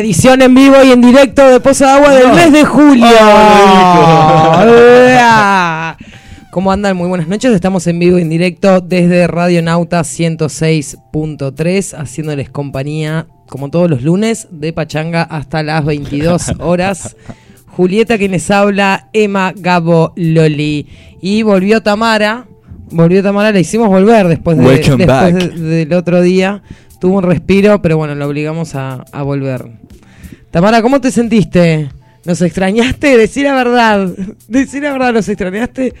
edición en vivo y en directo de Poza Agua del mes de julio. ¿Cómo andan? Muy buenas noches. Estamos en vivo y en directo desde Radio Nauta 106.3, haciéndoles compañía, como todos los lunes, de Pachanga hasta las 22 horas. Julieta, quien les habla, Emma, Gabo, Loli. Y volvió Tamara. Volvió Tamara, la hicimos volver después, de, después del otro día. Tuvo un respiro, pero bueno, lo obligamos a, volver. Tamara, ¿cómo te sentiste? ¿Nos extrañaste? Decir la verdad. Decir la verdad, ¿nos extrañaste?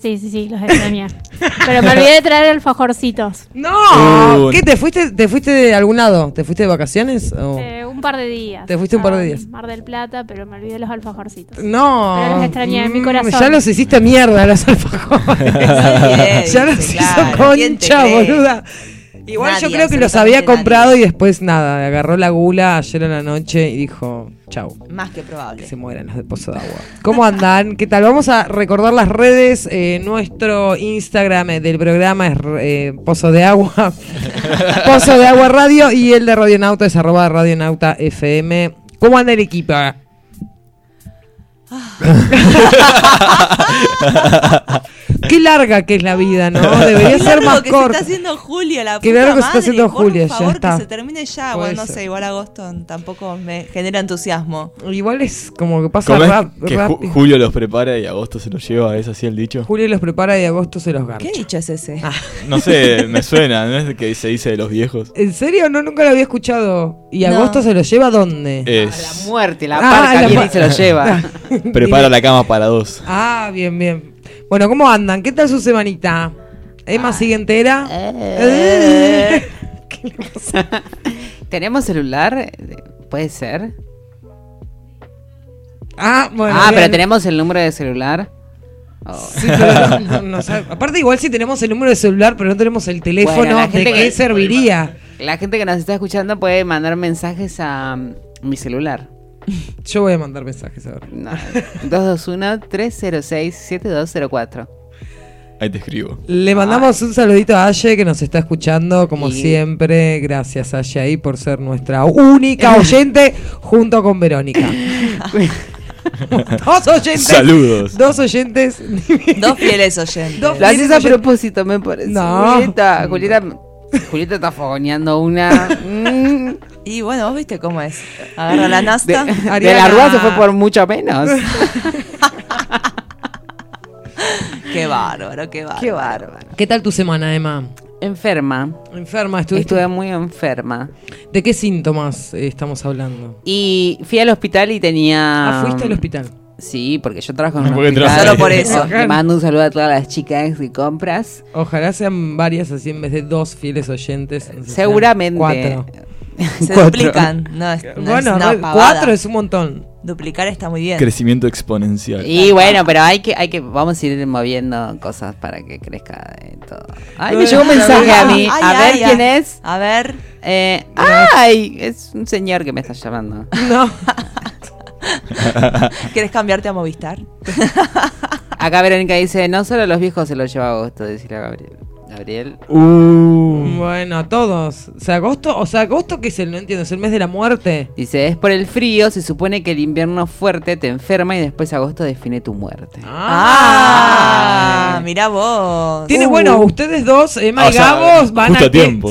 Sí, sí, sí, los extrañé. Pero me olvidé de traer alfajorcitos. Uh, ¡No! ¿Qué? ¿Te fuiste, ¿Te fuiste de algún lado? ¿Te fuiste de vacaciones? Eh, un par de días. ¿Te fuiste un par de días? Mar del Plata, pero me olvidé de los alfajorcitos. ¡No! Pero los extrañé en mi mm, corazón. Ya los hiciste mierda, los alfajores. ya los claro, hizo concha, boluda. Igual yo creo que los había comprado y después nada, agarró la gula ayer en la noche y dijo, chau. Más que probable. Se mueran los de Pozo de Agua. ¿Cómo andan? ¿Qué tal? Vamos a recordar las redes. Eh, nuestro Instagram eh, del programa es eh, Pozo de Agua. Pozo de Agua Radio y el de Radionauta es arroba Radionauta FM. ¿Cómo anda el equipo? Ah, Qué larga que es la vida, ¿no? Debería ser más que corta. Se está haciendo Julia, la Qué largo se está haciendo por favor, que se termine ya. Bueno, no sé, igual agosto tampoco me genera entusiasmo. Igual es como que pasa que Julio los prepara y agosto se los lleva, ¿es así el dicho? Julio los prepara y agosto se los garcha. ¿Qué dicho es ese? Ah. No sé, me suena, ¿no es que se dice de los viejos? ¿En serio? No, nunca lo había escuchado. ¿Y agosto se los lleva dónde? Es... A la muerte, la ah, parca, la... se los lleva? Pero Prepara la cama para dos. Ah, bien, bien. Bueno, ¿cómo andan? ¿Qué tal su semanita? ¿Emma sigue entera? Eh. ¿Qué cosa? ¿Tenemos celular? ¿Puede ser? Ah, bueno. Ah, pero tenemos el número de celular. Aparte, igual si tenemos el número de celular, pero no tenemos el teléfono, qué serviría? La gente que nos está escuchando puede mandar mensajes a mm, mi celular. Yo voy a mandar mensajes ahora. No. 221-306-7204. Ahí te escribo. Le mandamos un saludito a Aye que nos está escuchando, como siempre. Gracias, Aye, ahí por ser nuestra única oyente junto con Verónica. dos oyentes. Saludos. Dos oyentes. dos fieles oyentes. Dos Lo a propósito, me parece. No. Julieta, Julieta, Julieta está fogoneando una. Y bueno, vos viste cómo es. Agarra la nasta. De, la Rúa se fue por mucho menos. qué bárbaro, qué bárbaro. Qué bárbaro. ¿Qué tal tu semana, Emma? Enferma. Enferma, estuviste. Estuve muy enferma. ¿De qué síntomas eh, estamos hablando? Y fui al hospital y tenía. Ah, fuiste al hospital. Sí, porque yo trabajo en un hospital. Solo por eso. Le mando un saludo a todas las chicas que compras. Ojalá sean varias así en vez de dos fieles oyentes. Seguramente. Cuatro. Se duplican. No, no bueno, es una cuatro es un montón. Duplicar está muy bien. Crecimiento exponencial. Y bueno, pero hay que, hay que, vamos a ir moviendo cosas para que crezca todo. Ay, me llegó un mensaje a mí. A ver quién es. Eh, a ver. Ay, es un señor que me está llamando. No. ¿Quieres cambiarte a Movistar? Acá Verónica dice, no solo los viejos se los lleva a gusto, decirle a Gabriel. Gabriel. Uh. Bueno, todos. O sea, agosto, o sea, agosto que es el, no entiendo, es el mes de la muerte. Dice, es por el frío, se supone que el invierno fuerte te enferma y después agosto define tu muerte. Ah, ah mirá vos. Tiene, bueno, ustedes dos, Emma y van a.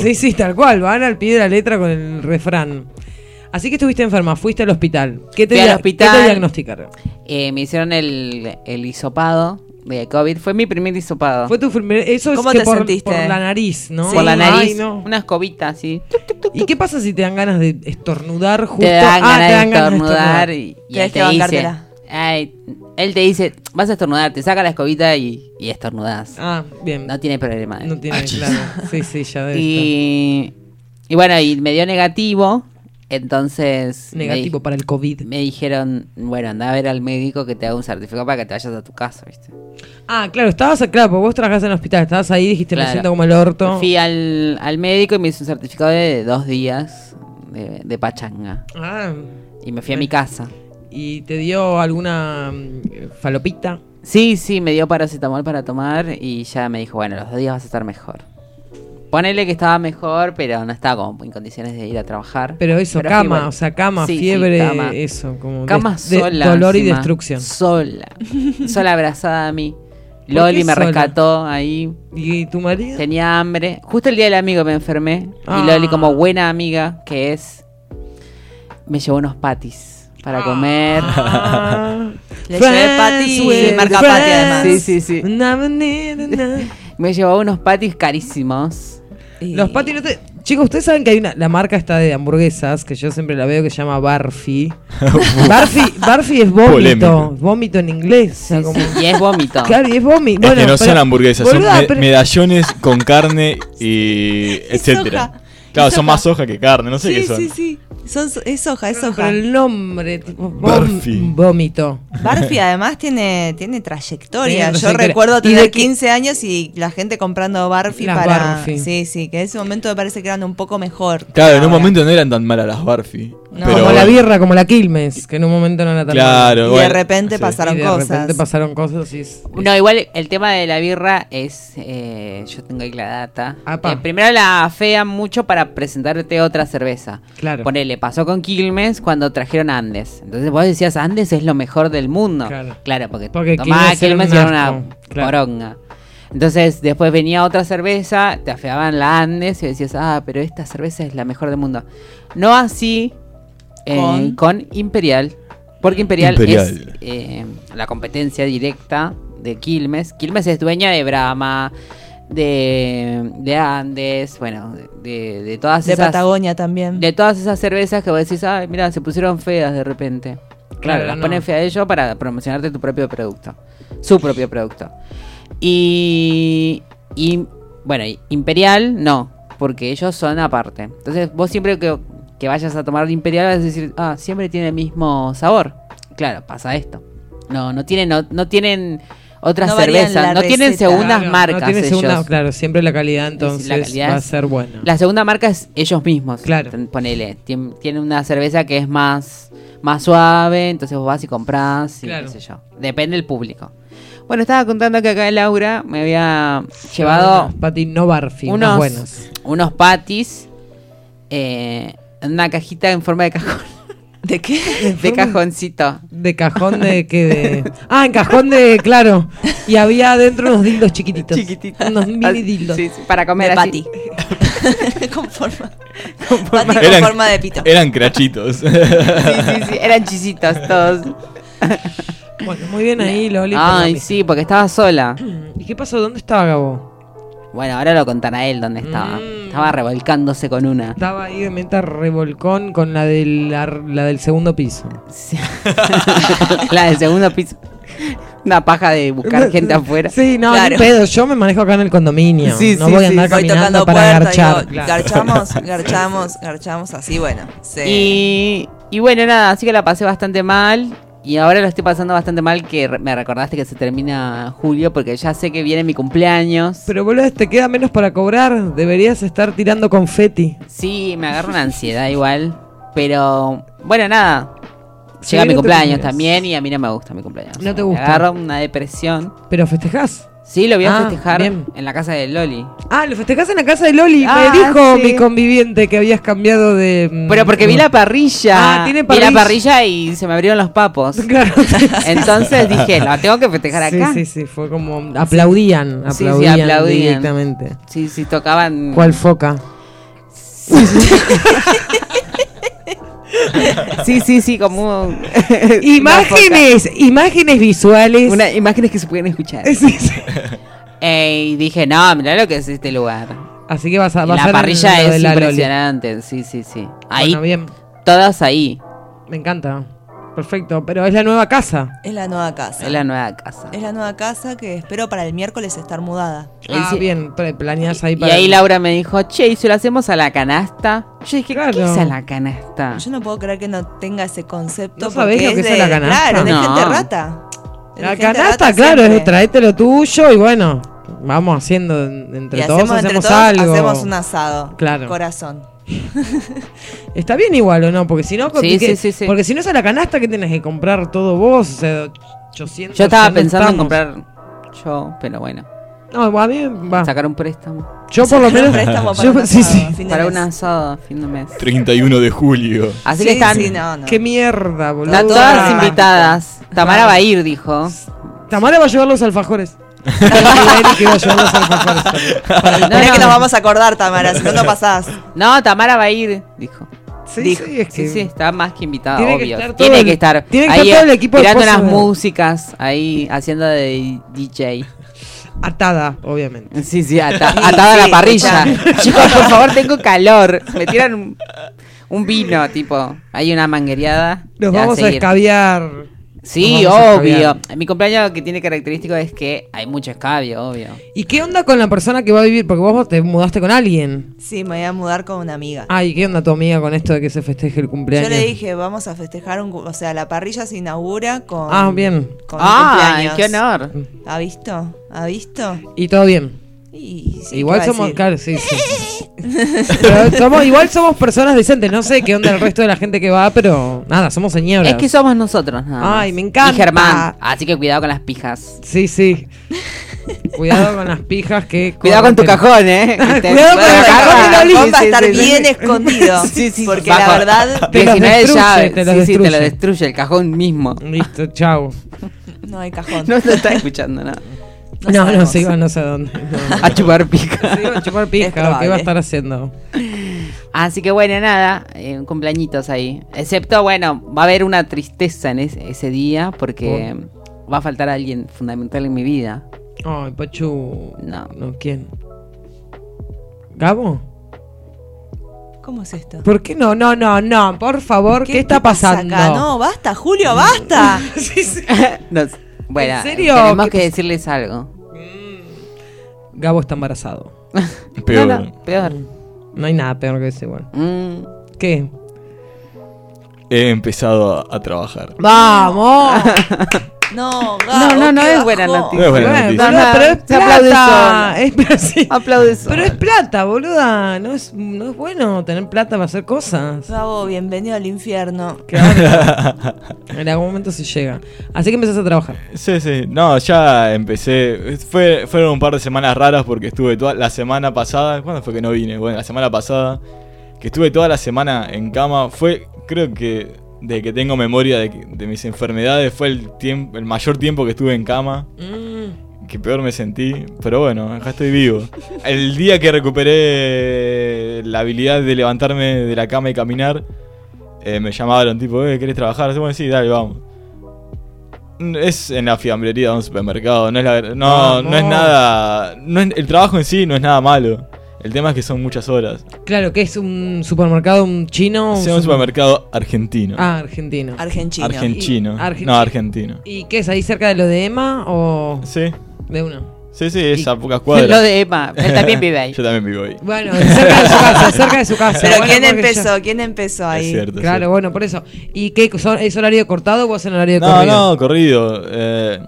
Sí, sí, tal cual, van al pie de la letra con el refrán. Así que estuviste enferma, fuiste al hospital. ¿Qué te, Fui al hospital, ¿qué te diagnosticaron? Eh, me hicieron el, el hisopado de COVID. Fue mi primer hisopado. Fue tu primer. Eso ¿Cómo es te por, sentiste? por la nariz, ¿no? Por la nariz. Ay, no. Una escobita así. ¿Y qué pasa si te dan ganas de estornudar justo? Te dan ah, ganas, te dan de, ganas estornudar de estornudar y, y él te dice. Ay, él te dice, vas a estornudar, te saca la escobita y, y estornudás. Ah, bien. No tiene problema. ¿eh? No tiene, ah, claro. Sí, sí, ya debe y, y bueno, y me dio negativo. Entonces. Negativo me, para el COVID. Me dijeron, bueno, anda a ver al médico que te haga un certificado para que te vayas a tu casa, ¿viste? Ah, claro, estabas, claro, porque vos trabajaste en el hospital, estabas ahí, dijiste, claro. me siento como el orto. Fui al, al, médico y me hizo un certificado de dos días de, de pachanga. Ah. Y me fui a mi casa. ¿Y te dio alguna mm, falopita? Sí, sí, me dio paracetamol para tomar y ya me dijo, bueno, los dos días vas a estar mejor. Ponele que estaba mejor, pero no estaba como en condiciones de ir a trabajar. Pero eso, pero cama, o sea, cama, fiebre, cama. eso. Como cama de, sola. Dolor y destrucción. Sola. sola abrazada a mí. Loli me rescató ahí. ¿Y tu marido? Tenía hambre. Justo el día del amigo me enfermé. Y ah. Loli, como buena amiga que es, me llevó unos patis para comer. Ah. Le llevé patis, marca pati además. Sí, sí, sí. me llevó unos patis carísimos. Eh, Los patinetes. Chicos, ustedes saben que hay una. La marca está de hamburguesas, que yo siempre la veo que se llama Barfi. Barfi, Barfi es vómito. Vómito en inglés. Y es vómito. Claro, y es vómito. Que no son hamburguesas, son me, medallones con carne y etcétera. Claro, son más hoja que carne, no sé qué son. Sí, sí, son, es hoja, es hoja. Pero el nombre, tipo, Barfi. Vómito. Barfi además tiene, tiene trayectoria. Yo recuerdo tener 15 años y la gente comprando Barfi las para. Barfi. Sí, sí, que en ese momento me parece que eran un poco mejor. Claro, en un momento no eran tan malas las Barfi. Como la birra, como la Quilmes, que en un momento no la Claro, y de repente pasaron cosas. De repente pasaron cosas es. No, igual el tema de la birra es. Eh, yo tengo ahí la data. Eh, primero la afean mucho para presentarte otra cerveza. Claro. Ponele, pasó con Quilmes cuando trajeron Andes. Entonces vos decías, Andes es lo mejor del mundo. Claro, claro porque, porque tomaba Quilmes, era una, una Entonces, después venía otra cerveza, te afeaban la Andes y decías, ah, pero esta cerveza es la mejor del mundo. No así eh, con Imperial. Porque Imperial, es eh, la competencia directa de Quilmes. Quilmes es dueña de Brahma, de, de Andes, bueno, de, de todas de esas. De Patagonia también. De todas esas cervezas que vos decís, ay, mira, se pusieron feas de repente. Claro, las ponen feas ellos para promocionarte tu propio producto. Su propio producto. Y. Y. Bueno, Imperial no, porque ellos son aparte. Entonces, vos siempre que que vayas a tomar Imperial vas a decir, ah, siempre tiene el mismo sabor. Claro, pasa esto. No, no tienen, no, no tienen otras cervezas, no tienen segundas marcas. No tienen segunda, claro, siempre la calidad entonces va a ser buena. La segunda marca es ellos mismos. Claro. Ponele, tienen, una cerveza que es más, más suave, entonces vos vas y compras y qué sé yo. Depende del público. Bueno, estaba contando que acá Laura me había llevado. Unos patis no barfi, unos, buenos. Unos patis. Eh, una cajita en forma de cajón. ¿De qué? De, cajoncito. ¿De cajón de qué? De... Ah, en cajón de, claro. Y había adentro unos dildos chiquititos. Chiquititos. Unos mini dildos. Para comer de así. Con forma. Con forma, de pito. Eran crachitos. sí, sí, sí. Eran chisitos todos. Bueno, muy bien ahí, Loli. Ay, sí, porque estaba sola. ¿Y qué pasó? ¿Dónde estaba Gabo? Bueno, ahora lo contará él dónde estaba. Mm. Estaba revolcándose con una. Estaba ahí de meta revolcón con la del, la, del segundo piso. Sí. la del segundo piso. Una paja de buscar gente afuera. Sí, no, claro. Yo me manejo acá en el condominio. Sí, no sí, voy a andar caminando voy para garchar. Digo, claro. Garchamos, garchamos, garchamos así, bueno. Y, y bueno, nada, así que la pasé bastante mal. Y ahora lo estoy pasando bastante mal que me recordaste que se termina julio porque ya sé que viene mi cumpleaños. Pero boludo, te queda menos para cobrar. Deberías estar tirando confeti. Sí, me agarra una ansiedad igual. Pero bueno, nada. Llega mi cumpleaños también y a mí no me gusta mi cumpleaños. No te gusta. Me agarra una depresión. Pero festejas. Sí, lo voy a ah, festejar en la casa de Loli. Ah, lo festejás en la casa de Loli. Ah, me dijo mi conviviente que habías cambiado de. Mm, Pero porque vi la parrilla. Ah, tiene parrilla. Vi la parrilla y se me abrieron los papos. Claro. Entonces dije, no, tengo que festejar acá. Sí, sí, sí. Fue como. Aplaudían. Sí, aplaudían. directamente. Sí, sí, tocaban. ¿Cuál foca? Sí, sí, sí, como. imágenes, imágenes visuales. Una, imágenes que se pueden escuchar. Sí, sí. y dije, no, mirá lo que es este lugar. Así que vas a vas La parrilla es impresionante, sí, sí, sí. Ahí, bien. todas ahí. Me encanta. Perfecto, pero es la nueva casa. Es la nueva casa. Es la nueva casa. Es la nueva casa que espero para el miércoles estar mudada. Ah, sí. bien, planeas ahí para. Y ahí Laura me dijo, che, ¿y si lo hacemos a la canasta? Yo dije, claro. ¿qué es a la canasta? Yo no puedo creer que no tenga ese concepto. ¿No sabés lo que es, a la canasta? Claro, de no. rata. La canasta, claro, siempre. es traete lo tuyo y bueno, vamos haciendo entre y todos, hacemos, entre todos, algo. Hacemos un asado. Claro. Corazón. Está bien igual o no, porque si no, porque si no es a la canasta que tenés que comprar todo vos, Yo estaba pensando en comprar yo, pero bueno. No, a mí va. Sacar un préstamo. Yo por lo menos. préstamo para, un asado, sí, sí. para una asada fin de mes. 31 de julio. Así sí, que están. No, no. Qué mierda, boludo. Están todas invitadas. Tamara va a ir, dijo. Tamara va a llevar los alfajores que no es que nos vamos a acordar, Tamara, si no, no pasás. No, Tamara va a ir, dijo. Sí, dijo. Sí, es que sí, sí, está más que invitada, obvio. Que tiene el, que estar. Tiene ahí, que estar todo el eh, equipo Tirando unas músicas ahí, haciendo de DJ atada, obviamente. Sí, sí, ata sí atada sí, a la parrilla. Chicos, por favor, tengo calor. Me tiran un, un vino, tipo, hay una manguereada. Nos vamos a, a escabiar Sí, obvio. Mi cumpleaños que tiene característico es que hay mucho escabio, obvio. ¿Y qué onda con la persona que va a vivir? Porque vos te mudaste con alguien. Sí, me voy a mudar con una amiga. Ah, Ay, ¿qué onda tu amiga con esto de que se festeje el cumpleaños? Yo le dije, vamos a festejar un... O sea, la parrilla se inaugura con... Ah, bien. Con ah, cumpleaños. qué honor. ¿Ha visto? ¿Ha visto? Y todo bien. Sí, igual somos, claro, sí, sí. pero igual somos personas decentes, no sé qué onda el resto de la gente que va, pero nada, somos señoras. Es que somos nosotros, nada. Ay, me encanta. Y Germán, así que cuidado con las pijas. Sí, sí. Cuidado con las pijas que. Cuidado con tu el... cajón, ¿eh? Este, cuidado con el cajón de a estar sí, bien sí. escondido. Sí, sí. Porque la verdad. Te 19 destruye, llaves. Te sí, sí, te lo destruye el cajón mismo. Listo, chau. No hay cajón. No te está escuchando nada. No, no, se iba no sé dónde. A chupar pica. Se iba a chupar pica, ¿qué iba a estar haciendo? Así que bueno, nada, eh, cumpleañitos ahí. Excepto, bueno, va a haber una tristeza en ese, ese día porque va a faltar alguien fundamental en mi vida. Ay, Pachu. No. ¿Quién? ¿Gabo? ¿Cómo es esto? ¿Por qué no? No, no, no, por favor, ¿qué, está pasando? No, basta, Julio, basta. sí, sí. Bueno, tenemos que decirles algo. Gabo está embarazado. peor. No, peor. No hay nada peor que ese, bueno. Mm. ¿Qué? He empezado a, a trabajar. ¡Vamos! No, Gabo, no, no, no es buena noticia. No es buena noticia. Bueno, no, pero es plata. Es, pero, pero, es plata, boluda. No es, no es bueno tener plata para hacer cosas. Gabo, bienvenido al infierno. Claro. en algún momento se llega. Así que empezaste a trabajar. Sí, sí. No, ya empecé. Fueron un par de semanas raras porque estuve toda la semana pasada. ¿Cuándo fue que no vine? Bueno, la semana pasada. Que estuve toda la semana en cama. Fue, creo que de que tengo memoria de, de mis enfermedades fue el, tiempo, el mayor tiempo que estuve en cama. Mm. Que peor me sentí. Pero bueno, acá estoy vivo. El día que recuperé la habilidad de levantarme de la cama y caminar, eh, me llamaron tipo, eh, ¿querés trabajar? Bueno, sí, dale, vamos. Es en la fiambrería de un supermercado, no es la, no, no, no. no es nada, no es, el trabajo en sí no es nada malo. El tema es que son muchas horas. Claro, que es un supermercado, chino. O un, supermercado argentino. Ah, argentino. Argentino. Argentino. Argen no, argentino. ¿Y qué es ahí cerca de lo de Emma o.? Sí. De uno. Sí, sí, es y a pocas cuadras. Lo de Emma, él también vive ahí. Yo también vivo ahí. Bueno, cerca de su casa, cerca de su casa. Pero ¿quién empezó? ¿Quién empezó ahí? Claro, bueno, por eso. ¿Y qué? ¿Es horario cortado o vos en horario no, corrido? No, no, corrido. Eh,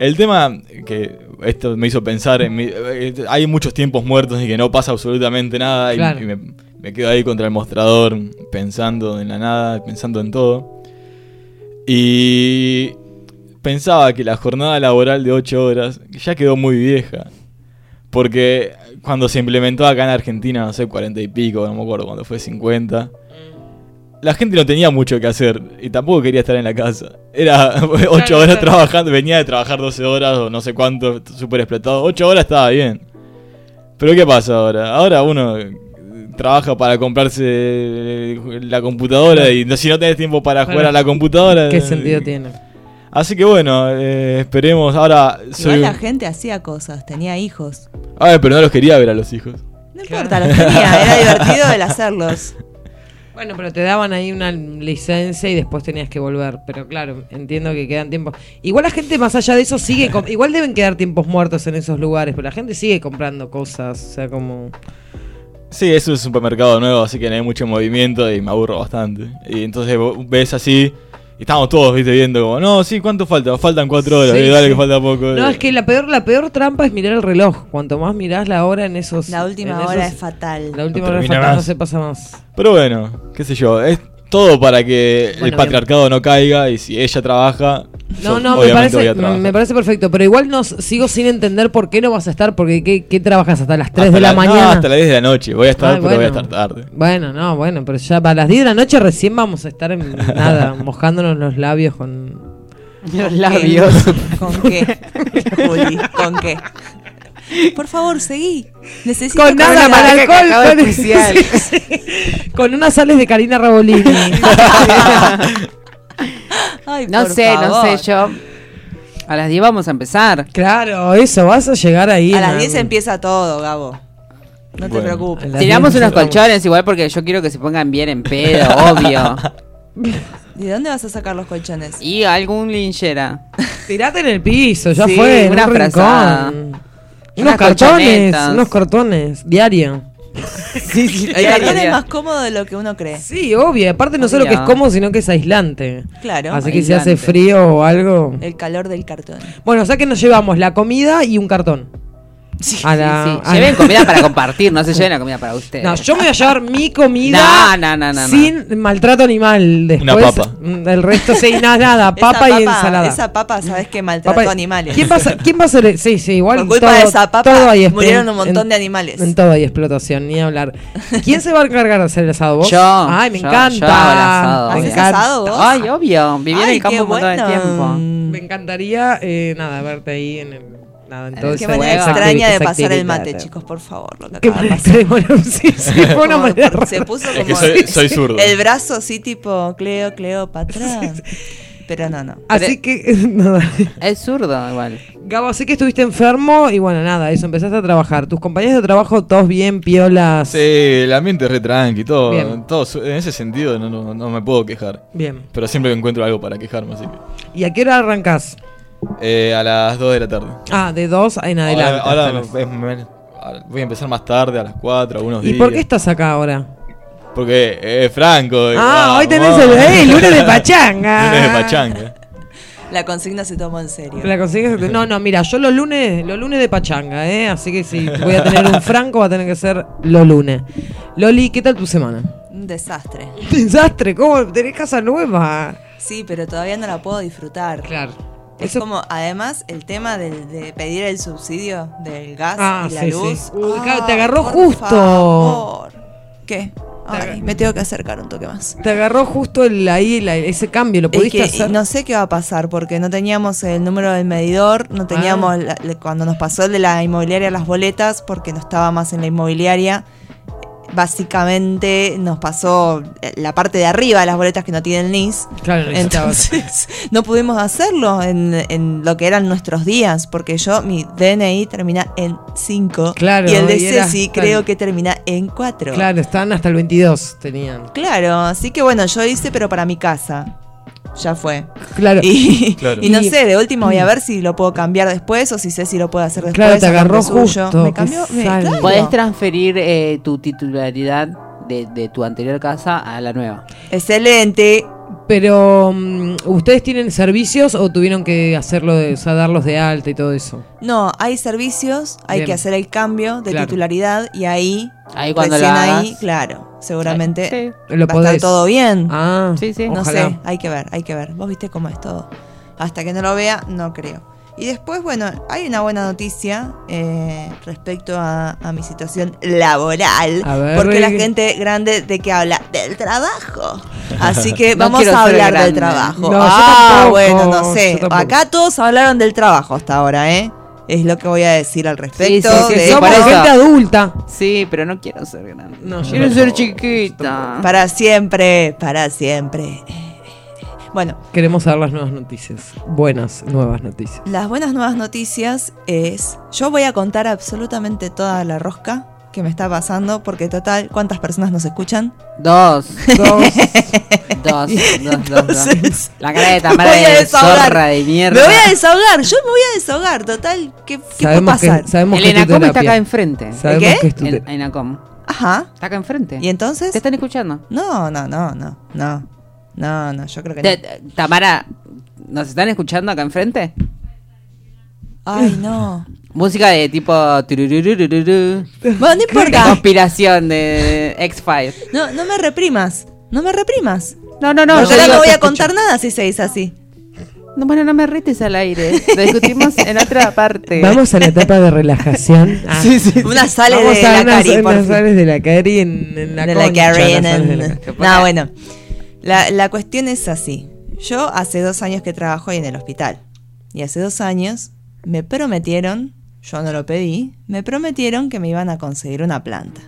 el tema que esto me hizo pensar, en mi, eh, hay muchos tiempos muertos y que no pasa absolutamente nada y, me, me, quedo ahí contra el mostrador pensando en la nada, pensando en todo. Y pensaba que la jornada laboral de 8 horas ya quedó muy vieja. Porque cuando se implementó acá en Argentina, no sé, 40 y pico, no me acuerdo cuando fue 50 la gente no tenía mucho que hacer y tampoco quería estar en la casa. Era 8 horas trabajando, venía de trabajar 12 horas o no sé cuánto, súper explotado. 8 horas estaba bien. Pero ¿qué pasa ahora? Ahora uno eh, trabaja para comprarse eh, la computadora y si no tenés tiempo para jugar a la computadora... ¿Qué sentido eh, tiene? Así que bueno, esperemos. Ahora. Soy... Igual la gente hacía cosas, tenía hijos. Ay, pero no los quería ver a los hijos. No importa, los tenía, era divertido el hacerlos. Bueno, pero te daban ahí una licencia y después tenías que volver. Pero claro, entiendo que quedan tiempos. Igual la gente, más allá de eso, sigue. Igual deben quedar tiempos muertos en esos lugares, pero la gente sigue comprando cosas. O sea, como. Sí, es un supermercado nuevo, así que no hay mucho movimiento y me aburro bastante. Y entonces ves así y estábamos todos, viste, viendo como, no, sí, ¿cuánto falta? Faltan cuatro horas, sí, dale que falta poco. No, es que la peor, la peor trampa es mirar el reloj. Cuanto más mirás la hora en esos... La última hora es fatal. La última hora es fatal, no se pasa más. Pero bueno, qué sé yo, es, todo para que el patriarcado no caiga y si ella trabaja. No, no, me parece, perfecto, pero igual no, sigo sin entender por qué no vas a estar, porque ¿qué, qué trabajas hasta las 3 de la, mañana? Hasta las 10 de la noche, voy a estar, pero voy a estar tarde. Bueno, no, bueno, pero ya para las 10 de la noche recién vamos a estar en nada, mojándonos los labios con... Los labios. ¿Con qué? ¿Con qué? ¿Con qué? Por favor, seguí. Necesito con nada para alcohol. Con, con unas sales de Karina Rabolini. Ay, no sé, no sé yo. A las 10 vamos a empezar. Claro, eso, vas a llegar ahí. A las 10 empieza todo, Gabo. No te preocupes. Tiramos unos colchones igual porque yo quiero que se pongan bien en pedo, obvio. ¿De dónde vas a sacar los colchones? Y algún linchera. Tirate en el piso, ya fue. Una un unos cartones, unos cartones, diario. sí, sí, el cartón es más cómodo de lo que uno cree. Sí, obvio. Aparte, no solo que es cómodo, sino que es aislante. Claro. Así que si hace frío o algo. El calor del cartón. Bueno, o que nos llevamos la comida y un cartón. Sí, a la. Lleven comida para compartir, no se lleven la comida para ustedes. No, yo me voy a llevar mi comida sin maltrato animal. Después, Una papa. Mm, el resto, sí, nada, nada papa, y ensalada. Esa papa, sabes que maltrató papa, animales. ¿Quién va, a, ¿Quién va a ser? E-? Sí, sí, igual. Por culpa de esa papa este murieron un montón de animales. En todo hay explotación, ni hablar. ¿Quién se va a encargar de hacer el asado? ¿Vos? Yo. Ay, me encanta. Yo asado. Asado vos? Ay, obvio. Viví en el campo un montón bueno. de tiempo. Mm. Me encantaría, eh, nada, verte ahí en el no, entonces, manera extraña de pasar el mate, chicos, por favor. Lo que ¿Qué sí, sí, Se puso como. El brazo así, tipo, Cleo, Cleo, para atrás. Pero no, no. Así que. No, es zurdo, igual. Gabo, sé que estuviste enfermo y bueno, nada, eso, empezaste a trabajar. ¿Tus compañeros de trabajo todos bien, piolas? Sí, el ambiente re tranqui, todo. En ese sentido no, no, no, me puedo quejar. Bien. Pero siempre encuentro algo para quejarme, así que. ¿Y a qué hora arrancás? Eh, a las 2 de la tarde. Ah, de 2 en adelante. Ahora, voy a empezar más tarde, a las 4, algunos días. ¿Y por qué estás acá ahora? Porque es Franco. Ah, hoy tenés el eh, lunes de pachanga. lunes de pachanga. La consigna se toma en serio. La consigna se No, no, mira, yo los lunes, los lunes de pachanga, ¿eh? Así que si voy a tener un franco, va a tener que ser los lunes. Loli, ¿qué tal tu semana? Un desastre. Desastre? ¿Cómo? ¿Tenés casa nueva? Sí, pero todavía no la puedo disfrutar. Claro. Es como, además, el tema del, de pedir el subsidio del gas ah, y la sí, luz. Sí. Uy, ah, te agarró por justo. Favor. ¿Qué? Me tengo que acercar un toque más. Te agarró justo el, ahí la, ese cambio, lo pudiste que, hacer. No sé qué va a pasar porque no teníamos el número del medidor, no teníamos ah. la, cuando nos pasó el de la inmobiliaria las boletas porque no estaba más en la inmobiliaria básicamente nos pasó eh, la parte de arriba de las boletas que no tienen NIS. Claro, Entonces no pudimos hacerlo en, lo que eran nuestros días, porque yo, mi DNI termina en 5 claro, y el de Ceci creo que termina en 4. Claro, están hasta el 22, tenían. Claro, así que bueno, yo hice, pero para mi casa ya fue. Claro. Y, no sé, de último voy a ver si lo puedo cambiar después o si sé si lo puedo hacer después. Claro, te agarró justo. Me cambió, claro. Podés transferir eh, tu titularidad de, tu anterior casa a la nueva. Excelente. Pero, mm, ¿ustedes tienen servicios o tuvieron que hacerlo, de, o sea, darlos de alta y todo eso? No, hay servicios, hay que hacer el cambio de titularidad y ahí, ahí cuando recién ahí, claro seguramente sí, va podés. estar todo bien. No sé, hay que ver, hay que ver. Vos viste cómo es todo. Hasta que no lo vea, no creo. Y después, bueno, hay una buena noticia eh, respecto a, mi situación laboral. Porque la gente grande de que habla del trabajo. Así que vamos a hablar del trabajo. Ah, bueno, no sé. Acá todos hablaron del trabajo hasta ahora, ¿eh? es lo que voy a decir al respecto. Sí, de... gente adulta. Sí, pero no quiero ser grande. No, no quiero ser chiquita. Para siempre, para siempre. Bueno. Queremos dar las nuevas noticias. Buenas nuevas noticias. Las buenas nuevas noticias es. Yo voy a contar absolutamente toda la rosca que me está pasando, porque total, ¿cuántas personas nos escuchan? Dos. Dos. dos, dos, dos, dos, La cara de Tamara de zorra de mierda. Me voy a desahogar, yo me voy a desahogar, total, ¿qué, qué puede pasar? Sabemos el Enacom está acá enfrente. ¿El qué? Que es tu el, Enacom. Ajá. Está acá enfrente. ¿Y entonces? ¿Te están escuchando? No, no, no, no, no. No, no, yo creo que no. Tamara, ¿nos están escuchando acá enfrente? Ay, no. Música de tipo. Bueno, no importa. Conspiración de X-Files. No, no me reprimas. No me reprimas. No, no, no. Porque yo ahora no voy a contar nada si se dice así. No, bueno, no me retes al aire. Lo discutimos en otra parte. Vamos a la etapa de relajación. Sí, sí. Una sale de la unas, cari, sales de la cari en, la de No, bueno. La, la cuestión es así. Yo hace dos años que trabajo ahí en el hospital. Y hace dos años me prometieron, yo no lo pedí, me prometieron que me iban a conseguir una planta.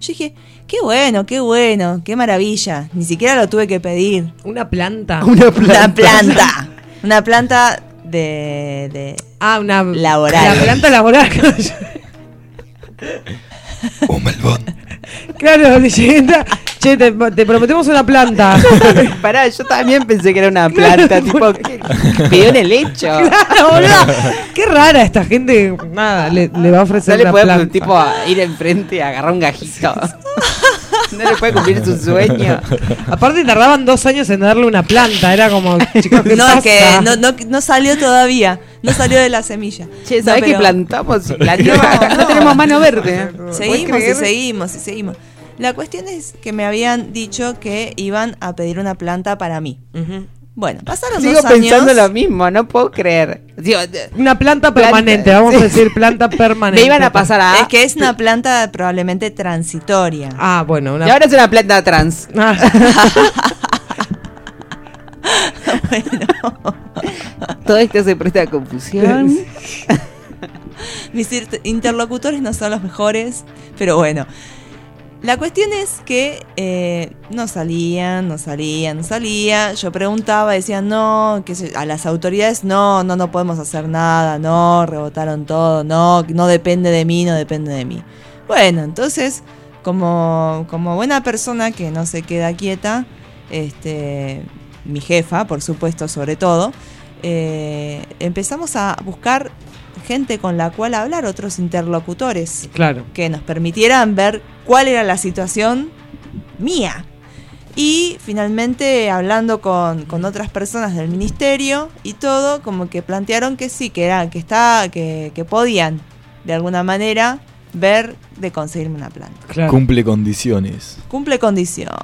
Yo dije, qué bueno, qué bueno, qué maravilla. Ni siquiera lo tuve que pedir. Una planta. Una planta. Una planta. Una planta de, de ah, una laboral. La planta laboral. Un melbón. Claro, leyenda. Che, te, prometemos una planta. Pará, yo también pensé que era una planta. tipo, pidió en el hecho. Qué rara esta gente. Nada, le, va a ofrecer no una planta. No le puede, tipo, a ir enfrente y agarrar un gajito. No le puede cumplir su sueño. Aparte tardaban dos años en darle una planta, era como, chicos, ¿qué no, pasa? que no, no, no salió todavía, no salió de la semilla. Che, ¿sabés no, que plantamos? Plantamos, no, tenemos mano verde. Seguimos y seguimos y seguimos. La cuestión es que me habían dicho que iban a pedir una planta para mí. Bueno, pasaron Sigo dos años. Sigo pensando lo mismo, no puedo creer. Una planta, permanente, vamos a decir planta permanente. Me iban a pasar a... Es que es una planta probablemente transitoria. Ah, bueno. Y ahora es una planta trans. Ah. Bueno. Todo esto se presta a confusión. Mis interlocutores no son los mejores, pero bueno. La cuestión es que eh, no salían, no salían, no salía. Yo preguntaba, decían no, que a las autoridades no, no, no podemos hacer nada, no, rebotaron todo, no, no depende de mí, no depende de mí. Bueno, entonces, como, como buena persona que no se queda quieta, este, mi jefa, por supuesto, sobre todo, eh, empezamos a buscar gente con la cual hablar, otros interlocutores. Claro. Que nos permitieran ver cuál era la situación mía. Y finalmente hablando con, con, otras personas del ministerio y todo, como que plantearon que sí, que era, que está, que, que podían de alguna manera ver de conseguirme una planta. Cumple condiciones. Cumple condiciones.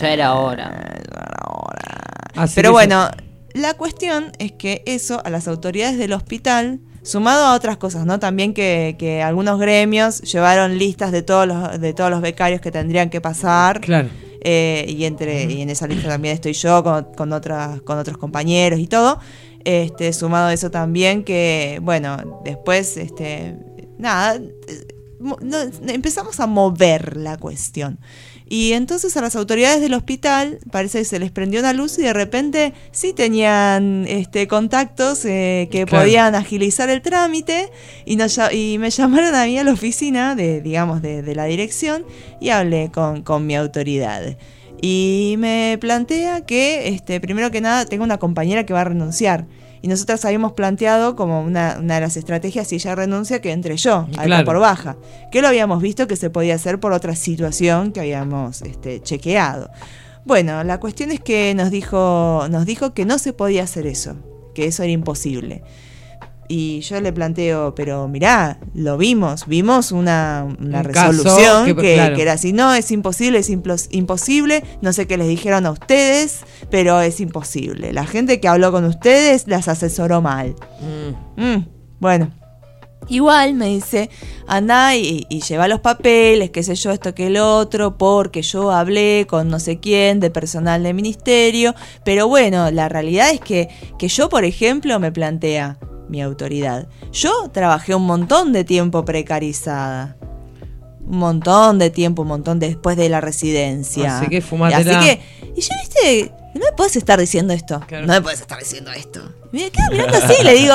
Ya era hora. Ya era hora. Pero bueno, la cuestión es que eso a las autoridades del hospital, sumado a otras cosas, ¿no? También que, que algunos gremios llevaron listas de todos los, de todos los becarios que tendrían que pasar. Claro. Eh, y entre, y en esa lista también estoy yo con, con otras, con otros compañeros y todo. Este, sumado a eso también que, bueno, después, este, nada, eh, no, empezamos a mover la cuestión. Y entonces a las autoridades del hospital parece que se les prendió una luz y de repente sí tenían este, contactos eh, que podían agilizar el trámite y, nos, y me llamaron a mí a la oficina de, digamos, de, la dirección y hablé con, con mi autoridad. Y me plantea que este, primero que nada tengo una compañera que va a renunciar. Y nosotras habíamos planteado como una, de las estrategias, si ella renuncia, que entre yo, claro. por baja. Que lo habíamos visto que se podía hacer por otra situación que habíamos este, chequeado. Bueno, la cuestión es que nos dijo, nos dijo que no se podía hacer eso, que eso era imposible. Y yo le planteo, pero mirá, lo vimos, vimos una, una resolución que, era así, no, es imposible, es imposible, no sé qué les dijeron a ustedes, pero es imposible. La gente que habló con ustedes las asesoró mal. Mm, bueno, Igual me dice, anda y, lleva los papeles, qué sé yo, esto que el otro, porque yo hablé con no sé quién de personal del ministerio. Pero bueno, la realidad es que, que yo, por ejemplo, me plantea, mi autoridad. Yo trabajé un montón de tiempo precarizada. Un montón de tiempo, un montón después de la residencia. Así que fumátela. Así que, y yo, viste, no me puedes estar diciendo esto. No me puedes estar diciendo esto. Me quedo mirando así y le digo,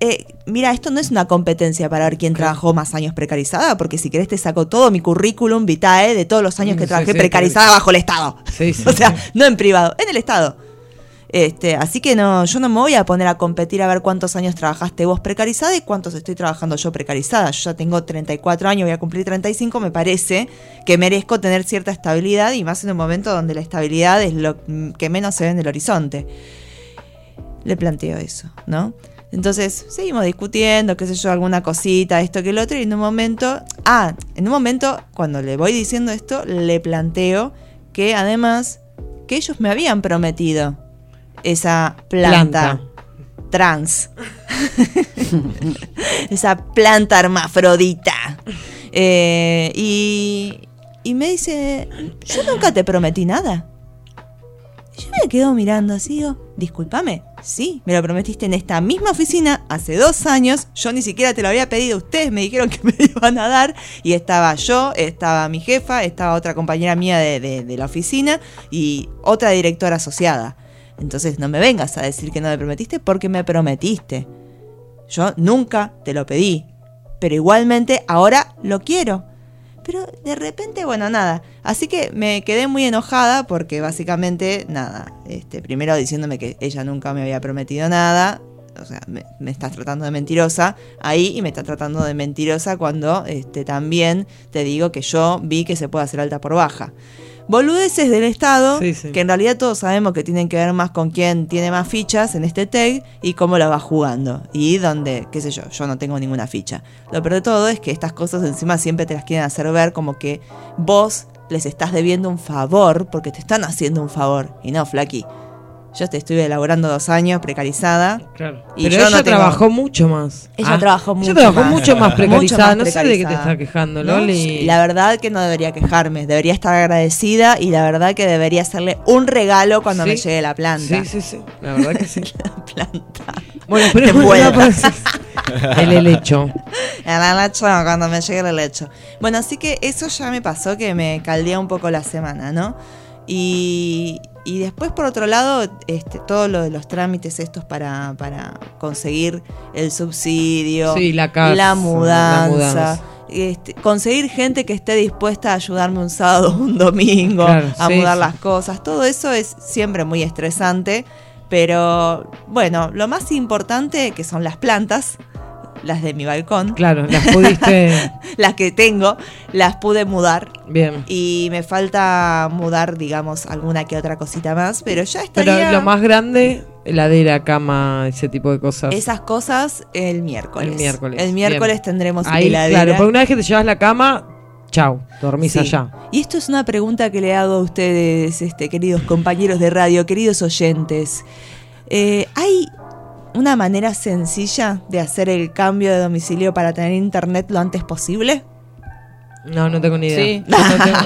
eh, mira, esto no es una competencia para ver quién trabajó más años precarizada, porque si querés te saco todo mi currículum vitae de todos los años mm, que trabajé precarizada bajo el Estado. o sea, no en privado, en el Estado. Este, así que no, yo no me voy a poner a competir a ver cuántos años trabajaste vos precarizada y cuántos estoy trabajando yo precarizada. Yo ya tengo 34 años, voy a cumplir 35, me parece que merezco tener cierta estabilidad y más en un momento donde la estabilidad es lo que menos se ve en el horizonte. Le planteo eso, ¿no? Entonces seguimos discutiendo, qué sé yo, alguna cosita, esto que el otro, y en un momento, ah, en un momento, cuando le voy diciendo esto, le planteo que además, que ellos me habían prometido esa planta. trans. esa planta hermafrodita. Eh, y, y me dice, yo nunca te prometí nada. Y yo me quedo mirando así, digo, discúlpame, sí, me lo prometiste en esta misma oficina hace dos años, yo ni siquiera te lo había pedido, ustedes me dijeron que me iban a dar, y estaba yo, estaba mi jefa, estaba otra compañera mía de, de la oficina y otra directora asociada. Entonces no me vengas a decir que no me prometiste porque me prometiste. Yo nunca te lo pedí, pero igualmente ahora lo quiero. Pero de repente, bueno, nada. Así que me quedé muy enojada porque básicamente, nada. Este, primero diciéndome que ella nunca me había prometido nada. O sea, me, estás tratando de mentirosa ahí y me está tratando de mentirosa cuando este, también te digo que yo vi que se puede hacer alta por baja boludeces del Estado, que en realidad todos sabemos que tienen que ver más con quién tiene más fichas en este tag y cómo la va jugando. Y donde, qué sé yo, yo no tengo ninguna ficha. Lo peor de todo es que estas cosas encima siempre te las quieren hacer ver como que vos les estás debiendo un favor porque te están haciendo un favor. Y no, Flaqui. Yo te estuve elaborando dos años, precarizada. Claro. Pero ella trabajó mucho más. Ella ah. trabajó mucho más. mucho más precarizada. Mucho más precarizada. No sé de qué te está quejando, no, Loli. La verdad que no debería quejarme. Debería estar agradecida y la verdad que debería hacerle un regalo cuando me llegue la planta. Sí, sí, sí. La verdad que sí. la planta. Bueno, pero el helecho. El helecho, cuando me llegue el helecho. Bueno, así que eso ya me pasó que me caldea un poco la semana, ¿no? Y, y después, por otro lado, este, todo lo de los trámites estos para, para conseguir el subsidio, la, mudanza. Este, conseguir gente que esté dispuesta a ayudarme un sábado, un domingo, a mudar las cosas. Todo eso es siempre muy estresante. Pero bueno, lo más importante que son las plantas, las de mi balcón. Claro, las pudiste. las que tengo, las pude mudar. Bien. Y me falta mudar, digamos, alguna que otra cosita más, pero ya estaría... Pero lo más grande, heladera, cama, ese tipo de cosas. Esas cosas el miércoles. El miércoles. El miércoles tendremos Ahí, heladera. Claro, porque una vez que te llevas la cama, Chau, dormís allá. Y esto es una pregunta que le hago a ustedes, este, queridos compañeros de radio, queridos oyentes. Eh, ¿Hay una manera sencilla de hacer el cambio de domicilio para tener internet lo antes posible? No, no tengo ni idea.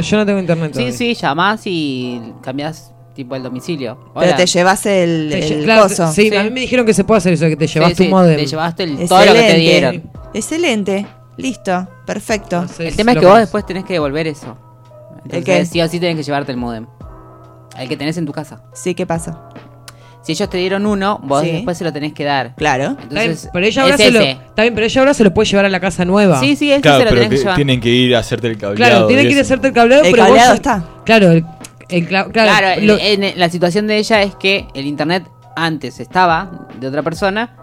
Yo, no tengo, internet. Sí, sí, llamás y cambiás tipo el domicilio. Pero te llevas el, te claro. Sí, sí, a mí me dijeron que se puede hacer eso, que te llevas sí, tu modem. Te llevaste el, todo lo que te dieron. Excelente. Listo, perfecto. El tema es que vos después tenés que devolver eso. ¿El qué? Sí o sí tenés que llevarte el modem. El que tenés en tu casa. Sí, ¿qué pasa? si ellos te dieron uno, vos después se lo tenés que dar. Claro. Entonces, pero ella ahora se lo, está pero ella ahora se lo puede llevar a la casa nueva. Sí, sí, ese claro, se lo tenés. Tienen que ir a hacerte el cableado. Claro, tienen que ir a hacerte el cableado, pero cableado vos, está. Claro, el, el, claro, claro la situación de ella es que el internet antes estaba de otra persona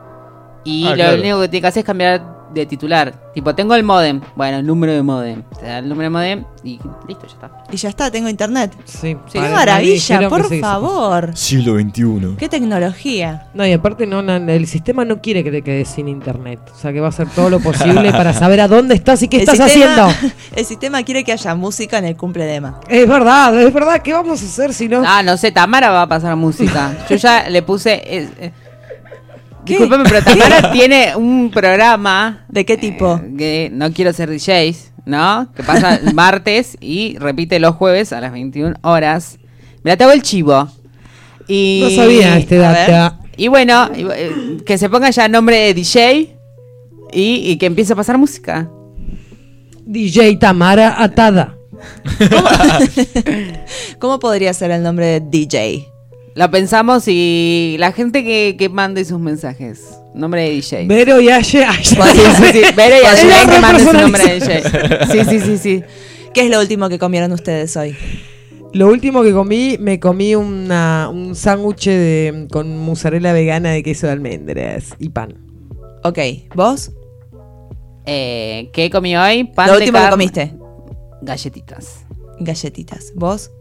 y ah, lo único que tiene que hacer es cambiar de titular. Tipo, tengo el modem. Bueno, el número de modem. Te da el número de modem y listo, ya está. Y ya está, tengo internet. Sí. Qué maravilla, por favor. Siglo XXI. Qué tecnología. No, y aparte no, el sistema no quiere que te quedes sin internet. O sea, que va a hacer todo lo posible para saber a dónde estás y qué estás haciendo. El sistema quiere que haya música en el cumple de Emma. Es verdad, es verdad. ¿Qué vamos a hacer si no? Ah, no sé, Tamara va a pasar música. Yo ya le puse... Eh, eh, ¿Qué? Disculpame, pero Tamara tiene un programa. ¿De qué tipo? Eh, que no quiero ser DJs, ¿no? Que pasa el martes y repite los jueves a las 21 horas. Me te hago el chivo. No sabía este dato. Y bueno, eh, que se ponga ya nombre de DJ y, que empiece a pasar música. DJ Tamara Atada. ¿Cómo podría ser el nombre de DJ? Lo pensamos y la gente que, que mande sus mensajes. Nombre de DJ. Vero y Aye. Sí, sí, sí. Vero y Aye que mande su nombre de DJ. Sí, sí, sí, sí. ¿Qué es lo último que comieron ustedes hoy? Lo último que comí, me comí una, un sándwich con mozzarella vegana de queso de almendras y pan. Ok, ¿vos? Eh, ¿Qué comí hoy? Pan lo último que comiste. Galletitas. Galletitas. ¿Vos?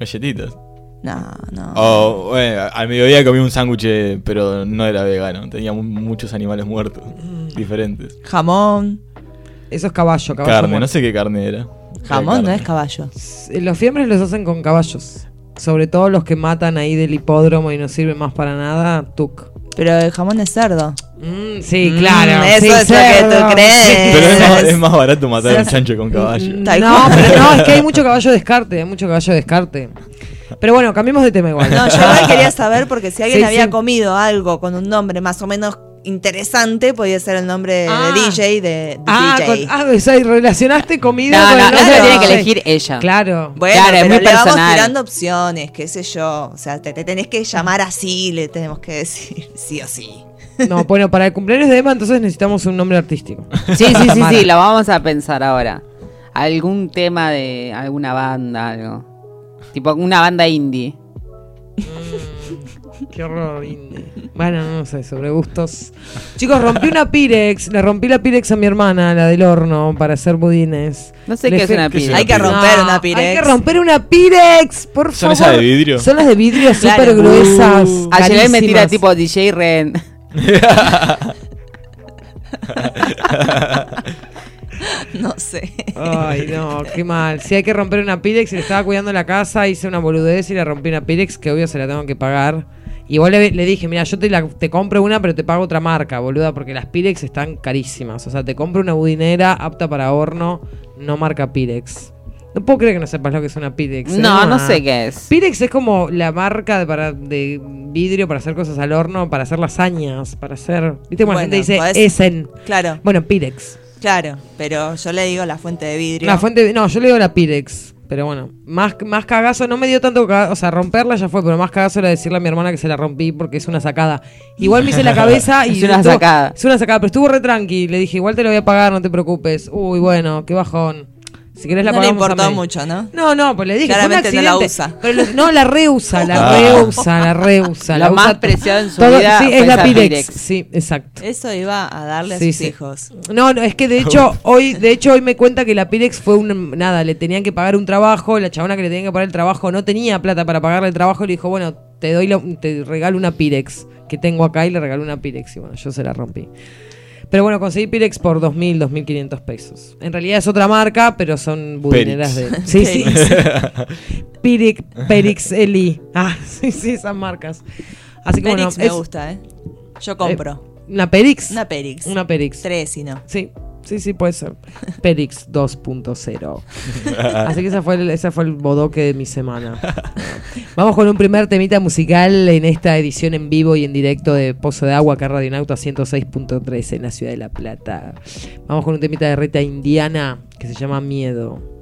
Galletitas. No, no. O, bueno, al mediodía comí un sándwich, pero no era vegano. Tenía muchos animales muertos, mm. diferentes. Jamón. Eso es caballo, caballo. Carne, muerto. no sé qué carne era. Jamón no es caballo. Los fiambres los hacen con caballos. Sobre todo los que matan ahí del hipódromo y no sirven más para nada, tuc. Pero el jamón es cerdo. Mm, sí, mm, claro. Eso es lo que tú crees. Pero es más, es más barato matar a un chancho con caballo. No, pero no, es que hay mucho caballo de descarte, hay mucho caballo de descarte. Pero bueno, cambiemos de tema igual. No, yo quería saber porque si alguien había comido algo con un nombre más o menos interesante podía ser el nombre de ah. DJ de, ah, DJ. Con, ah, o sea, relacionaste comida no, con no. Eso tiene que elegir ella. Claro. Bueno, claro, es muy personal. vamos tirando opciones, qué sé yo. O sea, te, te, tenés que llamar así, le tenemos que decir sí o sí. No, bueno, para el cumpleaños de Emma entonces necesitamos un nombre artístico. Sí, sí, sí, sí, sí, lo vamos a pensar ahora. Algún tema de alguna banda, algo. Tipo una banda indie. Mm, qué horror, indie. Bueno, no sé, sobre gustos. Chicos, rompí una Pirex. Le rompí la Pirex a mi hermana, la del horno, para hacer budines. No sé qué es una Pirex. Hay que romper una Pirex. Hay que romper una Pirex, por favor. Son esas de vidrio. Son las de vidrio súper gruesas. Uh. Ayer me tira tipo DJ Ren. No sé. Ay, no, qué mal. Si hay que romper una Pirex, le estaba cuidando la casa, hice una boludez y le rompí una Pirex, que obvio se la tengo que pagar. Y vos le, dije, mira, yo te, la, te compro una, pero te pago otra marca, boluda, porque las Pirex están carísimas. O sea, te compro una budinera apta para horno, no marca Pirex. No puedo creer que no sepas lo que es una Pirex. ¿eh? No, no sé qué es. Pirex es como la marca de, para, de vidrio para hacer cosas al horno, para hacer lasañas, para hacer. ¿Viste como bueno, la gente dice. Essen? Claro. Bueno, Pirex. Claro, pero yo le digo la fuente de vidrio. La fuente, no, yo le digo la Pirex. Pero bueno, más, más cagazo, no me dio tanto cagazo, o sea, romperla ya fue, pero más cagazo era decirle a mi hermana que se la rompí porque es una sacada. Igual me hice la cabeza y... es una sacada. Es una sacada, pero estuvo re tranqui, le dije, igual te lo voy a pagar, no te preocupes. Uy, bueno, qué bajón. Si querés la no le importó mucho, ¿no? No, no, pues le dije. Claramente no la usa. Pero no, la reusa, la ah. reusa, la reusa. La, más preciada en su vida. Es la Pirex. Sí, exacto. Eso iba a darle a sus hijos. No, no, es que de hecho, hoy, de hecho, hoy me cuenta que la Pirex fue un. Nada, le tenían que pagar un trabajo, la chabona que le tenían que pagar el trabajo no tenía plata para pagarle el trabajo y le dijo, bueno, te doy la, te regalo una Pirex que tengo acá y le regaló una Pirex y bueno, yo se la rompí. Pero bueno, conseguí Pirex por 2.000, 2.500 pesos. En realidad es otra marca, pero son budineras de... Sí, sí, sí. Pirex, Eli. Ah, sí, sí, esas marcas. Así que Perix bueno, me gusta, ¿eh? Yo compro. Eh, ¿Una Perix? Una Perix. Una Perix. Tres, si no. Sí. Sí, sí, puede ser. Perix 2.0. Así que esa fue, el, esa fue el bodoque de mi semana. Vamos con un primer temita musical en esta edición en vivo y en directo de Pozo de Agua, acá Radionauta 106.3 en la ciudad de La Plata. Vamos con un temita de reta indiana que se llama Miedo.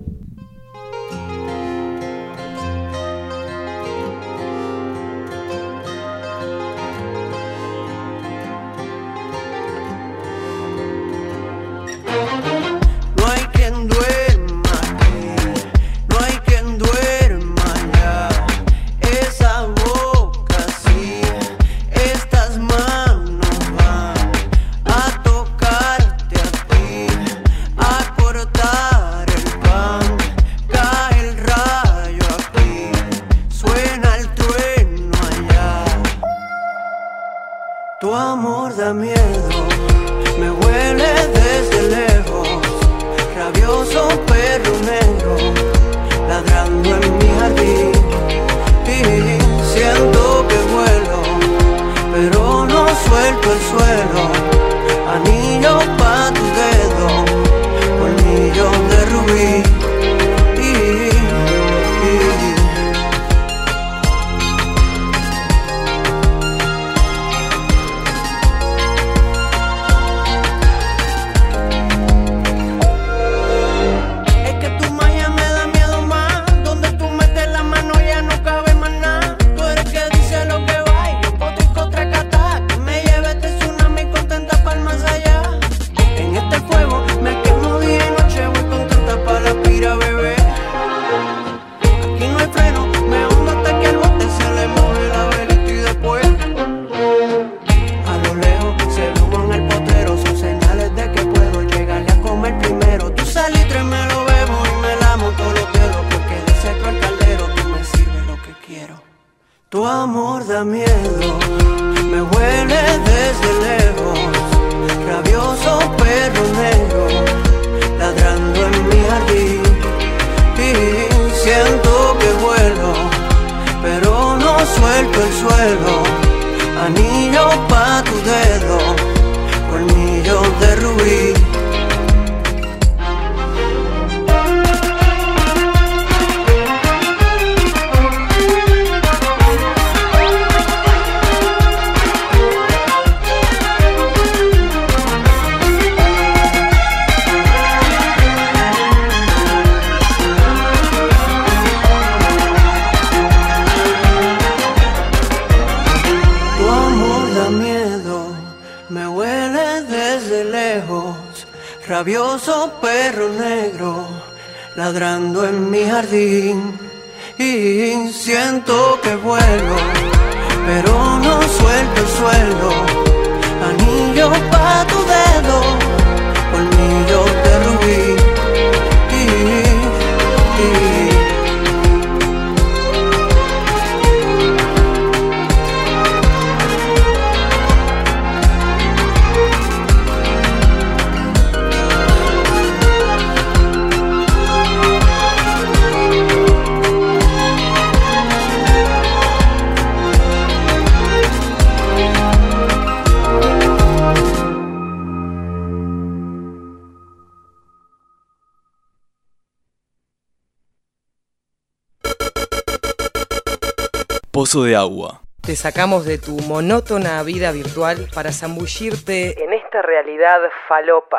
de agua. Te sacamos de tu monótona vida virtual para zambullirte en esta realidad falop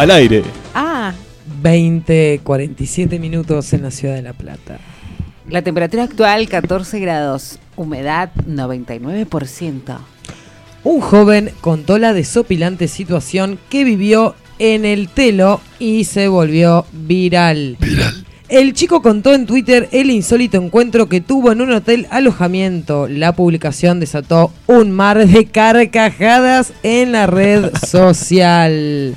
al aire. Ah. 20, 47 minutos en la ciudad de La Plata. La temperatura actual 14 grados, humedad 99%. Un joven contó la desopilante situación que vivió en el telo y se volvió viral. Viral. El chico contó en Twitter el insólito encuentro que tuvo en un hotel alojamiento. La publicación desató un mar de carcajadas en la red social.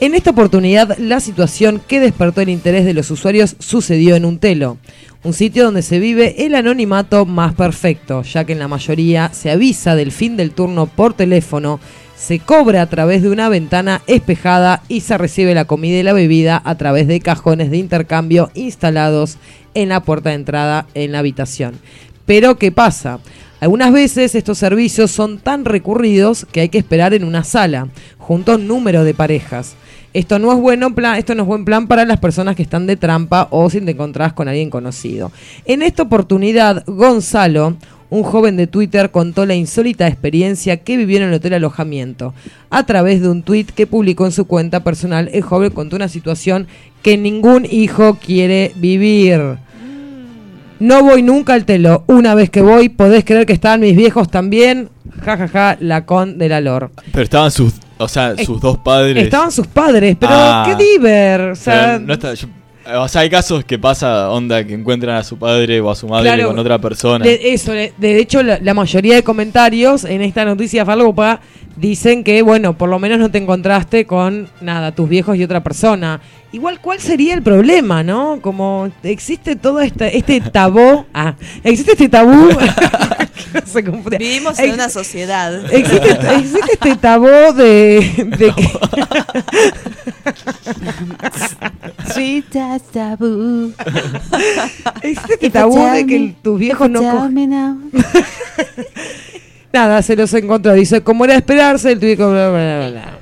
En esta oportunidad, la situación que despertó el interés de los usuarios sucedió en un telo, un sitio donde se vive el anonimato más perfecto, ya que en la mayoría se avisa del fin del turno por teléfono, se cobra a través de una ventana espejada y se recibe la comida y la bebida a través de cajones de intercambio instalados en la puerta de entrada en la habitación. Pero, ¿qué pasa? Algunas veces estos servicios son tan recurridos que hay que esperar en una sala, junto a un número de parejas. Esto no es bueno plan, esto no es buen plan para las personas que están de trampa o si te encontrás con alguien conocido. En esta oportunidad, Gonzalo, un joven de Twitter contó la insólita experiencia que vivió en el hotel alojamiento. A través de un tweet que publicó en su cuenta personal, el joven contó una situación que ningún hijo quiere vivir. No voy nunca al telo. Una vez que voy, podés creer que estaban mis viejos también. Ja, ja, ja, la con de la lor. Pero estaban sus o sea, sus dos padres. Estaban sus padres, pero ah, qué diver. O sea, no está, yo, o sea, hay casos que pasa, onda, que encuentran a su padre o a su madre con otra persona. De, eso, de, de hecho, la, mayoría de comentarios en esta noticia falopa dicen que, bueno, por lo menos no te encontraste con nada, tus viejos y otra persona. Igual, ¿cuál sería el problema, no? Como existe todo este, este tabú. Ah, existe este tabú. Vivimos en una sociedad. Existe, existe este tabú de, de que. Sí, tabú. Existe este tabú de que tus viejos no. Nada, se los encontró. Dice, como era de esperarse, el. Bla, bla, bla.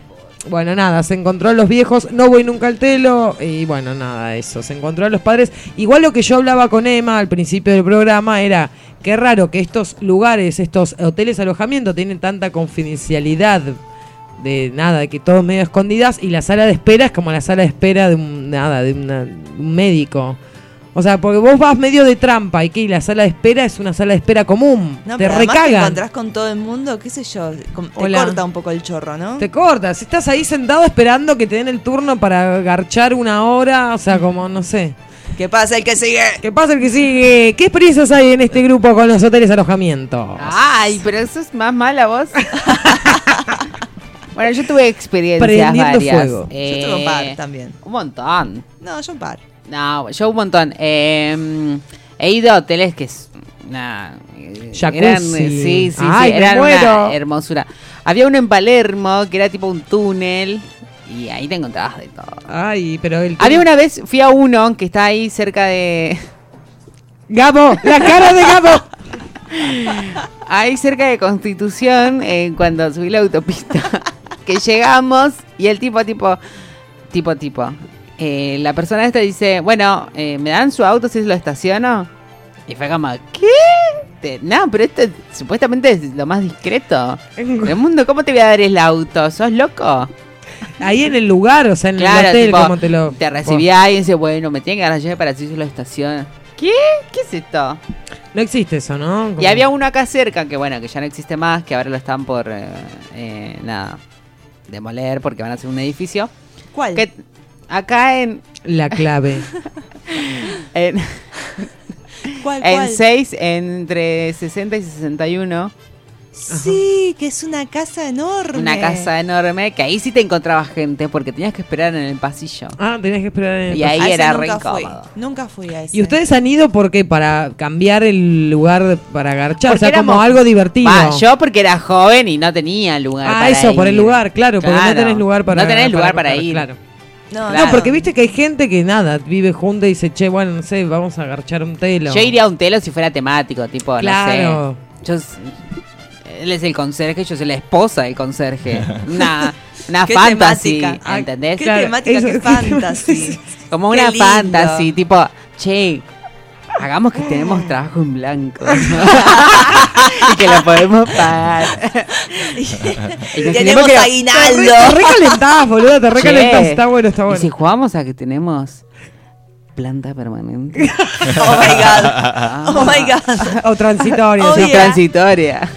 Bueno, nada, se encontró a los viejos, no voy nunca al telo, y bueno, nada, eso, se encontró a los padres. Igual lo que yo hablaba con Emma al principio del programa era, qué raro que estos lugares, estos hoteles alojamiento, tienen tanta confidencialidad de nada, de que todos medio escondidas, y la sala de espera es como la sala de espera de un, nada, de una, un médico. O sea, porque vos vas medio de trampa y que la sala de espera es una sala de espera común. No, te recagan. Te encontrás con todo el mundo, qué sé yo, te corta un poco el chorro, ¿no? Te corta. Si estás ahí sentado esperando que te den el turno para garchar una hora, o sea, como, no sé. ¿Qué pasa el que sigue? ¿Qué pasa el que sigue? ¿Qué experiencias hay en este grupo con los hoteles alojamiento? Ay, pero eso es más mala vos. bueno, yo tuve experiencias Prendiendo varias. Fuego. Yo tuve un par eh, también. Un montón. No, yo un par. No, yo un montón. Eh, he ido a hoteles que es una eh, gran, sí, sí, sí eran una hermosura. Había uno en Palermo que era tipo un túnel y ahí te encontrabas de todo. Ay, pero el Había una vez fui a uno que está ahí cerca de Gabo, la cara de Gabo. ahí cerca de Constitución eh, cuando subí la autopista que llegamos y el tipo tipo tipo tipo eh, la persona esta dice, bueno, eh, ¿me dan su auto si lo estaciono? Y fue como, ¿qué? no, pero esto supuestamente es lo más discreto del mundo. ¿Cómo te voy a dar el auto? ¿Sos loco? Ahí en el lugar, o sea, en el hotel, ¿cómo te lo...? Te recibía y dice, bueno, me tiene que dar la llave para si lo estaciono. ¿Qué? ¿Qué es esto? No existe eso, ¿no? Y había uno acá cerca, que bueno, que ya no existe más, que ahora lo están por, eh, eh, nada, demoler porque van a hacer un edificio. ¿Cuál? Que, Acá en. La clave. en, ¿Cuál, en cuál? 6, entre 60 y 61. Sí, que es una casa enorme. Una casa enorme, que ahí sí te encontrabas gente, porque tenías que esperar en el pasillo. Ah, tenías que esperar en el y pasillo. Y ahí era re incómodo. Nunca fui a ese. ¿Y ustedes han ido porque para cambiar el lugar para garchar? Porque o sea, como algo divertido. Bah, yo porque era joven y no tenía lugar ah, eso, por el lugar, claro, porque no tenés lugar para No tenés lugar para, para ir. Claro. No, no, porque viste que hay gente que nada, vive junta y dice, che, bueno, no sé, vamos a agarchar un telo. Yo iría a un telo si fuera temático, tipo, claro. no sé. Yo, él es el conserje, yo soy la esposa del conserje. una una qué fantasy, ¿entendés? Qué claro, temática, qué fantasy. Como una lindo. fantasy, tipo, che, hagamos que tenemos trabajo en blanco y que lo podemos pagar. tenemos que aguinaldo. Te recalentás, boludo, te recalentás. Está bueno, está bueno. Si jugamos a que tenemos planta permanente. oh my god. Oh my ah. god. o transitoria. O transitoria.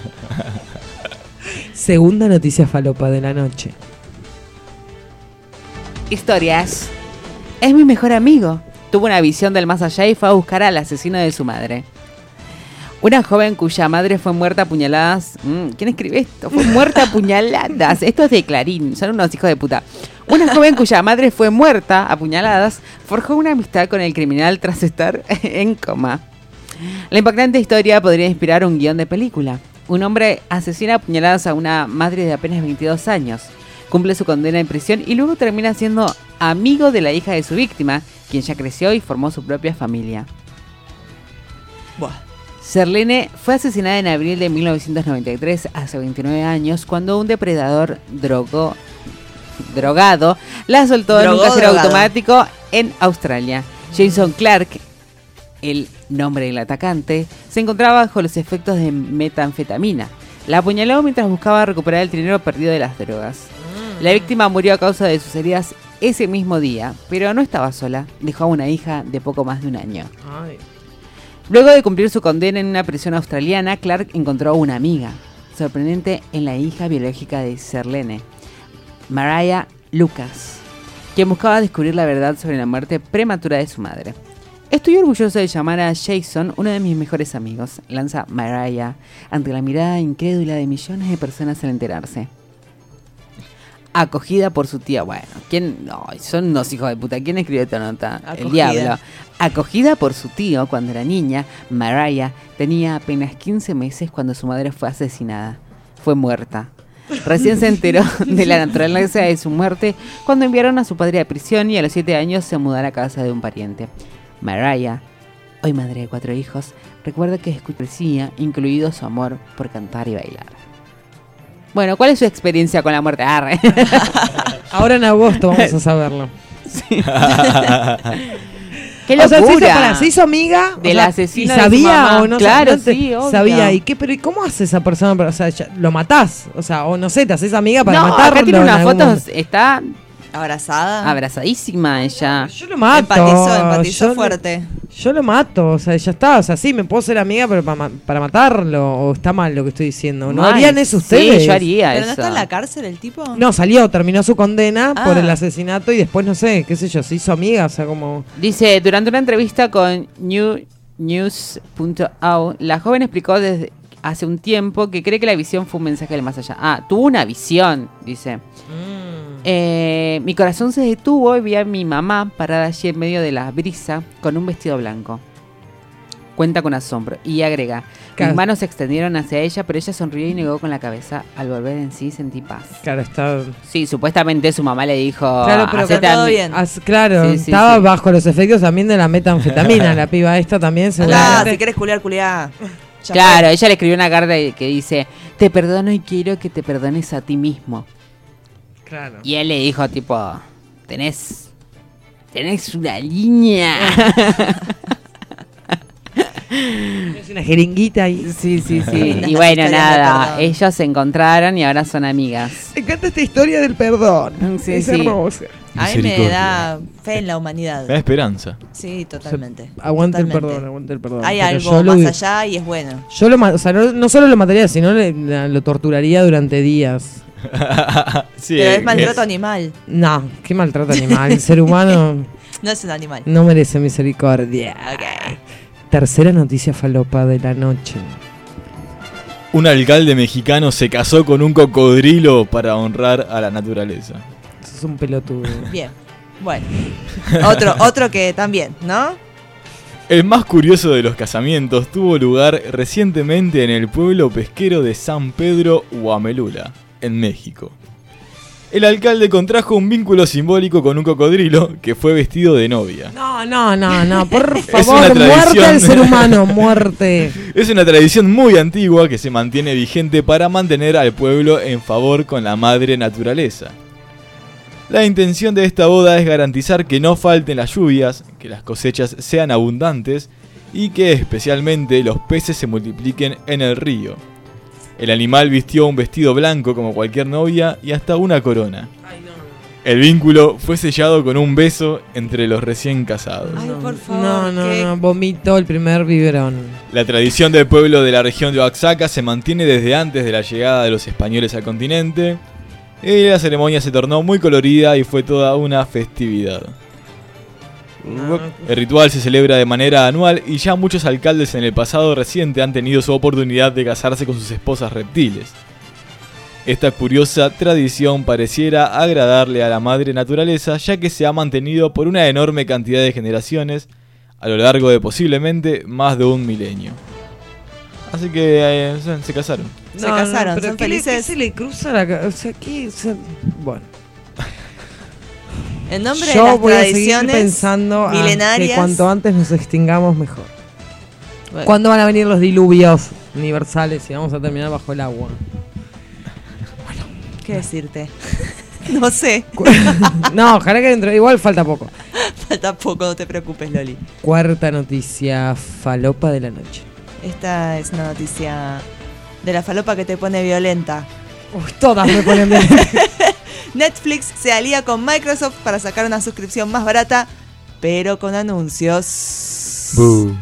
Segunda noticia falopa de la noche. Historias. Es mi mejor amigo tuvo una visión del más allá y fue a buscar al asesino de su madre. Una joven cuya madre fue muerta a puñaladas. Mm, ¿Quién escribe esto? Fue muerta a puñaladas. Esto es de Clarín, son unos hijos de puta. Una joven cuya madre fue muerta a puñaladas forjó una amistad con el criminal tras estar en coma. La impactante historia podría inspirar un guion de película. Un hombre asesina a puñaladas a una madre de apenas 22 años cumple su condena en prisión y luego termina siendo amigo de la hija de su víctima, quien ya creció y formó su propia familia. Serlene fue asesinada en abril de 1993, hace 29 años, cuando un depredador drogó, drogado la soltó en un cajero automático en Australia. Jason Clark, el nombre del atacante, se encontraba bajo los efectos de metanfetamina. La apuñaló mientras buscaba recuperar el dinero perdido de las drogas. La víctima murió a causa de sus heridas ese mismo día, pero no estaba sola. Dejó a una hija de poco más de un año. Luego de cumplir su condena en una prisión australiana, Clark encontró a una amiga, sorprendente en la hija biológica de Serlene, Mariah Lucas, quien buscaba descubrir la verdad sobre la muerte prematura de su madre. Estoy orgulloso de llamar a Jason uno de mis mejores amigos, lanza Mariah, ante la mirada incrédula de millones de personas al enterarse acogida por su tía. Bueno, ¿quién? No, son unos hijos de puta. ¿Quién escribió esta nota? El diablo. Acogida por su tío cuando era niña, Mariah tenía apenas 15 meses cuando su madre fue asesinada. Fue muerta. Recién se enteró de la naturaleza de su muerte cuando enviaron a su padre a prisión y a los 7 años se mudó a la casa de un pariente. Mariah, hoy madre de cuatro hijos, recuerda que escuchó incluido su amor por cantar y bailar. Bueno, ¿cuál es su experiencia con la muerte? Ahora en agosto vamos a saberlo. ¡Qué locura! O sea, se, hizo, para, se hizo amiga del o sea, asesino. Sabía o no claro, sí, obvio. sabía. ¿Y qué, pero ¿y cómo hace esa persona? O sea, lo matás. O sea, o no sé, te haces amiga para no, matarlo. Acá tiene unas fotos, está ¿Abrazada? Abrazadísima ella. Yo lo mato. Empatizó, empatizó fuerte. Yo lo mato, o sea, ya está. O sea, sí, me puedo ser amiga, pero para, para matarlo. O está mal lo que estoy diciendo. ¿No harían eso ustedes? Sí, yo haría ¿Pero no está en la cárcel el tipo? No, salió, terminó su condena por el ah. asesinato y después, no sé, qué sé yo, se hizo amiga, o sea, como... Dice, durante una entrevista con New News.au, la joven explicó desde hace un tiempo que cree que la visión fue un mensaje del más allá. Ah, tuvo una visión, dice. Mm. Eh, mi corazón se detuvo y vi a mi mamá parada allí en medio de la brisa con un vestido blanco. Cuenta con asombro y agrega, mis manos se extendieron hacia ella, pero ella sonrió y negó con la cabeza. Al volver en sí sentí paz. Claro, está... Sí, supuestamente su mamá le dijo... Claro, pero que todo bien. Claro, estaba bajo los efectos también de la metanfetamina, la piba esta también. Ah, se Claro, si querés culiar, culiar. Claro, ella le escribió una carta que dice, te perdono y quiero que te perdones a ti mismo. Y él le dijo, tipo, tenés. Tenés una línea. Es una jeringuita ahí. Sí, sí, sí. y bueno, nada, ellos se encontraron y ahora son amigas. Me encanta esta historia del perdón. Es hermosa. A mí me da fe en la humanidad. Me da esperanza. Sí, totalmente. O aguanta el perdón, aguanta el perdón. Hay algo más allá y es bueno. Yo lo, o sea, no, solo lo mataría, sino le, lo torturaría durante días. Pero es maltrato animal. No, qué maltrato animal. El ser humano. no es un animal. No merece misericordia. Okay. Tercera noticia falopa de la noche. Un alcalde mexicano se casó con un cocodrilo para honrar a la naturaleza. Eso es un pelotudo. Bien. Bueno. Otro, otro que también, ¿no? El más curioso de los casamientos tuvo lugar recientemente en el pueblo pesquero de San Pedro Huamelula en México. El alcalde contrajo un vínculo simbólico con un cocodrilo que fue vestido de novia. No, no, no, no, por favor, muerte al ser humano, muerte. es una tradición muy antigua que se mantiene vigente para mantener al pueblo en favor con la madre naturaleza. La intención de esta boda es garantizar que no falten las lluvias, que las cosechas sean abundantes y que especialmente los peces se multipliquen en el río. El animal vistió un vestido blanco como cualquier novia y hasta una corona. El vínculo fue sellado con un beso entre los recién casados. Ay, por favor. No, no, ¿qué? vomito el primer biberón. La tradición del pueblo de la región de Oaxaca se mantiene desde antes de la llegada de los españoles al continente. Y la ceremonia se tornó muy colorida y fue toda una festividad. El ritual se celebra de manera anual y ya muchos alcaldes en el pasado reciente han tenido su oportunidad de casarse con sus esposas reptiles. Esta curiosa tradición pareciera agradarle a la madre naturaleza ya que se ha mantenido por una enorme cantidad de generaciones a lo largo de posiblemente más de un milenio. Así que eh, se casaron. No, se casaron, son felices. Se le cruza la bueno. En nombre Yo de las voy tradiciones a seguir pensando que cuanto antes nos extingamos mejor. Bueno. ¿Cuándo van a venir los diluvios universales y vamos a terminar bajo el agua? Bueno, ¿qué decirte? no sé. no, ojalá que dentro. Igual falta poco. Falta poco, no te preocupes, Loli. Cuarta noticia: falopa de la noche. Esta es una noticia de la falopa que te pone violenta. Uy, todas me ponen violenta. Netflix se alía con Microsoft para sacar una suscripción más barata, pero con anuncios. Boo.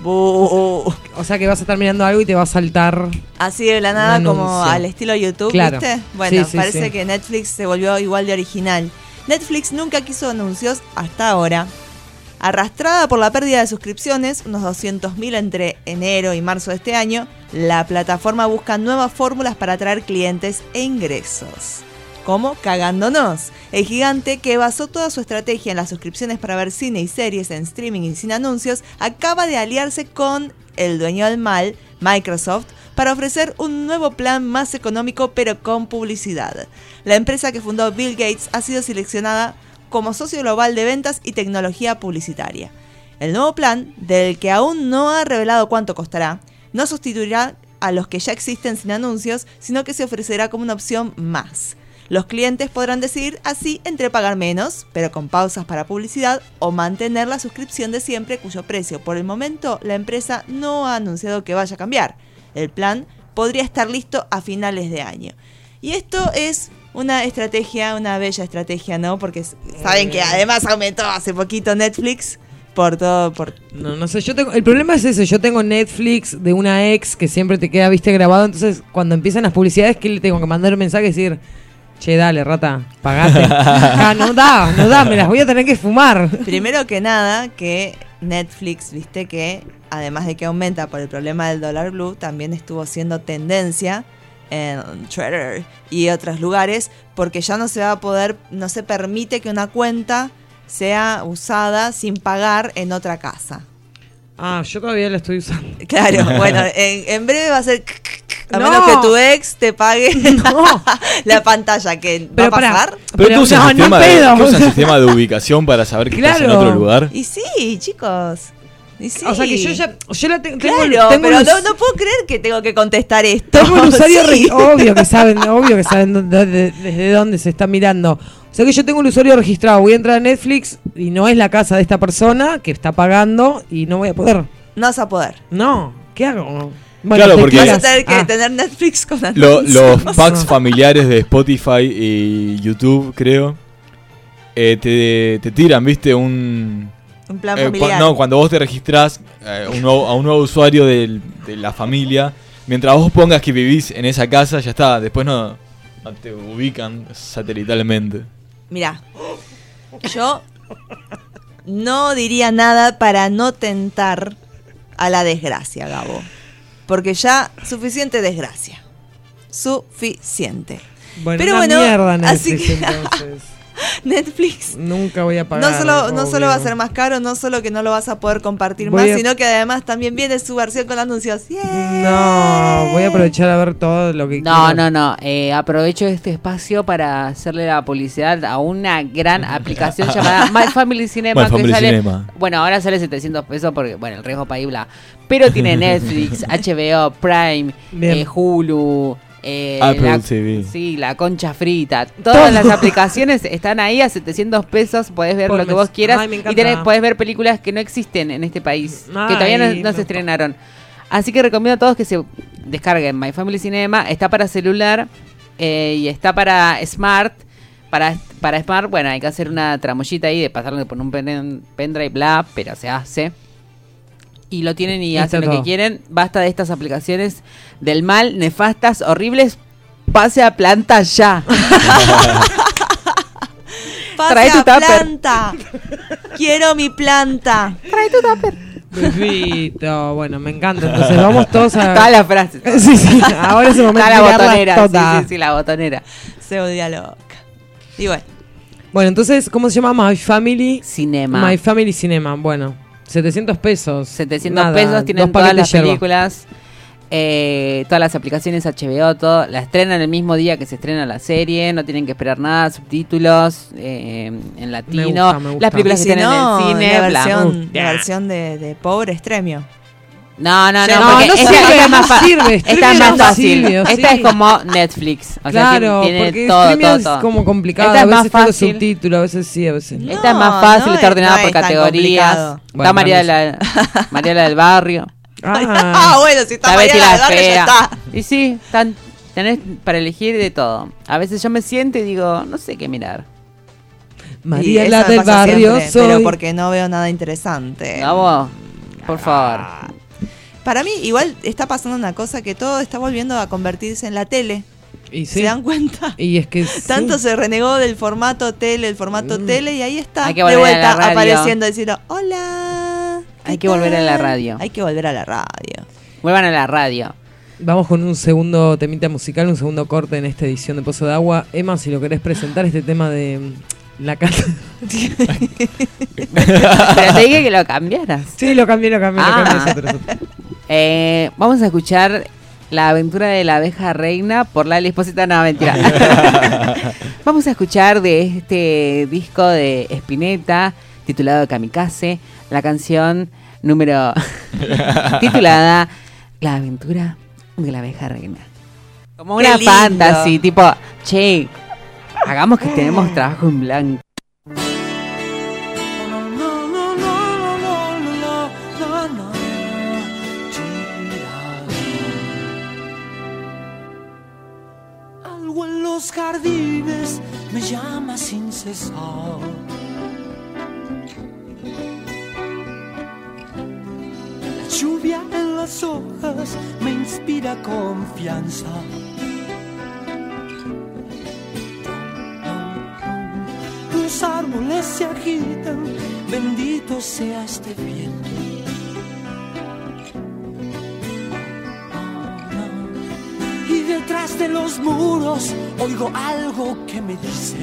Boo. O sea que vas a estar mirando algo y te va a saltar. Así de la nada, como al estilo YouTube, claro. ¿viste? Bueno, parece que Netflix se volvió igual de original. Netflix nunca quiso anuncios hasta ahora. Arrastrada por la pérdida de suscripciones, unos 200.000 entre enero y marzo de este año, la plataforma busca nuevas fórmulas para atraer clientes e ingresos como Cagándonos. El gigante, que basó toda su estrategia en las suscripciones para ver cine y series en streaming y sin anuncios, acaba de aliarse con el dueño del mal, Microsoft, para ofrecer un nuevo plan más económico pero con publicidad. La empresa que fundó Bill Gates ha sido seleccionada como socio global de ventas y tecnología publicitaria. El nuevo plan, del que aún no ha revelado cuánto costará, no sustituirá a los que ya existen sin anuncios, sino que se ofrecerá como una opción más. Los clientes podrán decidir así entre pagar menos, pero con pausas para publicidad, o mantener la suscripción de siempre cuyo precio por el momento la empresa no ha anunciado que vaya a cambiar. El plan podría estar listo a finales de año. Y esto es una estrategia, una bella estrategia, ¿no? Porque eh. saben que además aumentó hace poquito Netflix por todo no no sé yo tengo el problema es ese yo tengo Netflix de una ex que siempre te queda viste grabado entonces cuando empiezan las publicidades que le tengo que mandar un mensaje y decir Che, dale, rata, pagate. ah, no da, no da, me las voy a tener que fumar. Primero que nada, que Netflix, viste que además de que aumenta por el problema del dólar blue, también estuvo siendo tendencia en Twitter y otros lugares, porque ya no se va a poder, no se permite que una cuenta sea usada sin pagar en otra casa. Ah, yo todavía la estoy usando. Claro, bueno, en breve va a ser a no. menos que tu ex te pague la pantalla que pero va a pasar. Para, pero, tú usas, no, sistema, de, ¿tú usas sistema de ubicación para saber que claro. estás en otro lugar. Y sí, chicos. Sí. O sea que yo ya yo la claro, tengo, pero no, puedo creer que tengo que contestar esto. Tengo un usuario sí. re, obvio que saben, obvio que saben desde dónde se está mirando. O sea que yo tengo un usuario registrado, voy a entrar a Netflix y no es la casa de esta persona que está pagando y no voy a poder. No vas a poder. No, ¿qué hago? Claro, porque vas a tener que tener Netflix con lo, Los packs familiares de Spotify y YouTube, creo, eh, te, te, tiran, viste, un... Plan eh, familiar. No, cuando vos te registrás eh, a un nuevo usuario de la familia, mientras vos pongas que vivís en esa casa, ya está, después no, no te ubican satelitalmente. Mirá, yo no diría nada para no tentar a la desgracia, Gabo porque ya suficiente desgracia. Suficiente. Bueno, Pero una bueno, así entonces. Netflix. Nunca voy a pagar. No solo, no solo va a ser más caro, no solo que no lo vas a poder compartir más, sino que además también viene su versión con anuncios. ¡Yay! No, voy a aprovechar a ver todo lo que No, quiero. no, no. Eh, aprovecho este espacio para hacerle la publicidad a una gran aplicación llamada My Family Cinema. My que Family Cinema. Bueno, ahora sale 700 pesos porque, bueno, el riesgo para Ibla. Pero tiene Netflix, HBO, Prime, eh, Hulu. Eh, ah, Apple TV. Sí, la concha frita. Todas las aplicaciones están ahí a 700 pesos. Podés ver lo que vos quieras. Y tenés, podés ver películas que no existen en este país, que todavía no, se estrenaron. Así que recomiendo a todos que se descarguen My Family Cinema. Está para celular eh, y está para Smart. Para, para Smart, bueno, hay que hacer una tramollita ahí de pasarlo por un pendrive, bla, pero se hace y lo tienen y, hacen lo que quieren. Basta de estas aplicaciones del mal, nefastas, horribles. Pase a planta ya. Pase Trae tu tupper. planta. Quiero mi planta. Trae tu tupper. Bebito, bueno, me encanta. Entonces vamos todos a. Toda la frase. Sí, sí. Ahora es el momento de la botonera. Sí, sí, sí, la botonera. Pseudia loca. Y bueno. Bueno, entonces, ¿cómo se llama? My Family Cinema. My Family Cinema, bueno. 700 pesos. 700 pesos tienen todas las películas, eh, todas las aplicaciones HBO, todo. La estrenan el mismo día que se estrena la serie, no tienen que esperar nada, subtítulos eh, en latino. Las películas si que en el cine, la versión, la versión de, de pobre extremio. No, no, no, no, porque no esta, sirve, esta, más, sirve, esta es más fácil. Sirve, esta sí. es como Netflix. O claro, sea, tiene porque todo, todo, es todo. como complicado. Esta es más fácil. subtítulo, a veces sí, a veces no. Esta es más fácil, está ordenada por es categorías. Bueno, está María, la, María la del Barrio. Ah, ah bueno, si está, está María la del Barrio, ya está. Y sí, están, tenés para elegir de todo. A veces yo me siento y digo, no sé qué mirar. María la del Barrio, soy... Pero porque no veo nada interesante. No, vos, por favor. Ah. Para mí, igual está pasando una cosa que todo está volviendo a convertirse en la tele. Y sí. ¿Se dan cuenta? Y es que tanto se renegó del formato tele, el formato mm. tele, y ahí está de vuelta apareciendo diciendo, hola. Hay que volver a la radio. Hay que volver a la radio. Vuelvan a la radio. Vamos con un segundo temita musical, un segundo corte en esta edición de Pozo de Agua. Emma, si lo querés presentar, este tema de mm, la casa. Pero te dije que lo cambiaras. Sí, lo cambié, lo cambié, lo cambié. Ah. Eh, vamos a escuchar La aventura de la abeja reina por la Esposita. No, mentira. vamos a escuchar de este disco de Spinetta titulado Kamikaze la canción número titulada La aventura de la abeja reina. Como una fantasy, tipo, che, hagamos que tenemos trabajo en blanco. los jardines me llama sin cesar. La lluvia en las hojas me inspira confianza. Los árboles se agitan, bendito sea este viento. detrás de los muros oigo algo que me dice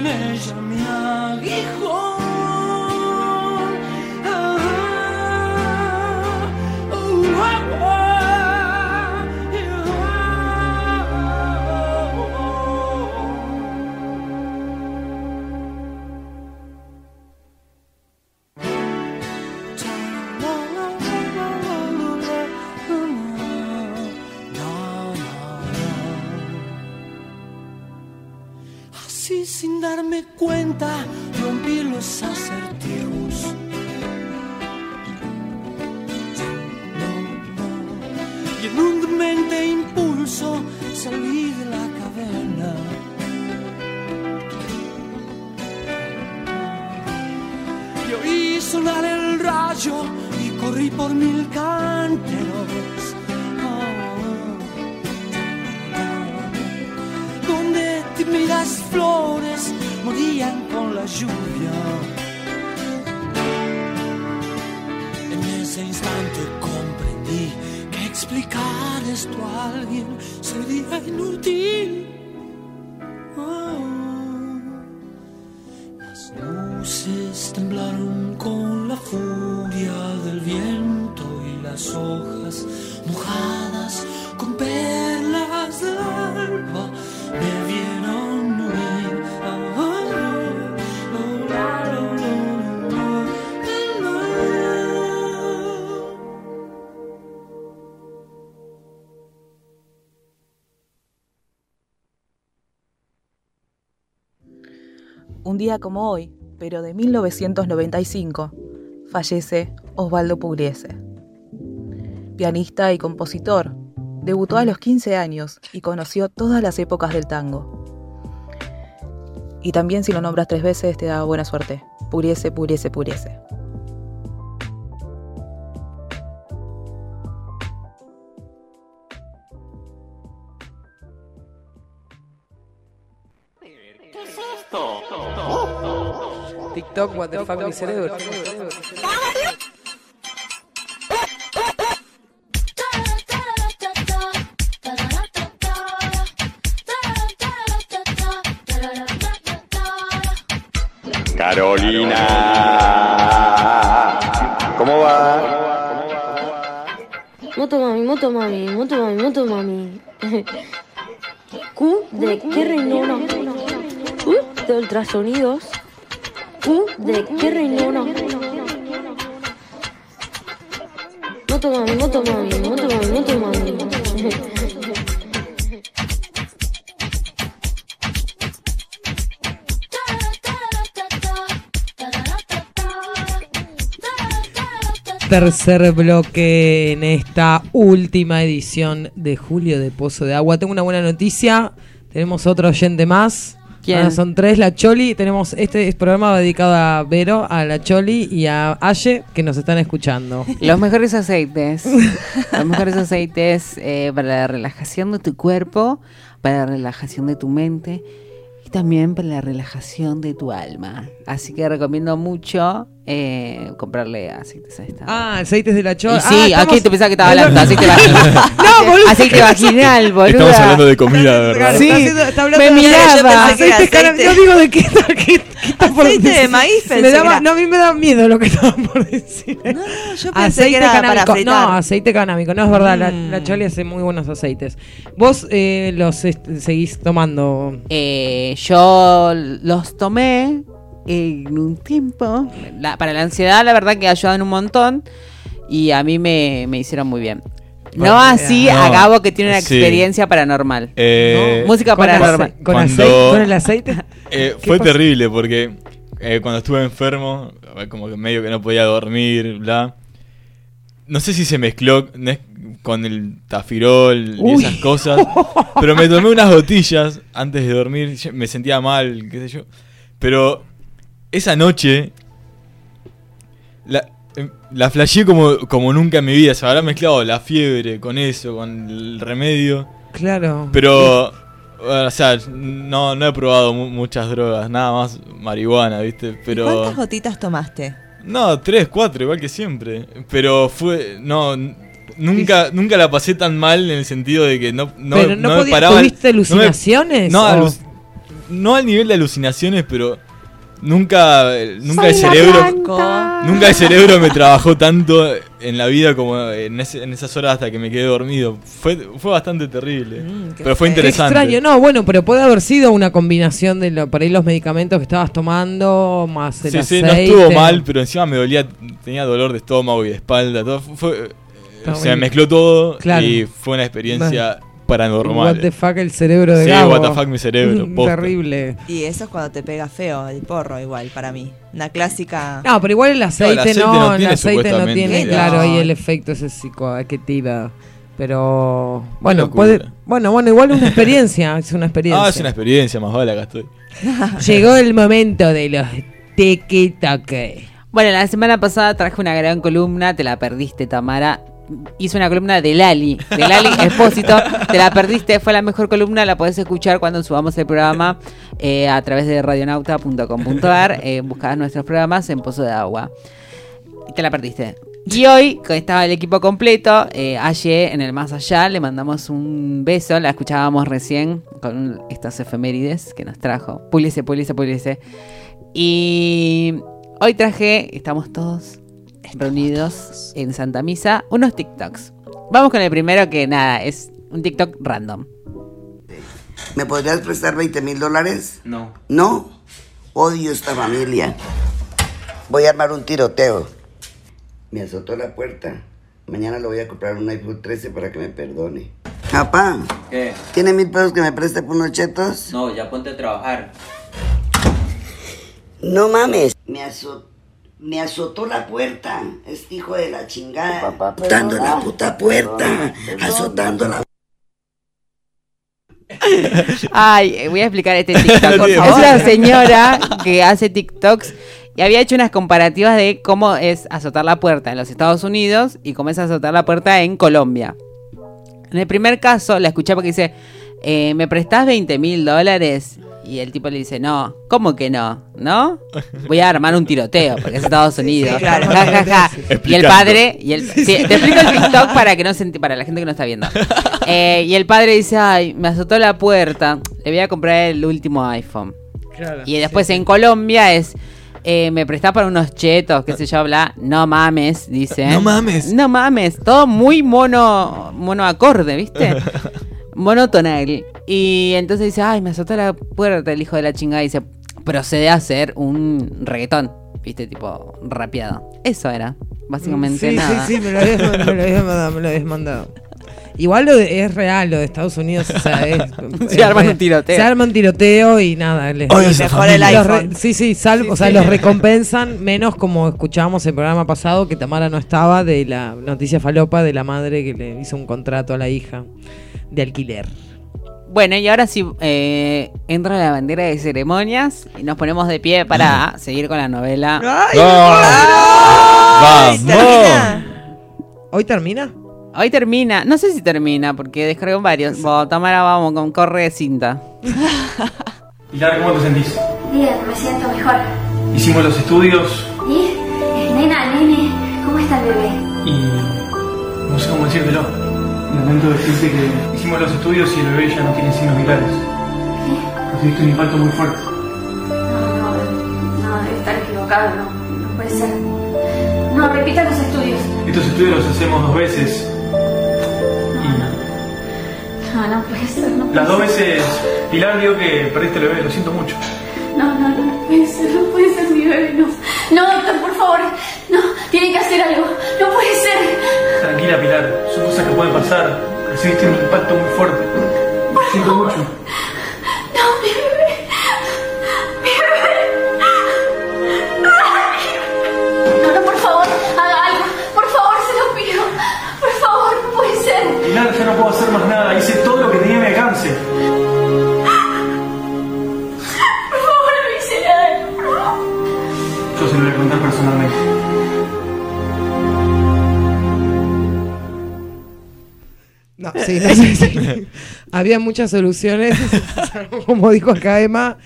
en ella mi aguijón. día como hoy, pero de 1995, fallece Osvaldo Pugliese. Pianista y compositor, debutó a los 15 años y conoció todas las épocas del tango. Y también si lo nombras tres veces te da buena suerte. Pugliese, Pugliese, Pugliese. TikTok, What the fuck, mi cerebro. Carolina, ¿cómo va? Moto mami, moto mami, moto mami, moto mami. Q de qué reino? U de ultrasonidos uh, de qué. Moto mami, moto mami, moto mami, moto mami. Tercer bloque en esta última edición de Julio de Pozo de Agua. Tengo una buena noticia. Tenemos otro oyente más. ¿Quién? Son tres, la Choli. Tenemos este programa dedicado a Vero, a la Choli y a Aye, que nos están escuchando. Los mejores aceites. Los mejores aceites eh, para la relajación de tu cuerpo, para la relajación de tu mente y también para la relajación de tu alma. Así que recomiendo mucho eh, comprarle aceites a esta. Ah, aceites de la chota. Ah, sí, aquí te pensaba que estaba hablando. Aceite vaginal. no, boludo. Aceite vaginal, boludo. Estamos hablando de comida, ¿verdad? Sí, está, hablando me miraba. Aceite, aceite. Yo digo de qué está, qué, por decir. Aceite de maíz, me No, a mí me da miedo lo que estaba por decir. No, no, yo pensé aceite que era canábico. Para no, aceite canábico. No, es verdad. La, la mm. Chole hace muy buenos aceites. ¿Vos eh, los este, seguís tomando? Eh, yo los tomé en un tiempo. Para la ansiedad, la verdad que ayudan un montón y a mí me, me hicieron muy bien. No así eh, no. a Gabo que tiene una experiencia paranormal. Eh, Música paranormal. Con, aceite, con, el aceite. Eh, fue terrible porque cuando estuve enfermo, como que medio que no podía dormir, bla. No sé si se mezcló con el tafirol y esas cosas, pero me tomé unas gotillas antes de dormir, me sentía mal, qué sé yo. Pero esa noche la, em, la flasheé como, como nunca en mi vida. Se habrá mezclado la fiebre con eso, con el remedio. Claro. Pero, eh, o sea, no, no he probado muchas drogas, nada más marihuana, ¿viste? Pero... ¿Cuántas gotitas tomaste? No, tres, cuatro, igual que siempre. Pero fue, no, nunca, nunca la pasé tan mal en el sentido de que no, no, no, no me paraba. ¿Tuviste alucinaciones? No, me, no al nivel de alucinaciones, pero Nunca, nunca el cerebro. Nunca el cerebro me trabajó tanto en la vida como en, ese, en esas horas hasta que me quedé dormido. Fue, fue bastante terrible. Pero fue interesante. Extraño, no, bueno, pero puede haber sido una combinación de lo, por ahí los medicamentos que estabas tomando, más el sí. Sí, no estuvo mal, pero encima me dolía, tenía dolor de estómago y de espalda. Todo fue, eh, se mezcló todo y fue una experiencia paranormal. What the fuck el cerebro de sí, Gabo. mi cerebro. Mm, terrible. Y eso es cuando te pega feo el porro, igual, para mí. Una clásica. No, pero igual el aceite no, el aceite no, tiene, el claro, y el efecto ese psicoactiva. Pero bueno, puede, bueno, bueno, igual una experiencia, es una experiencia. Ah, es una experiencia, más vale acá. Llegó el momento de los tiki-toque. Bueno, la semana pasada traje una gran columna, te la perdiste Tamara, hice una columna de Lali, de Lali Espósito. Te la perdiste, fue la mejor columna, la podés escuchar cuando subamos el programa eh, a través de radionauta.com.ar. Eh, buscás nuestros programas en Pozo de Agua. Te la perdiste. Y hoy estaba el equipo completo. Eh, ayer en el Más Allá le mandamos un beso. La escuchábamos recién con estas efemérides que nos trajo. Puliese, puliese, puliese. Y hoy traje, estamos todos Reunidos todos. en Santa Misa unos TikToks. Vamos con el primero que nada, es un TikTok random. ¿Me podrías prestar 20 mil dólares? No. ¿No? Odio esta familia. Voy a armar un tiroteo. Me azotó la puerta. Mañana le voy a comprar un iPhone 13 para que me perdone. Papá. ¿Qué? ¿Tiene mil pesos que me preste por unos chetos? No, ya ponte a trabajar. No mames. Me azotó me azotó la puerta, este hijo de la chingada. Azotando la ah, puta puerta, azotando la Ay, voy a explicar este TikTok. Es una señora que hace TikToks y había hecho unas comparativas de cómo es azotar la puerta en los Estados Unidos y cómo es azotar la puerta en Colombia. En el primer caso, la escuché porque dice, eh, me prestás 20 mil dólares y el tipo le dice, no, ¿cómo que no? ¿No? Voy a armar un tiroteo, porque es Estados Unidos. Claro. Y el padre, y el, te explico el TikTok para que no se, para la gente que no está viendo. Eh, y el padre dice, ay, me azotó la puerta, le voy a comprar el último iPhone. Claro, y después en Colombia es... Eh, me prestás para unos chetos, qué sé yo, habla No mames, dice. No mames. No mames. Todo muy mono, mono acorde, ¿viste? monotonal. Y entonces dice, ay, me azotó la puerta el hijo de la chingada. Y dice, procede a hacer un reggaetón. Viste, tipo, rapeado. Eso era, básicamente sí, nada. Sí, sí, me lo habías, mandado, me lo habías mandado. Igual lo de, es real, lo de Estados Unidos, o sea, se arman un tiroteo. Se arman tiroteo y nada. Les, Oye, se el sí, sí, sal, o sea, los recompensan, menos como escuchábamos el programa pasado, que Tamara no estaba, de la noticia falopa de la madre que le hizo un contrato a la hija de alquiler. Bueno, y ahora sí eh, entra la bandera de ceremonias y nos ponemos de pie para ah. seguir con la novela. ¡Ay, no! ¡Vamos! ¿Hoy termina? Hoy termina. No sé si termina porque descargó varios. Bueno, Tamara, vamos con corre de cinta. Pilar, ¿cómo te sentís? Me siento mejor. Hicimos los estudios. ¿Y? Nena, nene, ¿cómo está el bebé? Y. no sé cómo decírtelo. Lamento decirte que hicimos los estudios y el bebé ya no tiene signos vitales. ¿Qué? Tuviste un impacto muy fuerte. No, no, no, debe estar equivocado, no, no puede ser. No, repita los estudios. Estos estudios los hacemos dos veces. No, no, no puede ser, no puede ser. Las dos veces Pilar dijo que perdiste el bebé, lo siento mucho. No, no, no, no puede ser, no puede ser mi bebé, no. No, doctor, por favor, no, tiene que hacer algo, no puede ser. Tranquila, Pilar, son cosas que pueden pasar. Recibiste un impacto muy fuerte. Lo siento mucho. No, mi bebé. Mi bebé. No, no, por favor, haga algo. Por favor, se lo pido. Por favor, no puede ser. Pilar, yo no puedo hacer más nada. Hice No, sí, no sé, sí. Había muchas soluciones. Como dijo acá Emma,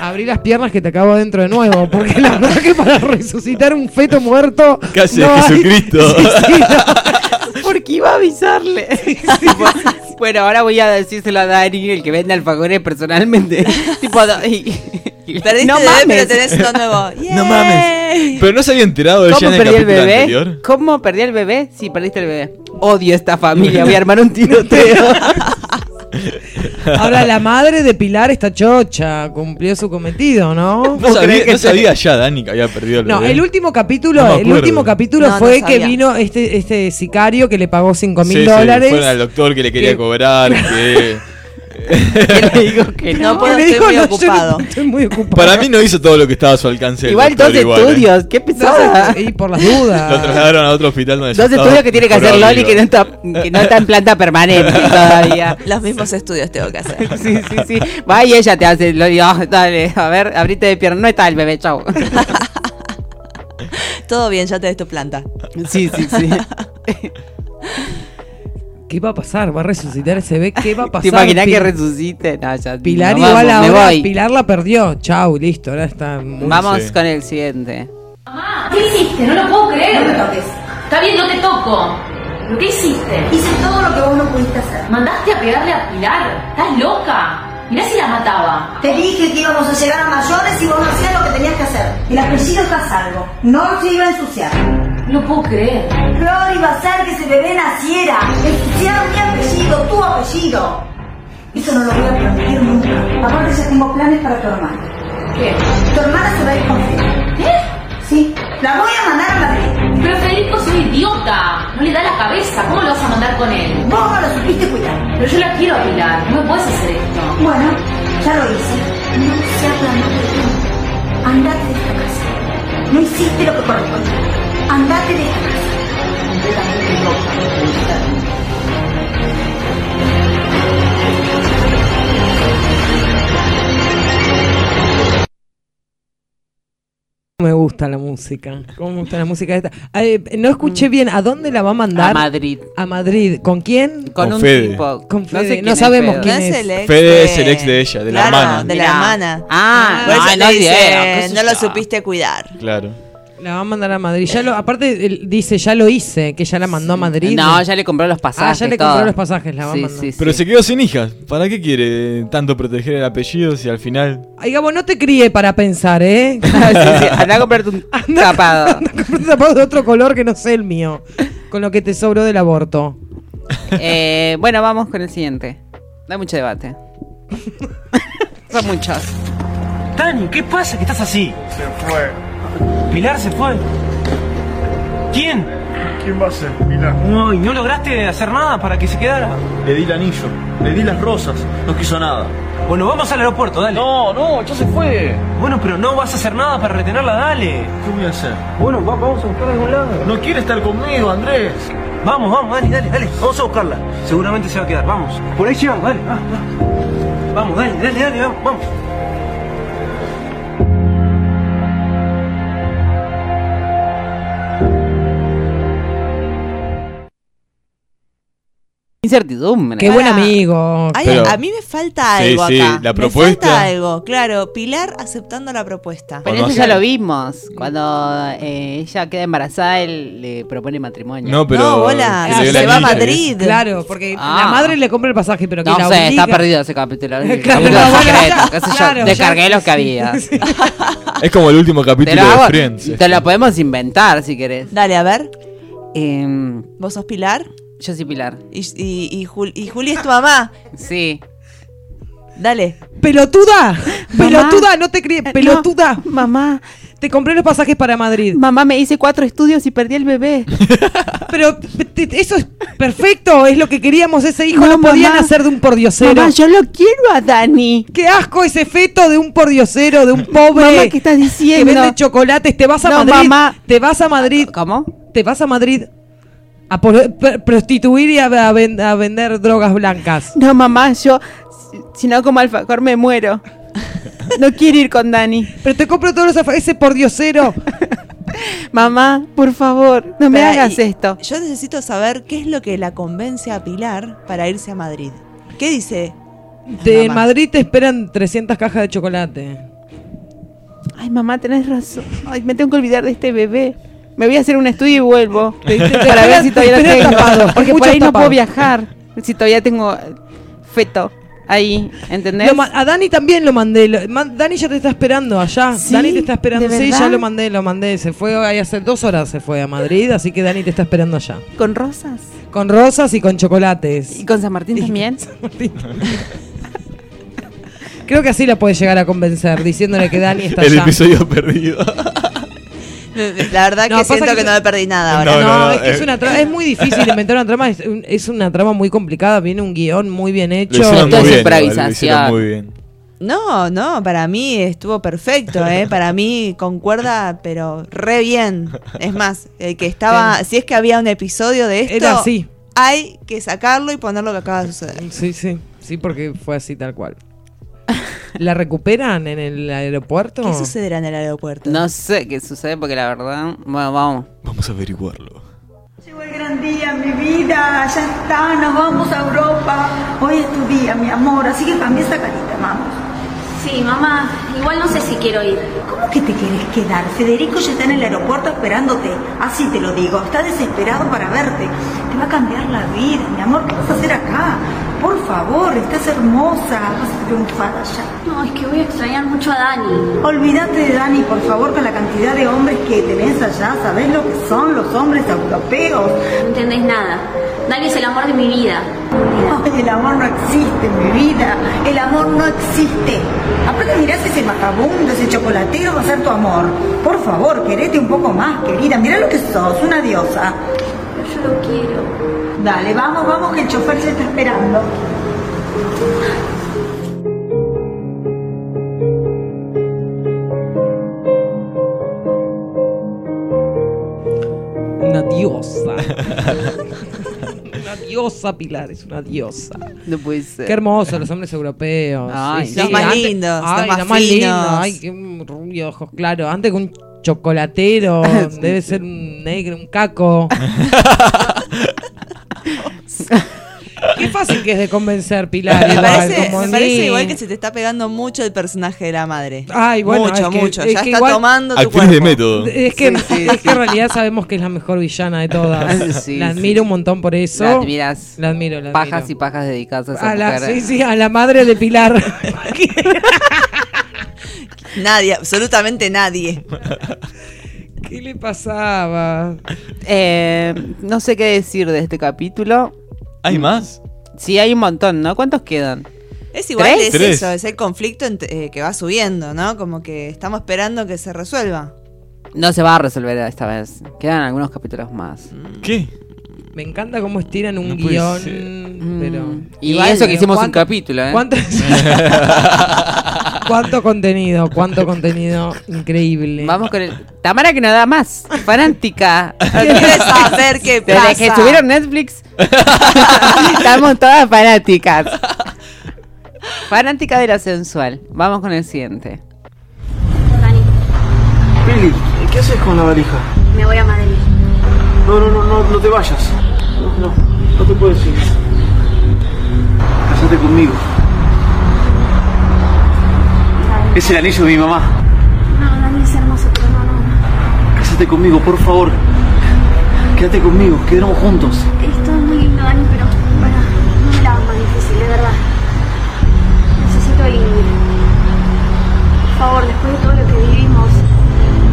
abrí las piernas que te acabo adentro de nuevo. Porque la verdad que para resucitar un feto muerto. Casi no Jesucristo. Hay... Sí. Porque iba a avisarle. Bueno, ahora voy a decírselo a Dari, el que vende alfajores personalmente. tipo, y... Perdiste no bebé, pero tenés uno nuevo. No mames. Pero no se había enterado de ¿Cómo en perdí el, bebé? Anterior? ¿Cómo perdí el bebé? Sí, perdiste el bebé. Odio esta familia, voy a armar un tiroteo. Ahora la madre de Pilar está chocha, cumplió su cometido, ¿no? No sabía, que sabía ya Dani que había perdido el No, bebé? el último capítulo, no el último capítulo fue que vino este, este sicario que le pagó 5 mil sí, dólares. Sí, fue al doctor que le quería cobrar, digo que no, no puedo, estoy muy, ocupado. Estoy muy ocupado. Para mí no hizo todo lo que estaba a su alcance. Igual dos ¿eh? estudios, qué pesada. y por las dudas. Lo trasladaron a otro hospital donde Dos estudios que tiene que hacer Loli que no, está, en planta permanente todavía. Los mismos estudios tengo que hacer. sí, sí, sí. Va y ella te hace, Loli, oh, dale, a ver, abrite de pierna, no está el bebé, chau. todo bien, ya te des tu planta. Sí, sí, sí. ¿Qué va a pasar? Va a resucitar, se ve qué va a pasar. ¿Te imaginas que resucite? No, ya, Pilar no, igual vamos, ahora, Pilar la perdió. Chau, listo, ahora está. Vamos con el siguiente. Mamá, ¿qué hiciste? No lo puedo creer. No me toques. Está bien, no te toco. ¿Pero qué hiciste? Hice todo lo que vos no pudiste hacer. ¿Mandaste a pegarle a Pilar? ¿Estás loca? Mirá si la mataba. Te dije que íbamos a llegar a mayores y vos no hacías lo que tenías que hacer. El apellido está salvo. No se iba a ensuciar. No puedo creer. Flor iba a ser que ese bebé naciera. Ensuciaron mi apellido, tu apellido. Eso no lo voy a permitir nunca. Aparte ya tengo planes para tu hermana. ¿Qué? Tu hermana se va a ir contigo. ¿Qué? ¿Eh? Sí. La voy a mandar a Madrid. Pero Federico es un idiota, no le da la cabeza, ¿cómo lo vas a mandar con él? Vos no lo supiste cuidar. Pero yo la quiero cuidar, no me puedes hacer esto. Bueno, ya lo hice. No se habla más de ti. Andate de esta casa. No hiciste lo que corresponde. Andate de esta casa. Completamente loca, Me gusta la música. ¿Cómo me gusta la música esta? No escuché mm. bien. ¿A dónde la va a mandar? A Madrid. A Madrid. ¿Con quién? Con, un Fede. tipo. Con Fede. No, sabemos quién es. El ex Fede es el ex de ella, de la hermana. De la hermana. Ah, no, no, no lo supiste cuidar. Claro. La va a mandar a Madrid. Ya lo, aparte dice, ya lo hice, que ya la mandó a Madrid. No, ya le compró los pasajes. Ah, ya le compró los pasajes, la va a mandar. Sí, Pero se quedó sin hijas. ¿Para qué quiere tanto proteger el apellido si al final. Ay, Gabo, no te críe para pensar, ¿eh? Anda a comprarte un tapado. Anda a comprarte un tapado de otro color que no sé el mío. Con lo que te sobró del aborto. Eh, bueno, vamos con el siguiente. Da mucho debate. Son muchos. Tan, ¿qué pasa que estás así? Se fue. Pilar se fue. ¿Quién? ¿Quién va a ser? Pilar. No, ¿y no lograste hacer nada para que se quedara? Le di el anillo, le di las rosas, no quiso nada. Bueno, vamos al aeropuerto, dale. No, no, ya se fue. Bueno, pero no vas a hacer nada para retenerla, dale. ¿Qué voy a hacer? Bueno, vamos a buscarla a algún lado. No quiere estar conmigo, Andrés. Vamos, vamos, dale, dale, dale. Vamos a buscarla. Seguramente se va a quedar, vamos. Por ahí llegan, dale. Vamos, dale, dale, dale, vamos. vamos. Incertidumbre. Qué buen amigo. A mí me falta algo sí, acá. la Me falta algo, claro. Pilar aceptando la propuesta. Pero eso ya lo vimos. Cuando eh, ella queda embarazada, él le propone matrimonio. No, pero. hola, se va a. Madrid. Claro, porque la ah. madre le compra el pasaje, pero que No la sé, está perdido ese capítulo. Ya, Descargué los que había. Es como el último capítulo hago- de Friends. te lo podemos inventar si querés. Dale, a ver. Em, ¿Vos sos Pilar? Yo soy Pilar. Y, Juli es tu mamá. Sí. Dale. ¡Pelotuda! ¡Pelotuda! No te crees. Eh, ¡Pelotuda! No, mamá. Te compré los pasajes para Madrid. Mamá, me hice cuatro estudios y perdí el bebé. Pero eso es perfecto, es lo que queríamos. Ese hijo no, lo podían hacer de un pordiosero. Mamá, yo lo quiero a Dani. Qué asco ese feto de un pordiosero, de un pobre. Mamá, ¿qué estás diciendo? Que vende chocolates. Te vas a no, Madrid. Mamá. Te vas a Madrid. ¿Cómo? Te vas a Madrid a prostituir y a, vender drogas blancas. No, mamá, yo, si no como alfajor, me muero. No quiero ir con Dani. Pero te compro todos los alfajores, ese pordiosero. mamá, por favor, no me hagas esto. Yo necesito saber qué es lo que la convence a Pilar para irse a Madrid. ¿Qué dice? De? Madrid te esperan 300 cajas de chocolate. Ay, mamá, tenés razón. Ay, me tengo que olvidar de este bebé me voy a hacer un estudio y vuelvo. para ver si todavía lo tengo. Tapado, porque por ahí tapado. no puedo viajar. Si todavía tengo eh, feto ahí, ¿entendés? A Dani también lo mandé. Dani ya te está esperando allá. ¿Sí? Dani te está esperando. Sí, ya lo mandé, lo mandé. Se fue ahí hace dos horas, se fue a Madrid, así que Dani te está esperando allá. ¿Con rosas? Con rosas y con chocolates. ¿Y con San Martín también? San Martín. Creo que así la puede llegar a convencer, diciéndole que Dani está El allá. El episodio perdido. La verdad no, que siento que, no me perdí nada ahora. No, es una trama, es muy difícil inventar una trama, es, una trama muy complicada, viene un guion muy bien hecho. Improvisación. Bien. No, no, para mí estuvo perfecto, ¿eh? para mí concuerda, pero re bien. Es más, el que estaba, si es que había un episodio de esto, hay que sacarlo y poner lo que acaba de suceder. Sí, sí, sí, porque fue así tal cual. ¿La recuperan en el aeropuerto? ¿Qué sucederá en el aeropuerto? No sé qué sucede porque la verdad. Bueno, vamos. Vamos a averiguarlo. Llegó el gran día, mi vida. Ya está, nos vamos a Europa. Hoy es tu día, mi amor. Así que cambia esa carita, vamos. Sí, mamá. Igual no sé si quiero ir. ¿Cómo que te quieres quedar? Federico ya está en el aeropuerto esperándote. Así te lo digo. Está desesperado para verte. Te va a cambiar la vida, mi amor. ¿Qué vas a hacer acá? Por favor, estás hermosa, vas a triunfar allá. No, es que voy a extrañar mucho a Dani. Olvídate de Dani, por favor, con la cantidad de hombres que tenés allá. ¿Sabés lo que son los hombres europeos? No entendés nada. Dani es el amor de mi vida. Ay, el amor no existe, mi vida. El amor no existe. Aparte mirás ese macabundo, ese chocolatero va a ser tu amor. Por favor, querete un poco más, querida. Mirá lo que sos, una diosa. Pero yo lo quiero. Dale, vamos, vamos, que el chofer se está esperando. Una diosa. una diosa, Pilar, es una diosa. No puede ser. Qué hermoso, los hombres europeos. Ay, sí, más antes, lindos. Ay, más, más lindos. Ay, qué rubio, ojos claros. Antes que un chocolatero, debe ser un negro, un caco. Qué fácil que es de convencer, Pilar. Igual, me parece, como me parece igual que se te está pegando mucho el personaje de la madre. Ay, bueno, mucho, es que, mucho. Ya está tomando tu cuerpo. de método. Es que, es que en realidad sabemos que es la mejor villana de todas. la admiro un montón por eso. La admiras. La admiro. Pajas y pajas dedicadas a esa a sí, sí, a la madre de Pilar. nadie, absolutamente nadie. ¿Qué le pasaba? Eh, no sé qué decir de este capítulo. ¿Hay más? Sí, hay un montón, ¿no? ¿Cuántos quedan? Es igual, es eso, es el conflicto eh, que va subiendo, ¿no? Como que estamos esperando que se resuelva. No se va a resolver esta vez. Quedan algunos capítulos más. Mm. ¿Qué? Me encanta cómo estiran un no guion. Pero... Mm. Y, igual, eso que eh, hicimos un capítulo, ¿eh? ¿Cuántos? Cuánto contenido, cuánto contenido increíble. Vamos con el. Tamara que nada más, fanática. ¿Quieres hacer que pasa? Desde que subieron Netflix, estamos todas fanáticas. Fanática de la sensual. Vamos con el siguiente. Pili, ¿qué haces con la valija? Me voy a Madrid. No, no, no, no, no te vayas. No, no, no te puedes ir. Casate conmigo. Es el anillo de mi mamá. No, Dani es hermoso, pero no, no. Cásate conmigo, por favor. Quédate conmigo, quedaremos juntos. Esto es muy lindo, Dani, pero bueno, no me la hagas más difícil, de verdad. Necesito el Por favor, después de todo lo que vivimos,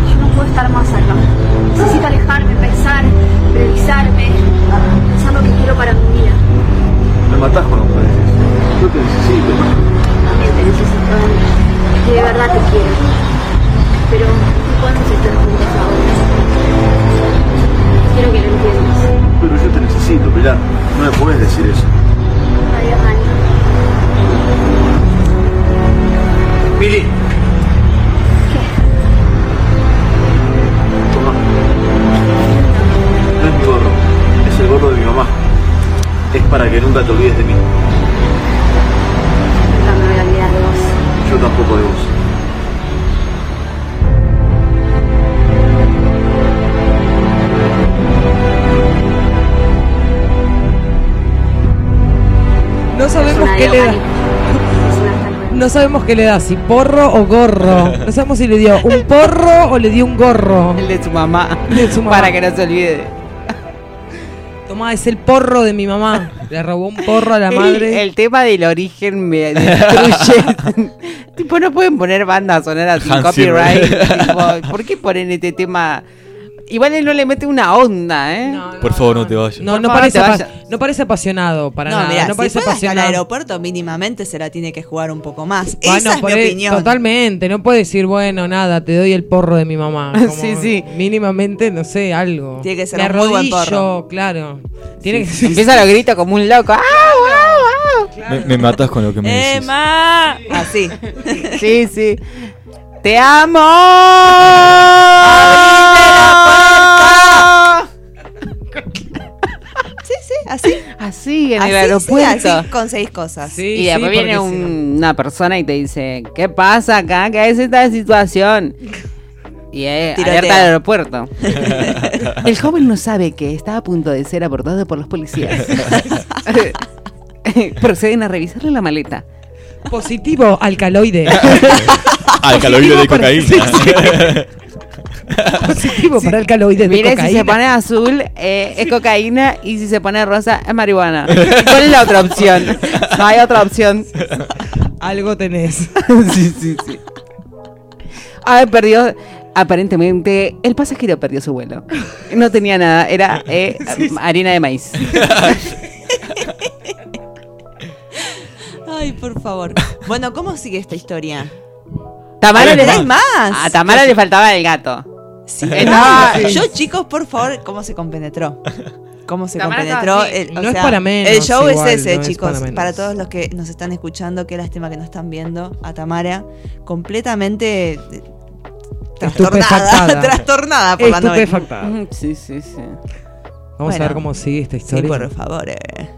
yo no puedo estar más acá. Necesito alejarme, pensar, revisarme, pensar lo que quiero para mi vida. Me matás con los pareces. Yo te necesito. También te necesito, Dani de verdad te quiero. Pero ¿cuándo se están juntas ahora? Quiero que lo entiendas. Pero yo te necesito, Pilar. No me puedes decir eso. Adiós, Ani. Mili. ¿Qué? No es mi gorro. Es el gorro de mi mamá. Es para que nunca te olvides de mí. شدہ کو بروز No sabemos qué le da. No sabemos qué le da, si porro o gorro. No sabemos si le dio un porro o le dio un gorro. De su mamá. El de su mamá. Para que no se olvide. Tomá, es el porro de mi mamá. Le robó un porro a la madre. El, tema del origen me destruye. tipo, no pueden poner banda sonora sin copyright. ¿Por qué ponen este tema? Igual él no le mete una onda, ¿eh? Por favor, no, te vayas. No, no, parece, no parece apasionado para nada. Mirá, no parece si apasionado. al aeropuerto, mínimamente se la tiene que jugar un poco más. Bueno, Esa es mi opinión. Totalmente. No puede decir, bueno, nada, te doy el porro de mi mamá. Sí, sí. Mínimamente, no sé, algo. Tiene que ser Me un arrodillo, muy buen porro. claro. Tiene que ser... Empieza a gritar como un loco. ¡Ah, wow. Me, matas con lo que me eh, dices. ¡Ema! Así. sí, sí. ¡Te amo! La sí, sí, así. Así, en el aeropuerto. Sí, así seis cosas. Sí, y después viene una persona y te dice, ¿qué pasa acá? ¿Qué es esta situación? Y es al aeropuerto. el joven no sabe que está a punto de ser abordado por los policías. Proceden a revisarle la maleta. Positivo alcaloide. alcaloide de cocaína. Positivo para alcaloide de Mire, si se pone azul eh, es cocaína y si se pone rosa es marihuana. ¿Cuál es la otra opción? No hay otra opción. Algo tenés. sí, sí, sí. Ay, perdió aparentemente el pasajero perdió su vuelo. No tenía nada, era eh, harina de maíz. Ay, por favor. Bueno, ¿cómo sigue esta historia? Tamara le dais más. A Tamara le faltaba el gato. Yo, chicos, por favor, ¿cómo se compenetró? ¿Cómo se compenetró? El, No es para menos El show es ese, chicos. para todos los que nos están escuchando, qué lástima que no están viendo a Tamara completamente eh, trastornada, trastornada por la novela. Sí, sí, sí. Vamos a ver cómo sigue esta historia. Sí, por favor. eh.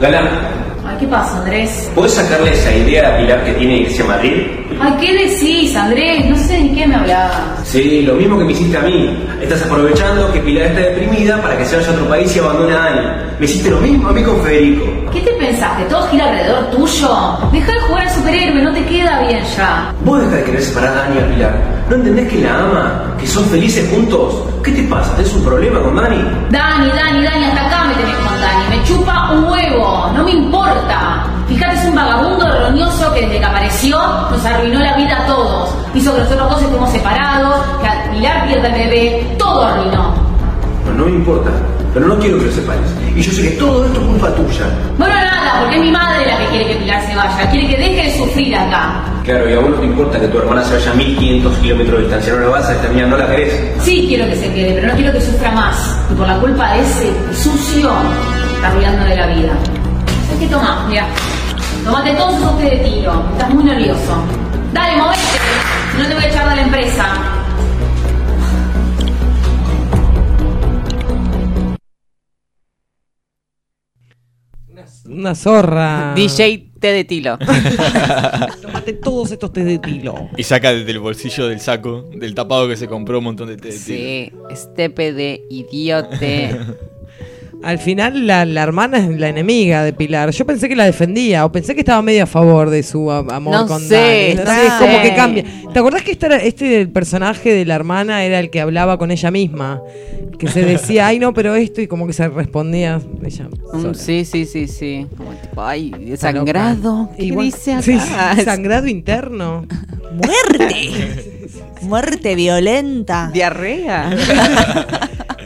Galán. ¿qué pasa, Andrés? ¿Puedes sacarle esa idea a Pilar que tiene irse a Madrid? Ay, ¿qué decís, Andrés? No sé ni qué me hablabas. Sí, lo mismo que me hiciste a mí. Estás aprovechando que Pilar está deprimida para que se vaya a otro país y abandone a Ani. Me hiciste lo mismo a mí con Federico. ¿Qué te pensás? ¿Que todo gira alrededor tuyo? Deja de jugar al superhéroe, no te queda bien ya. Vos deja de querer separar a Dani a Pilar. ¿No entendés que la ama? ¿Que son felices juntos? ¿Qué te pasa? ¿Tenés un problema con Dani? Dani, Dani, Dani, hasta acá Dani, me chupa un huevo, no me importa. Fíjate, es un vagabundo roñoso que desde que apareció nos arruinó la vida a todos. Hizo que nosotros dos estemos separados, que al Pilar pierda el bebé, todo arruinó. No me importa. Pero no quiero que lo separes. Y yo sé que todo esto es culpa tuya. Bueno, nada, porque es mi madre la que quiere que Pilar se vaya. Quiere que deje de sufrir acá. Claro, y a vos no te importa que tu hermana se vaya a 1500 kilómetros de distancia. No la vas a extrañar, no la querés. Sí quiero que se quede, pero no quiero que sufra más. Y por la culpa de ese sucio, está de la vida. ¿Sabes qué tomás? Mira. Tomate todos esos té de tiro. Estás muy nervioso. Dale, movete. Si no te voy a echar de la empresa. Una zorra. DJ té de tilo. Tómate todos estos té de tilo. Y saca desde el bolsillo del saco, del tapado que se compró un montón de té de tilo. Sí, este de idiote. Al final la, hermana es la enemiga de Pilar. Yo pensé que la defendía o pensé que estaba medio a favor de su amor con sé, Dani. Entonces, no como que cambia. ¿Te acordás que este, este el personaje de la hermana era el que hablaba con ella misma? Que se decía, ay no, pero esto y como que se respondía ella. Mm, sí, sí, sí, sí. Como tipo, ay, sangrado. ¿Qué Igual, dice acá? Sí, sangrado interno. Muerte. Muerte violenta. Diarrea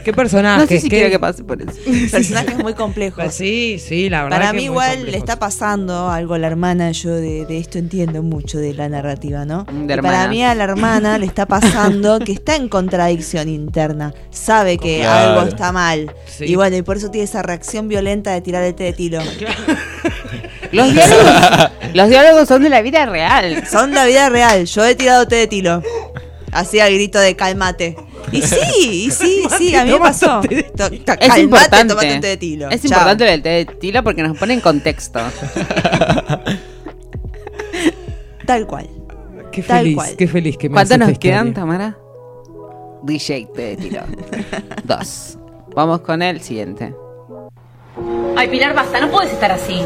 qué personaje. No sé si ¿Qué? que pase por eso. Personajes muy complejos. Pues sí, sí, la verdad. Para mí, igual le está pasando algo a la hermana. Yo de, esto entiendo mucho de la narrativa, ¿no? Para mí, a la hermana le está pasando que está en contradicción interna. Sabe que algo está mal. Sí. Y bueno, y por eso tiene esa reacción violenta de tirar el té de tiro. Los diálogos, son de la vida real. Son de la vida real. Yo he tirado té de tiro. Así al grito de cálmate. Y sí, y sí, sí, a mí me pasó. Es importante. un té de tilo. Es importante el té de tilo porque nos pone en contexto. Tal cual. Qué feliz, qué feliz que me ¿Cuántos nos quedan, Tamara? DJ té de tilo. Dos. Vamos con el siguiente. Ay, Pilar, basta, no puedes estar así.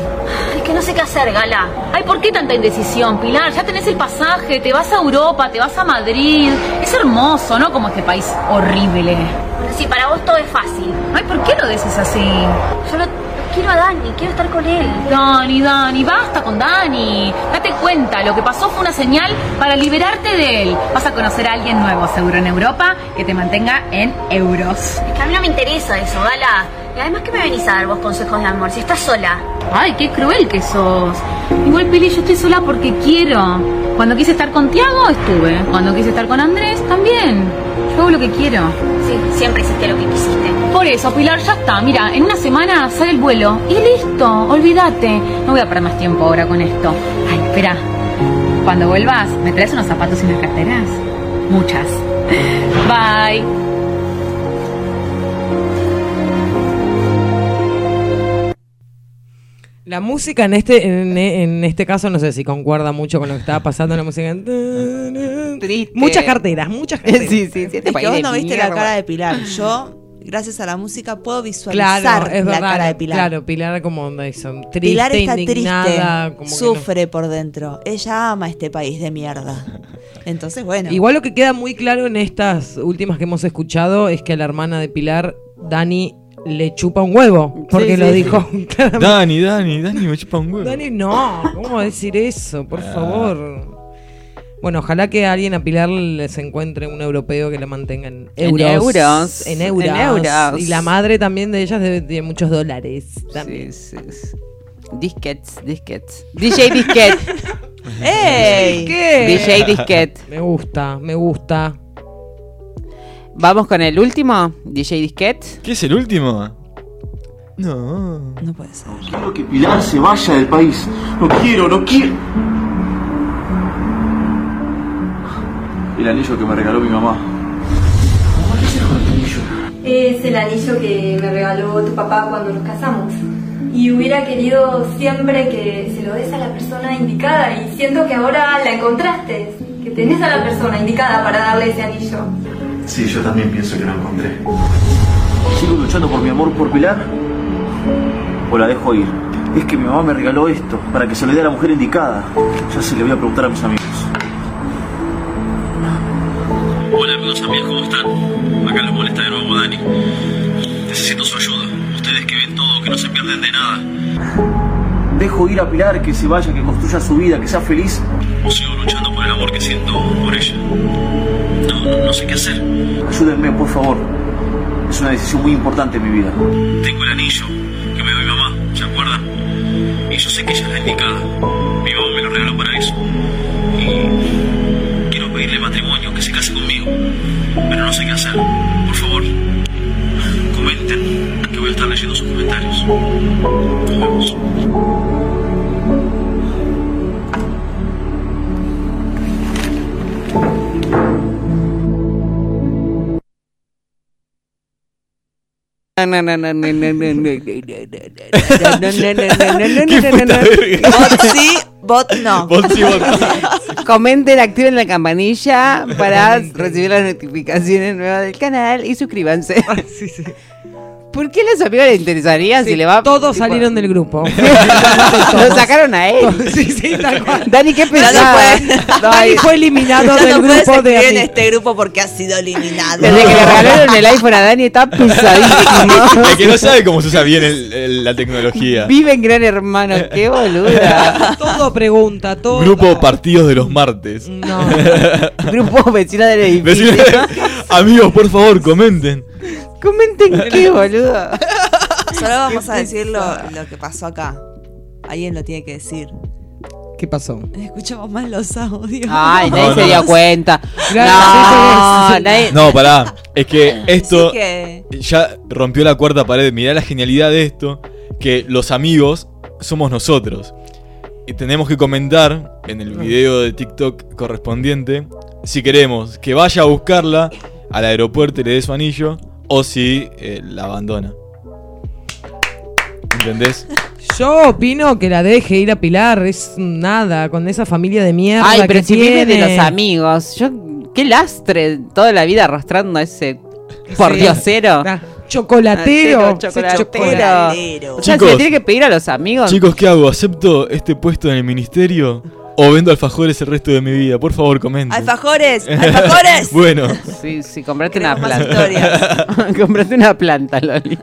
Ay, que no sé qué hacer, Gala. Ay, ¿por qué tanta indecisión, Pilar? Ya tenés el pasaje, te vas a Europa, te vas a Madrid. Es hermoso, ¿no? Como este país horrible. Sí, para vos todo es fácil. Ay, ¿por qué lo decís así? Yo no quiero a Dani, quiero estar con él. Dani, Dani, basta con Dani. Date cuenta, lo que pasó fue una señal para liberarte de él. Vas a conocer a alguien nuevo, seguro en Europa, que te mantenga en euros. Es que a mí no me interesa eso, Gala. Y además, ¿qué me venís a dar vos consejos de amor si estás sola? Ay, qué cruel que sos. Igual, Pili, yo estoy sola porque quiero. Cuando quise estar con Tiago, estuve. Cuando quise estar con Andrés, también. Yo hago lo que quiero. Sí, siempre hiciste lo que quisiste. Por eso, Pilar, ya está. Mira, en una semana sale el vuelo. Y listo, olvídate. No voy a perder más tiempo ahora con esto. Ay, espera. Cuando vuelvas, ¿me traes unos zapatos y unas carteras? Muchas. Bye. La música en este, en, en, este caso, no sé si concuerda mucho con lo que estaba pasando en la música. Triste. Muchas carteras, muchas carteras. sí, sí, sí. Este es vos no viste la cara de Pilar. Yo gracias a la música puedo visualizar la cara de Pilar. Claro, Pilar como Dyson, triste, Pilar está triste, como sufre por dentro. Ella ama este país de mierda. Entonces, bueno. Igual lo que queda muy claro en estas últimas que hemos escuchado es que la hermana de Pilar, Dani, le chupa un huevo, porque lo sí, dijo. Sí. Dani, Dani, Dani me chupa un huevo. Dani, no, ¿cómo decir eso? Por ah. favor. Bueno, ojalá que alguien a Pilar les encuentre un europeo que la mantenga en euros. En euros. En euros. Y la madre también de ellas debe muchos dólares. Sí, sí. Disquets, disquets. DJ Disquet. ¡Ey! ¿Qué? DJ Disquet. Me gusta, me gusta. Vamos con el último, DJ Disquet. ¿Qué es el último? No. No puede ser. Quiero que Pilar se vaya del país. No quiero, no quiero. El anillo que me regaló mi mamá. Es el anillo? Es el anillo que me regaló tu papá cuando nos casamos. Y hubiera querido siempre que se lo des a la persona indicada. Y siento que ahora la encontraste. Que tenés a la persona indicada para darle ese anillo. Sí, yo también pienso que lo encontré. ¿Sigo luchando por mi amor por Pilar? ¿O la dejo ir? Es que mi mamá me regaló esto para que se lo dé a la mujer indicada. Ya se le voy a preguntar a mis amigos. Hola amigos, amigas, ¿cómo están? Acá les molesta de nuevo Dani. Necesito su ayuda. Ustedes que ven todo, que no se pierden de nada. Dejo ir a Pilar, que se vaya, que construya su vida, que sea feliz. O sigo luchando por porque siento por ella. No, no, no sé qué hacer. Ayúdenme, por favor. Es una decisión muy importante en mi vida. Tengo el anillo que me dio mi mamá, ¿se acuerdan? Y yo sé que ella es la indicada. Mi mamá me lo regaló para eso. Y quiero pedirle matrimonio, que se case conmigo. Pero no sé qué hacer. Por favor, comenten, que voy a estar leyendo sus comentarios. Nos vemos. Bot no. Bot no. Comenten, activen la campanilla para recibir las notificaciones nuevas del canal y suscríbanse. Ah, sí, sí. ¿Por qué la amiga le interesaría si le va Todos salieron del grupo. Lo sacaron a él. sí, sí, tal cual. Dani, ¿qué pensaba? Dani fue eliminado del grupo de. en este grupo porque ha sido eliminado. Desde que le regalaron el iPhone a Dani está pesadísimo. El que no sabe cómo se usa bien el, la tecnología. Vive en Gran Hermano, qué boluda. todo pregunta, todo. Grupo Partidos de los Martes. No. grupo Vecinos del Edificio. Vecina. Amigos, por favor, comenten. Comenten qué, boludo. Solo vamos a decir lo, que pasó acá. Alguien lo tiene que decir. ¿Qué pasó? Escuchamos más los audios. Ay, nadie se dio cuenta. No, Gracias. nadie. No, pará. Es que esto ya rompió la cuarta pared. Mirá la genialidad de esto. Que los amigos somos nosotros. Y tenemos que comentar en el video de TikTok correspondiente. Si queremos que vaya a buscarla al aeropuerto y le dé su anillo o si eh, la abandona. ¿Entendés? Yo opino que la deje ir a Pilar, es nada, con esa familia de mierda. Ay, pero si viene de los amigos. Yo, qué lastre toda la vida arrastrando a ese por sí. Diosero. Ah, ah, chocolatero. O sea, se le tiene que pedir a los amigos. Chicos, ¿qué hago? ¿Acepto este puesto en el ministerio? O vendo alfajores el resto de mi vida. Por favor, comenten. ¡Alfajores! ¡Alfajores! bueno. Sí, sí, comprate una planta. comprate una planta, Loli.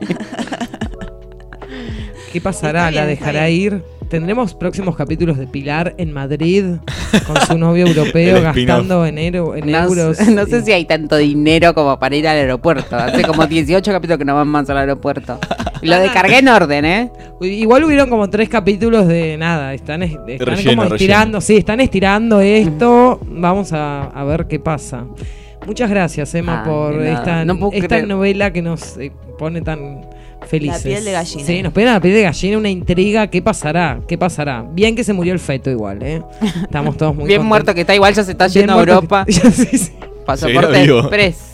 ¿Qué pasará? ¿La dejará ir? ¿Tendremos próximos capítulos de Pilar en Madrid con su novio europeo gastando en, en euros? No sé si hay tanto dinero como para ir al aeropuerto. Hace como 18 capítulos que no van más al aeropuerto. Lo descargué en orden, ¿eh? Igual hubieron como tres capítulos de nada. Están, estirando. Sí, están estirando esto. Vamos a, ver qué pasa. Muchas gracias, Emma, ah, por esta, novela que nos eh, pone tan felices. La piel de gallina. Sí, nos pone la piel de gallina, una intriga. ¿Qué pasará? ¿Qué pasará? Bien que se murió el feto igual, ¿eh? Estamos todos muy Bien contentos. muerto que está, igual ya se está yendo a Europa. Que... sí, sí. Pasaporte express.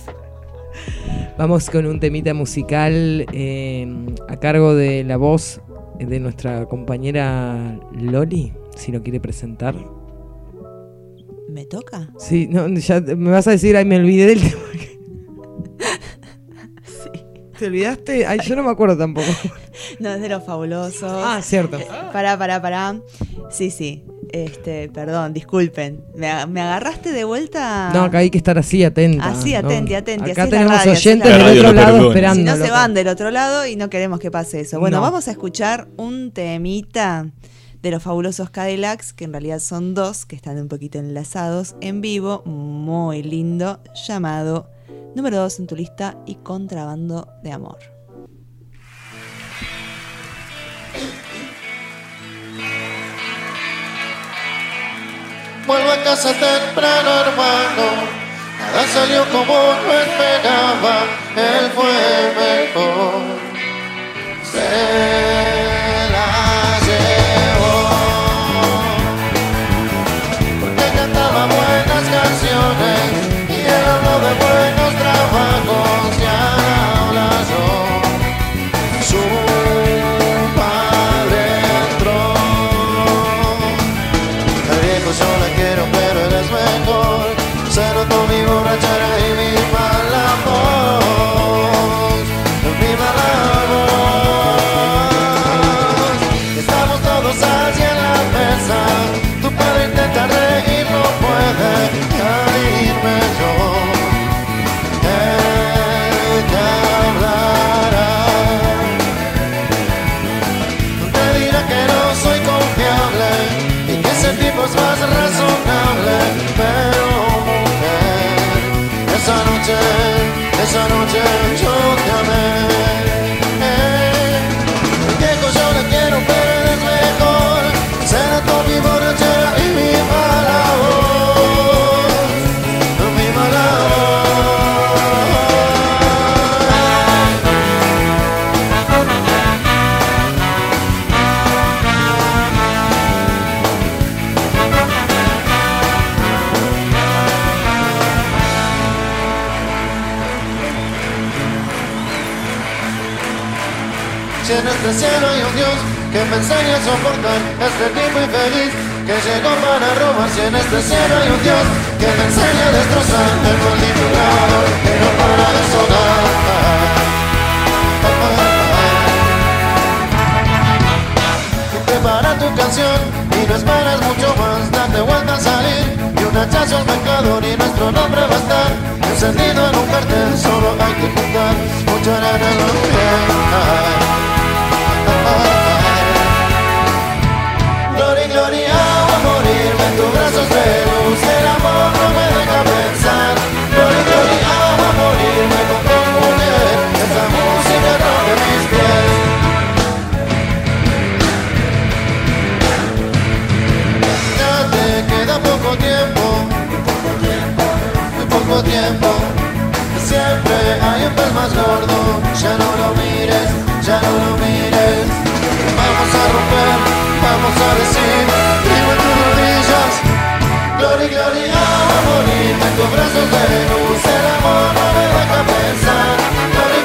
Vamos con un temita musical em, a cargo de la voz de nuestra compañera Loli, si lo quiere presentar. ¿Me toca? Sí, no, ya me vas a decir, ay, me olvidé del tema. sí. ¿Te olvidaste? Ay, yo no me acuerdo tampoco. no, es de los fabulosos. Ah, cierto. Eh, pará, pará, pará. Sí, sí. Este, perdón, disculpen. Me, agarraste de vuelta. No, acá hay que estar así, atenta. Así, atenti, atenti. Acá tenemos oyentes del otro lado esperando. Si no se van del otro lado y no queremos que pase eso. Bueno, vamos a escuchar un temita de los fabulosos Cadillacs, que en realidad son dos, que están un poquito enlazados en vivo, muy lindo, llamado número dos en tu lista y contrabando de amor. Vuelvo a casa temprano, hermano. Nada salió como no esperaba. Él fue mejor. Se enseña a soportar este tipo infeliz que llegó para robarse en este cielo hay un Dios que me enseña a destrozar el multiplicador que no para de sonar. Y prepara tu canción y no esperes mucho más, date vuelta al salir y un hachazo al mercado y nuestro nombre va a estar encendido en un cartel, solo hay que juntar mucho arena en los. Deus, ser amor não é recompensar. Por isso me ama morir, me comprou mulher. Essa música toca mis pies. Ya te queda poco tiempo, muy poco tiempo. Siempre hay un pez más gordo, ya no lo mires, ya no lo mires. Vamos a romper, vamos a decir, bonita con brazos de luz, el amor no me deja pensar. No me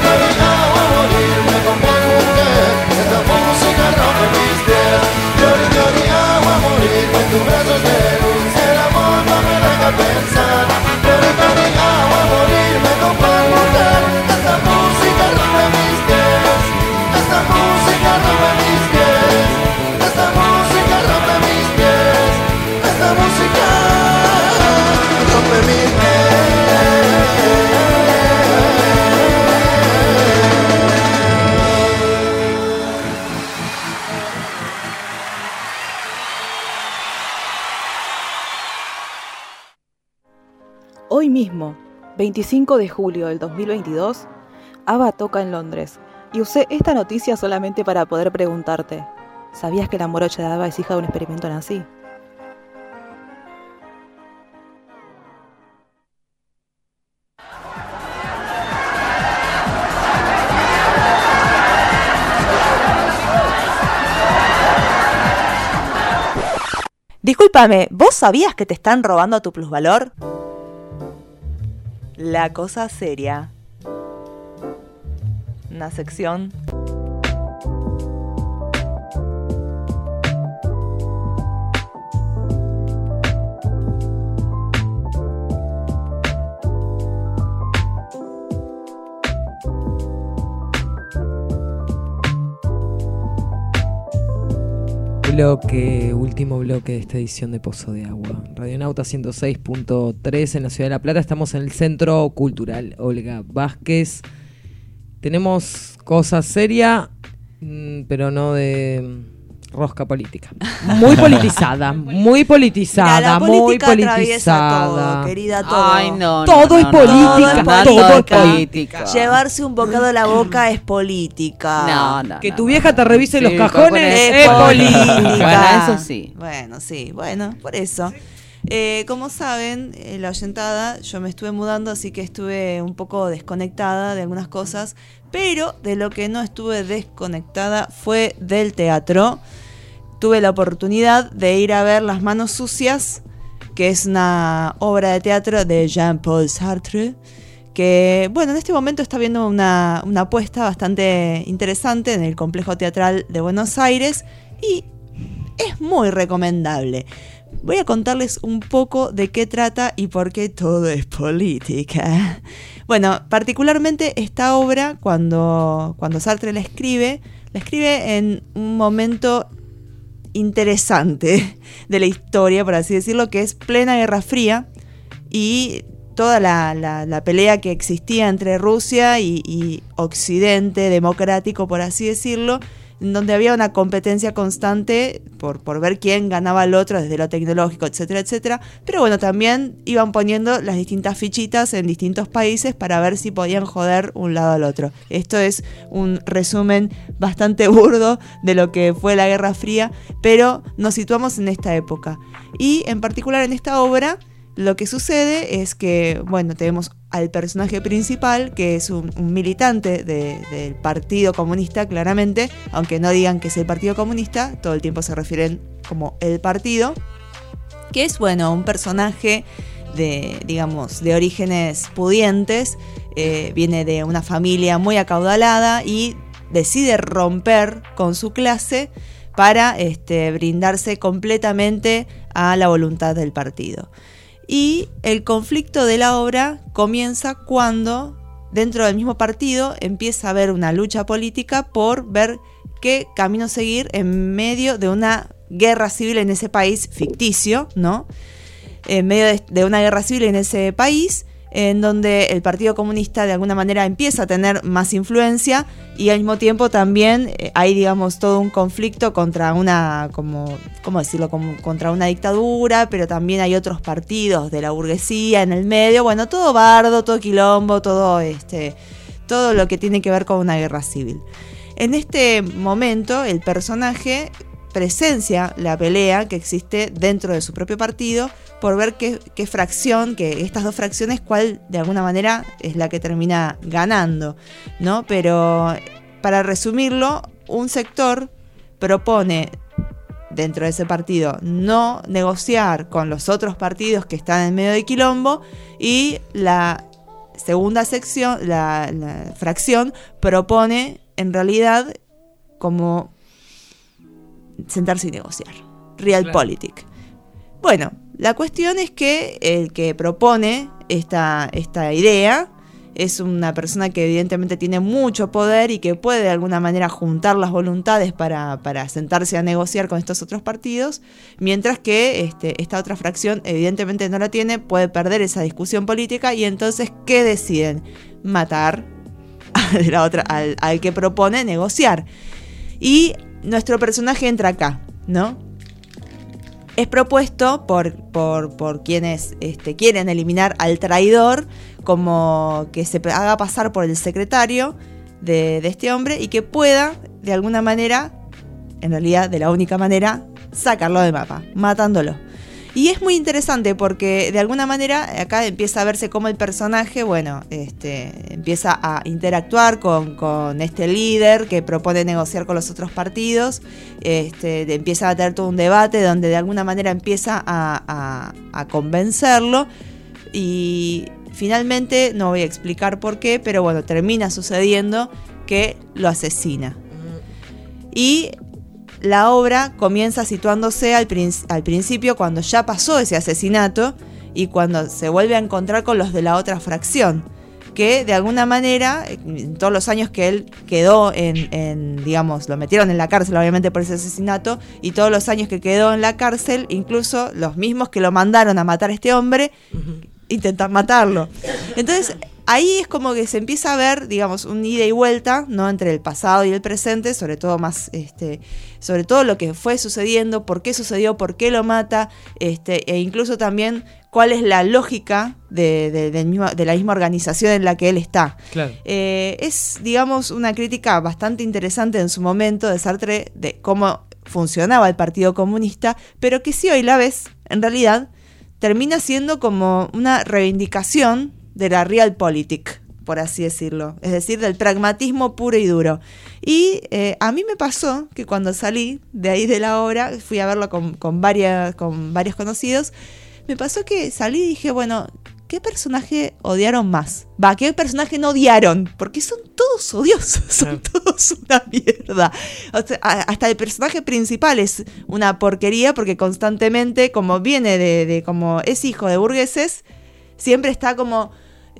a morir, me conviene mujer, esta música rompe mis pies. Llori, llori, agua morir, con tus brazos de luz, el amor no me deja pensar. 25 de julio del 2022, ABBA toca en Londres y usé esta noticia solamente para poder preguntarte, ¿sabías que la morocha de ABBA es hija de un experimento nazi? Discúlpame, ¿vos sabías que te están robando a tu plusvalor? La cosa seria. Una sección bloque, último bloque de esta edición de Pozo de Agua. Radionauta 106.3 en la Ciudad de La Plata. Estamos en el Centro Cultural Olga Vázquez. Tenemos cosas serias, mm, pero no de rosca política. Muy politizada, muy politizada, muy politizada. Todo, querida, todo. Ay, no, todo, es política, todo es política. Llevarse un bocado a la boca es política. que tu vieja te revise los cajones es, política. Eso sí. Bueno, sí, bueno, por eso. Eh, como saben, eh, la oyentada, yo me estuve mudando, así que estuve un poco desconectada de algunas cosas, pero de lo que no estuve desconectada fue del teatro tuve la oportunidad de ir a ver Las manos sucias, que es una obra de teatro de Jean-Paul Sartre, que bueno, en este momento está viendo una, una apuesta bastante interesante en el Complejo Teatral de Buenos Aires y es muy recomendable. Voy a contarles un poco de qué trata y por qué todo es política. Bueno, particularmente esta obra, cuando, cuando Sartre la escribe, la escribe en un momento interesante de la historia, por así decirlo, que es plena Guerra Fría y toda la, la, la pelea que existía entre Rusia y, y Occidente democrático, por así decirlo, en donde había una competencia constante por, por ver quién ganaba al otro desde lo tecnológico, etcétera, etcétera. Pero bueno, también iban poniendo las distintas fichitas en distintos países para ver si podían joder un lado al otro. Esto es un resumen bastante burdo de lo que fue la Guerra Fría, pero nos situamos en esta época. Y en particular en esta obra, lo que sucede es que, bueno, tenemos al personaje principal, que es un, militante del Partido Comunista, claramente, aunque no digan que es el Partido Comunista, todo el tiempo se refieren como el partido, que es, bueno, un personaje de, digamos, de orígenes pudientes, eh, viene de una familia muy acaudalada y decide romper con su clase para este, brindarse completamente a la voluntad del partido. Y el conflicto de la obra comienza cuando dentro del mismo partido empieza a haber una lucha política por ver qué camino seguir en medio de una guerra civil en ese país ficticio, ¿no? En medio de, una guerra civil en ese país en donde el Partido Comunista de alguna manera empieza a tener más influencia y al mismo tiempo también eh, hay, digamos, todo un conflicto contra una, como, ¿cómo decirlo?, como contra una dictadura, pero también hay otros partidos de la burguesía en el medio, bueno, todo bardo, todo quilombo, todo este todo lo que tiene que ver con una guerra civil. En este momento el personaje presencia la pelea que existe dentro de su propio partido por ver qué, fracción, que estas dos fracciones, cuál de alguna manera es la que termina ganando, ¿no? Pero para resumirlo, un sector propone dentro de ese partido no negociar con los otros partidos que están en medio de quilombo y la segunda sección, la fracción propone en realidad como sentarse y negociar. Realpolitik. Bueno, la cuestión es que el que propone esta, esta idea es una persona que evidentemente tiene mucho poder y que puede de alguna manera juntar las voluntades para, para sentarse a negociar con estos otros partidos, mientras que este, esta otra fracción evidentemente no la tiene, puede perder esa discusión política y entonces ¿qué deciden? Matar a la otra, al, al que propone negociar. Y nuestro personaje entra acá, ¿no? Es propuesto por, por, quienes este, quieren eliminar al traidor, como que se haga pasar por el secretario de, de este hombre y que pueda, de alguna manera, en realidad de la única manera, sacarlo del mapa, matándolo. Y es muy interesante porque de alguna manera acá empieza a verse cómo el personaje, bueno, este, empieza a interactuar con, con este líder que propone negociar con los otros partidos, este, empieza a tener todo un debate donde de alguna manera empieza a, a, a convencerlo. Y finalmente, no voy a explicar por qué, pero bueno, termina sucediendo que lo asesina. Mm. Y la obra comienza situándose al, principio cuando ya pasó ese asesinato y cuando se vuelve a encontrar con los de la otra fracción que de alguna manera, en todos los años que él quedó en, digamos, lo metieron en la cárcel obviamente por ese asesinato, y todos los años que quedó en la cárcel, incluso los mismos que lo mandaron a matar a este hombre, intentan matarlo. Entonces, ahí es como que se empieza a ver, digamos, un ida y vuelta, ¿no? Entre el pasado y el presente, sobre todo más, este, sobre todo lo que fue sucediendo, por qué sucedió, por qué lo mata, este, e incluso también cuál es la lógica de, de, la misma organización en la que él está. Claro. Eh, es, digamos, una crítica bastante interesante en su momento de Sartre de cómo funcionaba el Partido Comunista, pero que si hoy la ves, en realidad, termina siendo como una reivindicación de la realpolitik por así decirlo, es decir, del pragmatismo puro y duro. Y eh, a mí me pasó que cuando salí de ahí de la obra, fui a verlo con, con, varias, con varios conocidos, me pasó que salí y dije, bueno, ¿qué personaje odiaron más? Va, ¿qué personaje no odiaron? Porque son todos odiosos, son todos una mierda. Hasta el personaje principal es una porquería porque constantemente, como viene de como es hijo de burgueses, siempre está como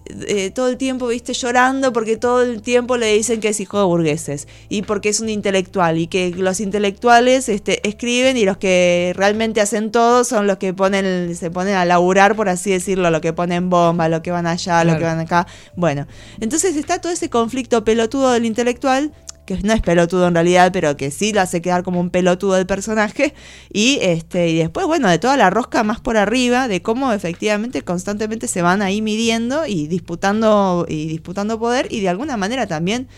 eh, todo el tiempo, viste, llorando porque todo el tiempo le dicen que es hijo de burgueses y porque es un intelectual y que los intelectuales este, escriben y los que realmente hacen todo son los que ponen, se ponen a laburar, por así decirlo, lo que ponen bomba, lo que van allá, lo que van acá. Bueno, entonces está todo ese conflicto pelotudo del intelectual que no es pelotudo en realidad, pero que sí lo hace quedar como un pelotudo el personaje. Y, este, y después, bueno, de toda la rosca más por arriba, de cómo efectivamente constantemente se van ahí midiendo y disputando, y disputando poder, y de alguna manera también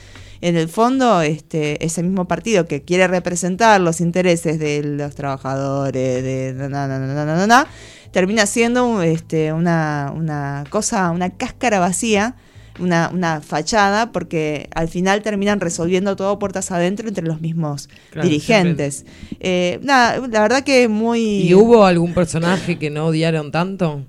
en el fondo este, ese mismo partido que quiere representar los intereses de los trabajadores, de na, na, na, termina siendo este, una, una cosa, una cáscara vacía una, una fachada, porque al final terminan resolviendo todo puertas adentro entre los mismos dirigentes. Eh, nada, la verdad que muy... ¿Y hubo algún personaje que no odiaron tanto?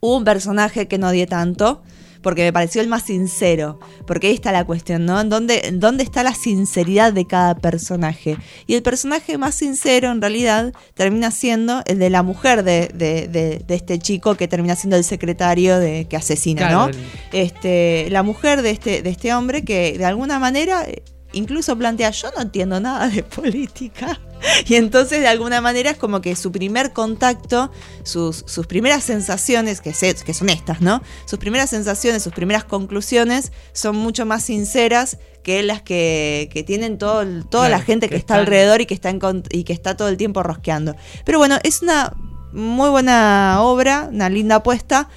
Hubo un personaje que no odié tanto porque me pareció el más sincero, porque ahí está la cuestión, ¿no? ¿Dónde, dónde está la sinceridad de cada personaje? Y el personaje más sincero en realidad termina siendo el de la mujer de, de, de, este chico que termina siendo el secretario de, que asesina, ¿no? Este, la mujer de este, de este hombre que de alguna manera incluso plantea, yo no entiendo nada de política. Y entonces de alguna manera es como que su primer contacto, sus, sus primeras sensaciones, que, que son estas, ¿no? Sus primeras sensaciones, sus primeras conclusiones son mucho más sinceras que las que, tienen todo, toda la gente que, está, alrededor y que está, y que está todo el tiempo rosqueando. Pero bueno, es una muy buena obra, una linda apuesta.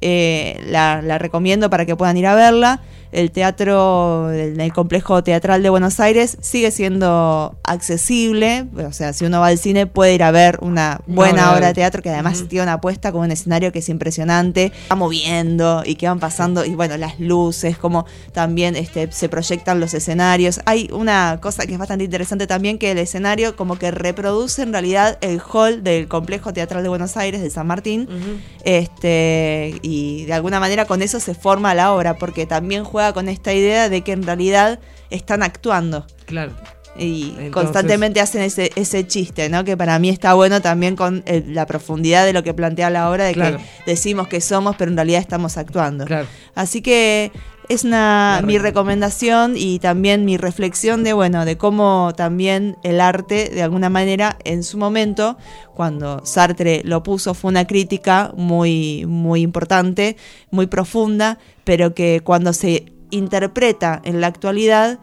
Eh, la recomiendo para que puedan ir a verla el teatro, el, complejo teatral de Buenos Aires sigue siendo accesible, o sea, si uno va al cine puede ir a ver una buena obra de teatro que además tiene una apuesta con un escenario que es impresionante, va moviendo y que van pasando, y bueno, las luces, como también este, se proyectan los escenarios. Hay una cosa que es bastante interesante también, que el escenario como que reproduce en realidad el hall del complejo teatral de Buenos Aires, de San Martín, este, y de alguna manera con eso se forma la obra, porque también juega con esta idea de que en realidad están actuando. Claro. Y constantemente hacen ese, ese chiste, ¿no? Que para mí está bueno también con eh, la profundidad de lo que plantea la obra, de que decimos que somos, pero en realidad estamos actuando. Claro. Así que es una, mi recomendación y también mi reflexión de, bueno, de cómo también el arte, de alguna manera, en su momento, cuando Sartre lo puso, fue una crítica muy, muy importante, muy profunda, pero que cuando se interpreta en la actualidad,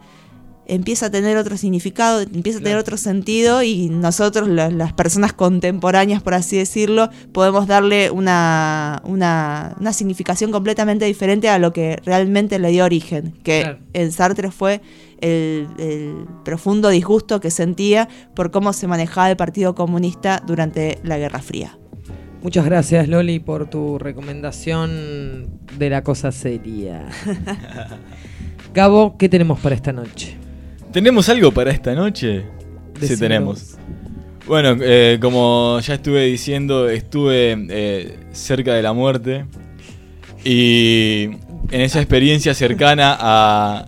empieza a tener otro significado, empieza a tener otro sentido y nosotros, las, personas contemporáneas, por así decirlo, podemos darle una, una, una, significación completamente diferente a lo que realmente le dio origen, que en Sartre fue el, el, profundo disgusto que sentía por cómo se manejaba el Partido Comunista durante la Guerra Fría. Muchas gracias Loli por tu recomendación de la cosa seria. Gabo, ¿qué tenemos para esta noche? ¿Tenemos algo para esta noche? Sí, tenemos. Bueno, eh, como ya estuve diciendo, estuve eh, cerca de la muerte. Y en esa experiencia cercana a,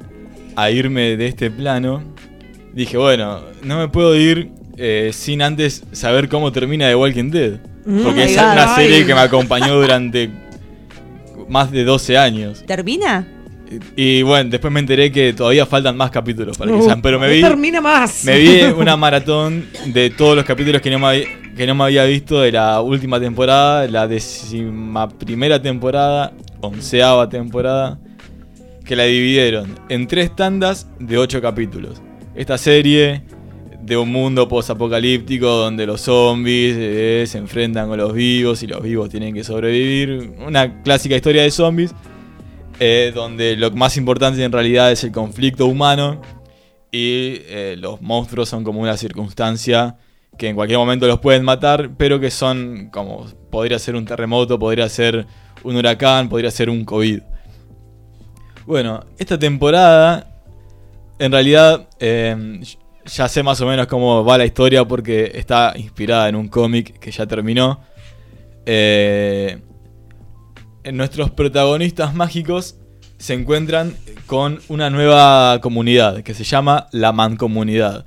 a, irme de este plano, dije, bueno, no me puedo ir eh, sin antes saber cómo termina The Walking Dead. Porque es una serie que me acompañó durante más de 12 años. ¿Termina? Y, bueno, después me enteré que todavía faltan más capítulos para que uh, sean, pero me vi... termina más! Me vi una maratón de todos los capítulos que no, me había, que no me había visto de la última temporada, la décima primera temporada, onceava temporada, que la dividieron en tres tandas de ocho capítulos. Esta serie de un mundo posapocalíptico donde los zombies eh, se enfrentan con los vivos y los vivos tienen que sobrevivir. Una clásica historia de zombies eh, donde lo más importante en realidad es el conflicto humano y eh, los monstruos son como una circunstancia que en cualquier momento los pueden matar, pero que son como podría ser un terremoto, podría ser un huracán, podría ser un COVID. Bueno, esta temporada en realidad em, ya sé más o menos cómo va la historia porque está inspirada en un cómic que ya terminó. Eh, nuestros protagonistas mágicos se encuentran con una nueva comunidad que se llama la Mancomunidad.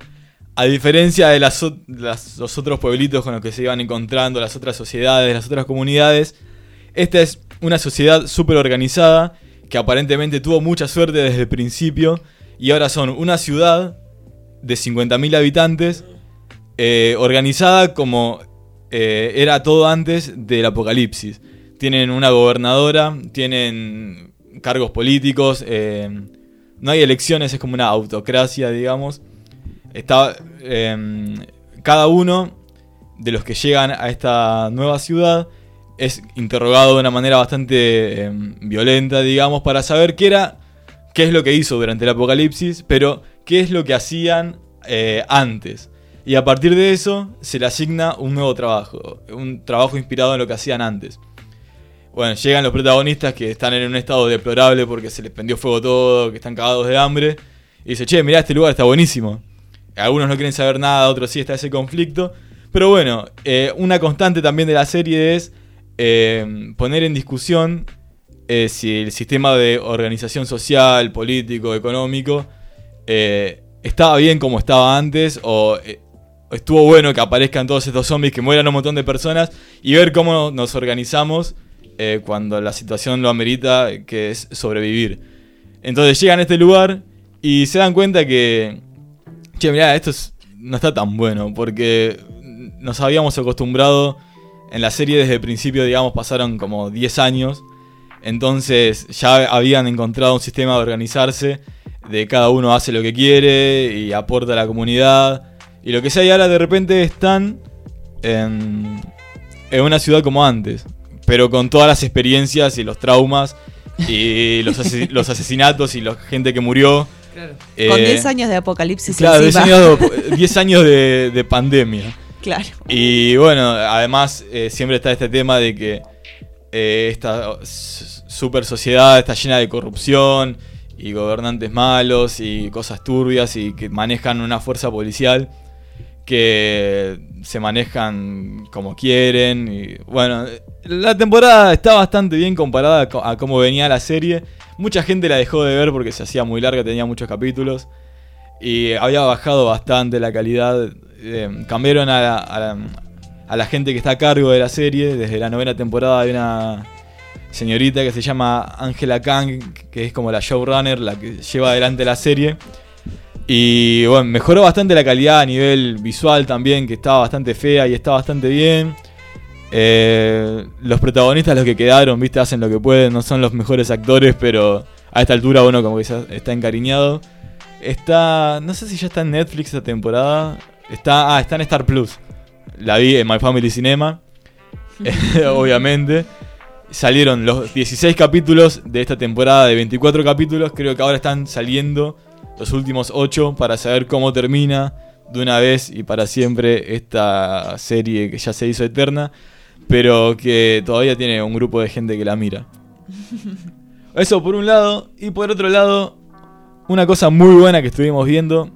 A diferencia de las, los otros pueblitos con los que se iban encontrando, las otras sociedades, las otras comunidades, esta es una sociedad súper organizada que aparentemente tuvo mucha suerte desde el principio y ahora son una ciudad de 50.000 habitantes eh, organizada como eh, era todo antes del apocalipsis tienen una gobernadora, tienen cargos políticos, eh, no hay elecciones, es como una autocracia, digamos. Está, eh, cada uno de los que llegan a esta nueva ciudad es interrogado de una manera bastante eh, violenta, digamos, para saber qué era, qué es lo que hizo durante el apocalipsis, pero qué es lo que hacían antes. Y a partir de eso se le asigna un nuevo trabajo, un trabajo inspirado en lo que hacían antes. Bueno, llegan los protagonistas que están en un estado deplorable porque se les prendió fuego todo, que están cagados de hambre. Y dice, che, mirá, este lugar está buenísimo. Algunos no quieren saber nada, otros sí está ese conflicto. Pero bueno, eh, una constante también de la serie es eh, poner en discusión eh, si el sistema de organización social, político, económico, estaba bien como estaba antes o estuvo bueno que aparezcan todos estos zombies que mueran un montón de personas y ver cómo nos organizamos eh, cuando la situación lo amerita, que es sobrevivir. Entonces llegan a este lugar y se dan cuenta que, che, mirá, esto no está tan bueno, porque nos habíamos acostumbrado en la serie desde el principio, digamos, pasaron como 10 años, entonces ya habían encontrado un sistema de organizarse, de cada uno hace lo que quiere y aporta a la comunidad, y lo que sea, y ahora de repente están en una ciudad como antes, pero con todas las experiencias y los traumas y los, los asesinatos y la gente que murió. Eh, con 10 años de apocalipsis. Claro, 10 años, de, años de, pandemia. Claro. Y bueno, además eh, siempre está este tema de que eh, esta super sociedad está llena de corrupción y gobernantes malos y cosas turbias y que manejan una fuerza policial que se manejan como quieren. Y, bueno, la temporada está bastante bien comparada a cómo venía la serie. Mucha gente la dejó de ver porque se hacía muy larga, tenía muchos capítulos. Y había bajado bastante la calidad. Eh, cambiaron a la, a la, gente que está a cargo de la serie. Desde la novena temporada hay una señorita que se llama Angela Kang, que es como la showrunner, la que lleva adelante la serie. Y bueno, mejoró bastante la calidad a nivel visual también, que estaba bastante fea y está bastante bien. Eh, los protagonistas, los que quedaron, viste, hacen lo que pueden, no son los mejores actores, pero a esta altura uno como que está encariñado. Está, no sé si ya está en Netflix esta temporada. Está, ah, está en Star Plus. La vi en My Family Cinema, obviamente. Salieron los 16 capítulos de esta temporada de 24 capítulos, creo que ahora están saliendo los últimos ocho para saber cómo termina de una vez y para siempre esta serie que ya se hizo eterna, pero que todavía tiene un grupo de gente que la mira. Eso por un lado, y por otro lado, una cosa muy buena que estuvimos viendo,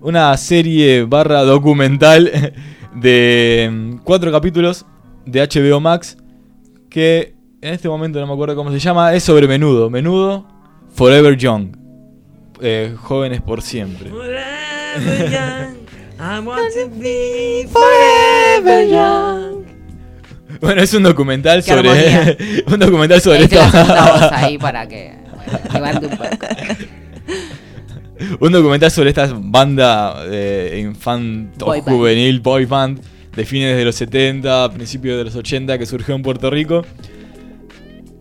una serie barra documental de mm, cuatro capítulos de HBO Max, que en este momento no me acuerdo cómo se llama, es sobre menudo, menudo Forever Young eh, Jóvenes por Siempre. Bueno, es un documental Qué sobre. un documental sobre esto. ahí para que. Bueno, un poco. un documental sobre esta banda eh, infanto boy juvenil, boy band, de fines de los 70, principios de los 80, que surgió en Puerto Rico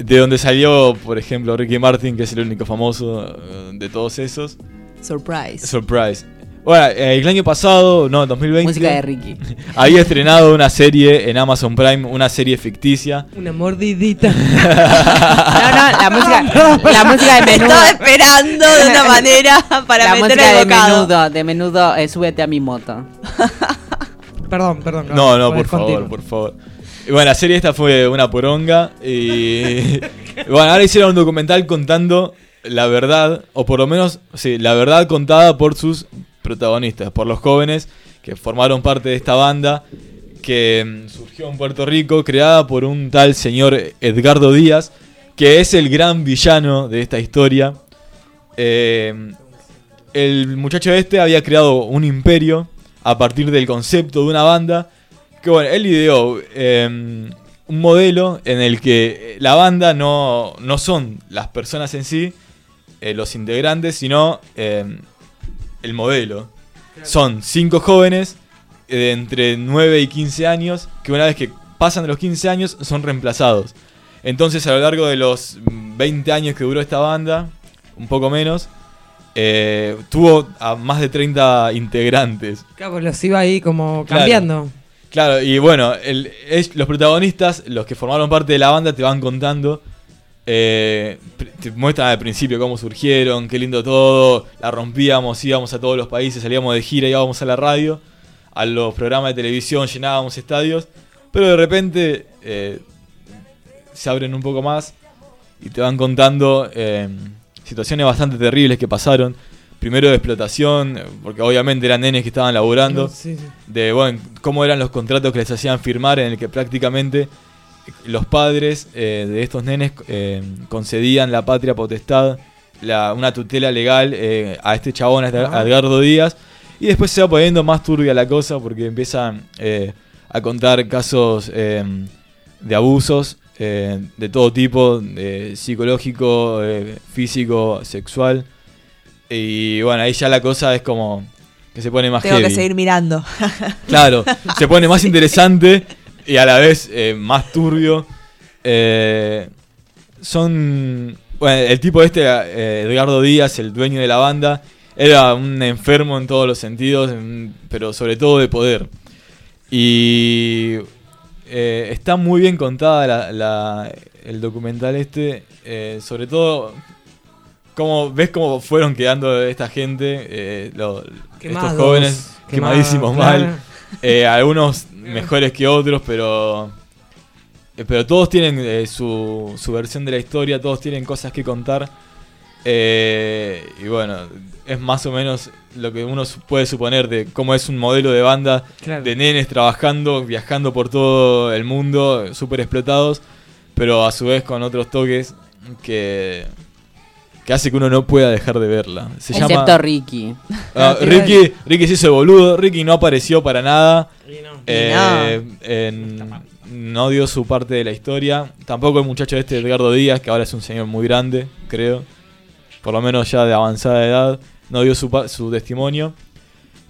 de donde salió, por ejemplo, Ricky Martin, que es el único famoso eh, de todos esos. Surprise. Surprise. Bueno, eh, el año pasado, no, 2020. Música de Ricky. Había estrenado una serie en Amazon Prime, una serie ficticia. Una mordidita. no, no, la música, la música de menudo. Me estaba esperando de una manera para la meter el bocado. de menudo, de menudo, eh, súbete a mi moto. perdón, perdón. No, no, no por favor, por favor. Bueno, la serie esta fue una poronga. Y bueno, ahora hicieron un documental contando la verdad, o por lo menos, sí, la verdad contada por sus protagonistas, por los jóvenes que formaron parte de esta banda que mm, surgió en Puerto Rico, creada por un tal señor Edgardo Díaz, que es el gran villano de esta historia. Eh, el muchacho este había creado un imperio a partir del concepto de una banda que bueno, él ideó em, un modelo en el que la banda no, no son las personas en sí, eh, los integrantes, sino em, el modelo. Son cinco jóvenes eh, de entre 9 y 15 años que una vez que pasan los 15 años son reemplazados. Entonces a lo largo de los 20 años que duró esta banda, un poco menos, eh, tuvo a más de 30 integrantes. Claro, pues los iba ahí como cambiando. Claro, y bueno, el, es, los protagonistas, los que formaron parte de la banda, te van contando. Eh, te muestran al principio cómo surgieron, qué lindo todo. La rompíamos, íbamos a todos los países, salíamos de gira, íbamos a la radio, a los programas de televisión, llenábamos estadios. Pero de repente eh, se abren un poco más y te van contando eh, situaciones bastante terribles que pasaron primero de explotación, porque obviamente eran nenes que estaban laburando, de bueno, cómo eran los contratos que les hacían firmar en el que prácticamente los padres eh, de estos nenes eh, concedían la patria potestad, la, una tutela legal eh, a este chabón, a este ah. Edgardo Díaz, y después se va poniendo más turbia la cosa porque empiezan a contar casos de abusos de todo tipo, psicológico, físico, sexual. Y bueno, ahí ya la cosa es como que se pone más Tengo que seguir mirando. claro, se pone más interesante y a la vez eh, más turbio. Eh, son. Bueno, el tipo este, eh, Edgardo Díaz, el dueño de la banda, era un enfermo en todos los sentidos, pero sobre todo de poder. Y. Eh, está muy bien contada la, el documental este, sobre todo cómo ves cómo fueron quedando esta gente, eh, lo, estos jóvenes quemadísimos mal. Eh, algunos mejores que otros, pero eh, pero todos tienen eh, su, su versión de la historia, todos tienen cosas que contar. y bueno, es más o menos lo que uno puede suponer de cómo es un modelo de banda de nenes trabajando, viajando por todo el mundo, súper explotados, pero a su vez con otros toques que que hace que uno no pueda dejar de verla. Se llama... Ricky. Ah, Ricky. Ricky se hizo boludo, Ricky no apareció para nada. Eh, no. Dio su parte de la historia. Tampoco el muchacho este, Edgardo Díaz, que ahora es un señor muy grande, creo. Por lo menos ya de avanzada edad. No dio su, su testimonio.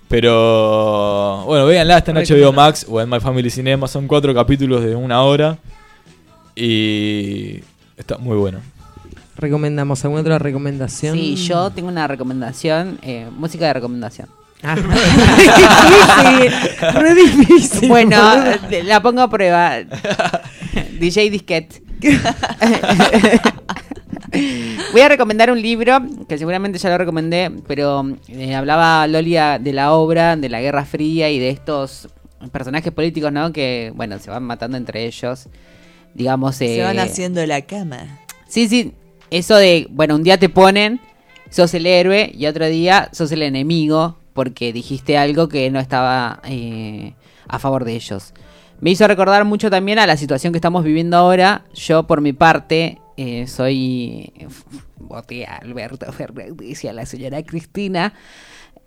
Pero bueno, véanla, está en HBO Max o en My Family Cinema. Son cuatro capítulos de una hora. Y está muy bueno recomendamos? ¿Alguna otra recomendación? Sí, yo tengo una recomendación, eh, música de recomendación. Ah. Re difícil. Bueno, eh, la pongo a prueba. DJ Disquet. Voy a recomendar un libro que seguramente ya lo recomendé, pero eh, hablaba Lolia de la obra, de la Guerra Fría y de estos personajes políticos, ¿no? Que, bueno, se van matando entre ellos. Digamos. Se van haciendo la cama. Sí, sí, eso de, bueno, un día te ponen, sos el héroe y otro día sos el enemigo porque dijiste algo que no estaba eh, a favor de ellos. Me hizo recordar mucho también a la situación que estamos viviendo ahora. Yo, por mi parte, eh, soy. Voté a Alberto Fernández y a la señora Cristina.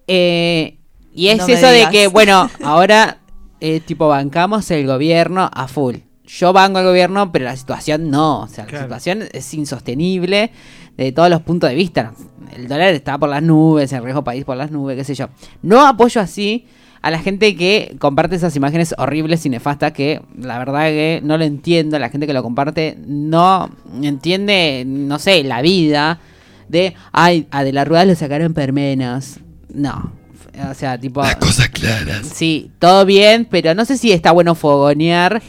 Eh, y es eso de que, bueno, ahora, eh, tipo, bancamos el gobierno a full yo banco al gobierno, pero la situación no. O sea, la situación es insostenible de todos los puntos de vista. El dólar está por las nubes, el riesgo país por las nubes, qué sé yo. No apoyo así a la gente que comparte esas imágenes horribles y nefastas que la verdad que no lo entiendo. La gente que lo comparte no entiende, no sé, la vida de, ay, a De la Rueda le sacaron permenas. No, o sea, tipo. Las cosas claras. Sí, todo bien, pero no sé si está bueno fogonear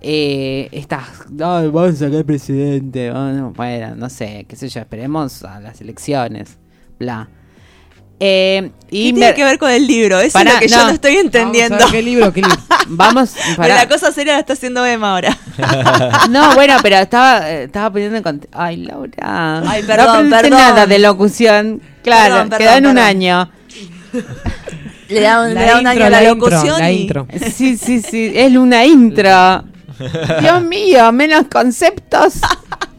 eh, estas, Ay, vamos a sacar presidente, ah, bueno, no sé, qué sé yo, esperemos a las elecciones, bla. Eh, y tiene que ver con el libro? Eso para, es lo que yo no estoy entendiendo. Vamos ¿Qué libro? ¿Qué vamos. Pero la cosa seria la está haciendo Emma ahora. no, bueno, pero estaba, eh, estaba poniendo en Ay, Laura. Ay, perdón, no perdón. nada de locución. Claro, perdón, un año. le da un, le da año a la, locución. La intro. Sí, sí, sí. Es una intro. Dios mío, menos conceptos.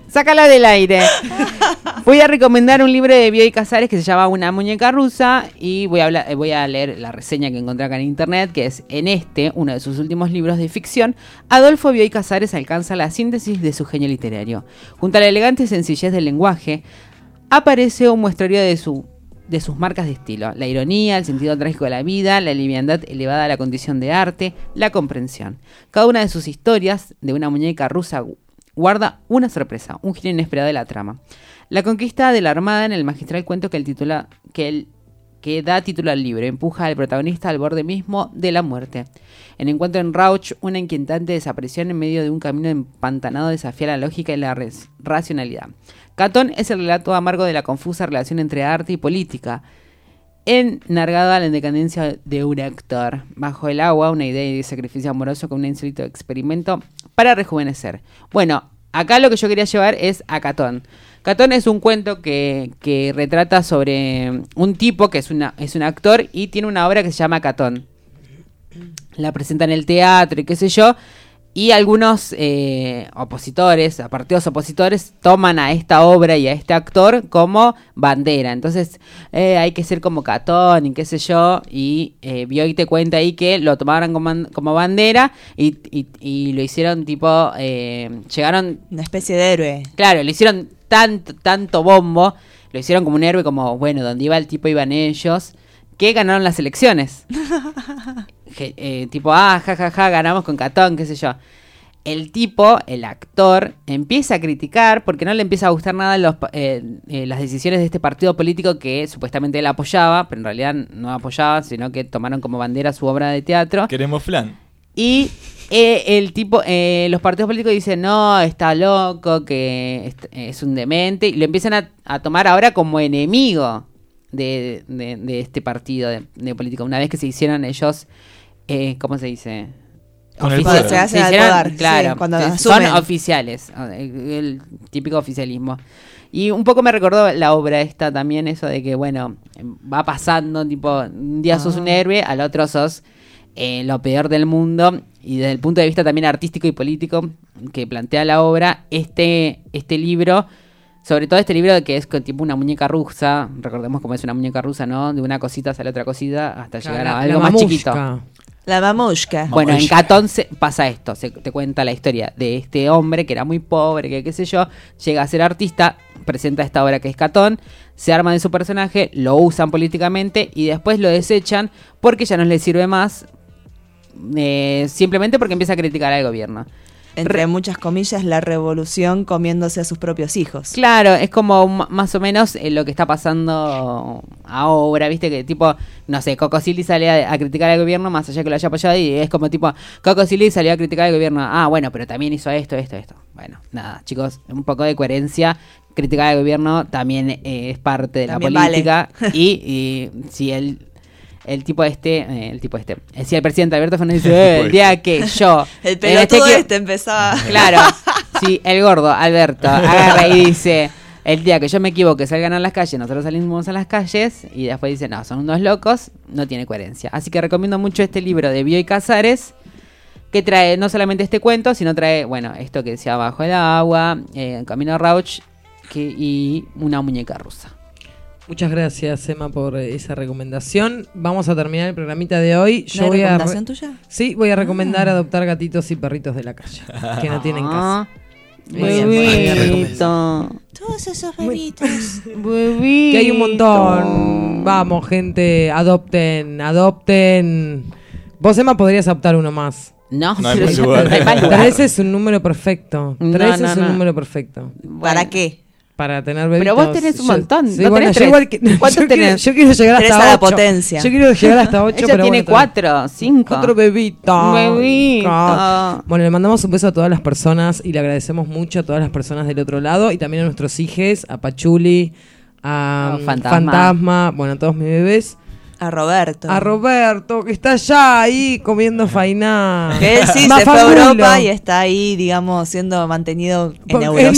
Sácala del aire. Voy a recomendar un libro de Bioy Casares que se llama Una muñeca rusa y eh, voy a, leer la reseña que encontré acá en internet, que es en este, uno de sus últimos libros de ficción, Adolfo Bioy Casares alcanza la síntesis de su genio literario. Junto a la elegante sencillez del lenguaje, aparece un muestrario de su de sus marcas de estilo, la ironía, el sentido trágico de la vida, la liviandad elevada a la condición de arte, la comprensión. Cada una de sus historias de una muñeca rusa guarda una sorpresa, un giro inesperado de la trama. La conquista de la Armada en el magistral cuento que, el titula, que, el, que da título al libro empuja al protagonista al borde mismo de la muerte. En encuentro en Rauch, una inquietante desaparición en medio de un camino empantanado desafía la lógica y la racionalidad. Catón es el relato amargo de la confusa relación entre arte y política. En Nargada, la independencia de un actor. Bajo el agua, una idea de sacrificio amoroso con un insólito experimento para rejuvenecer. Bueno, acá lo que yo quería llevar es a Catón. Catón es un cuento que, que retrata sobre un tipo que es, una, es un actor y tiene una obra que se llama Catón. La presenta en el teatro y qué sé yo. Y algunos eh, opositores, partidos opositores, toman a esta obra y a este actor como bandera. Entonces eh, hay que ser como Catón y qué sé yo. Y eh, Bioy te cuenta ahí que lo tomaron como, bandera y, y, lo hicieron tipo... Eh, llegaron... Una especie de héroe. Claro, le hicieron tanto, tanto bombo. Lo hicieron como un héroe, como, bueno, donde iba el tipo iban ellos que ganaron las elecciones. Eh, tipo, ah, jajaja, ja, ja, ganamos con Catón, qué sé yo. El tipo, el actor, empieza a criticar porque no le empieza a gustar nada los, eh, eh, las decisiones de este partido político que supuestamente él apoyaba, pero en realidad no apoyaba, sino que tomaron como bandera su obra de teatro. Queremos flan. Y el tipo, eh, los partidos políticos dicen, no, está loco, que es, un demente, y lo empiezan a, tomar ahora como enemigo de, este partido de, de, política, una vez que se hicieron ellos eh, ¿cómo se dice? Con se hacen al poder, claro, son oficiales, el típico oficialismo. Y un poco me recordó la obra esta también, eso de que, bueno, va pasando, tipo, un día sos un ah. héroe, al otro sos eh, lo peor del mundo, y desde el punto de vista también artístico y político que plantea la obra, este, este libro, sobre todo este libro que es con tipo una muñeca rusa, recordemos cómo es una muñeca rusa, ¿no? De una cosita sale otra cosita hasta llegar a algo más chiquito. La mamushka. Bueno, en Catón se, pasa esto, se te cuenta la historia de este hombre que era muy pobre, que qué sé yo, llega a ser artista, presenta esta obra que es Catón, se arma de su personaje, lo usan políticamente y después lo desechan porque ya no le sirve más, eh, simplemente porque empieza a criticar al gobierno entre muchas comillas, la revolución comiéndose a sus propios hijos. Claro, es como más o menos eh, lo que está pasando ahora, ¿viste? Que tipo, no sé, Coco Silly sale a, criticar al gobierno más allá que lo haya apoyado y es como tipo, Coco Silly salió a criticar al gobierno, ah, bueno, pero también hizo esto, esto, esto. Bueno, nada, chicos, un poco de coherencia. Criticar al gobierno también eh, es parte de la política y si él el tipo este, eh, el tipo este, eh, decía el presidente Alberto Fernández, eh, el día este. que yo... el pelotudo este, este empezaba... Claro, sí, el gordo Alberto agarra y dice... El día que yo me equivoque, salgan a las calles, nosotros salimos a las calles y después dicen, no, son unos locos, no tiene coherencia. Así que recomiendo mucho este libro de Bioy Casares, que trae no solamente este cuento, sino trae, bueno, esto que decía Bajo el Agua, eh, Camino a Rauch que, y una muñeca rusa. Muchas gracias, Emma, por esa recomendación. Vamos a terminar el programita de hoy. Yo recomendación a tuya? Sí, voy a ah. recomendar adoptar gatitos y perritos de la calle, que no tienen ah. casa. Bebito. Todos esos bebitos. Bebito. Que hay un montón. Vamos, gente, adopten, adopten. Vos, Emma, podrías adoptar uno más. No, no hay, lugar. Tres es un número perfecto. Tres es un número perfecto. ¿Para qué? para tener bebitos. Pero vos tenés un montón. Yo, sí, no bueno, tenés igual que, ¿Cuántos yo tenés? Quiero, yo quiero llegar hasta a la 8. potencia. Yo quiero llegar hasta 8. Ella pero tiene 4, bueno, 5. Otro bebito. bebito. Bueno, le mandamos un beso a todas las personas y le agradecemos mucho a todas las personas del otro lado y también a nuestros hijes, a Pachuli, a oh, mm, Fantasma. Fantasma, bueno, a todos mis bebés. A Roberto. A Roberto, que está allá ahí comiendo fainá. Que él sí se fue a Europa y está ahí, digamos, siendo mantenido en euros.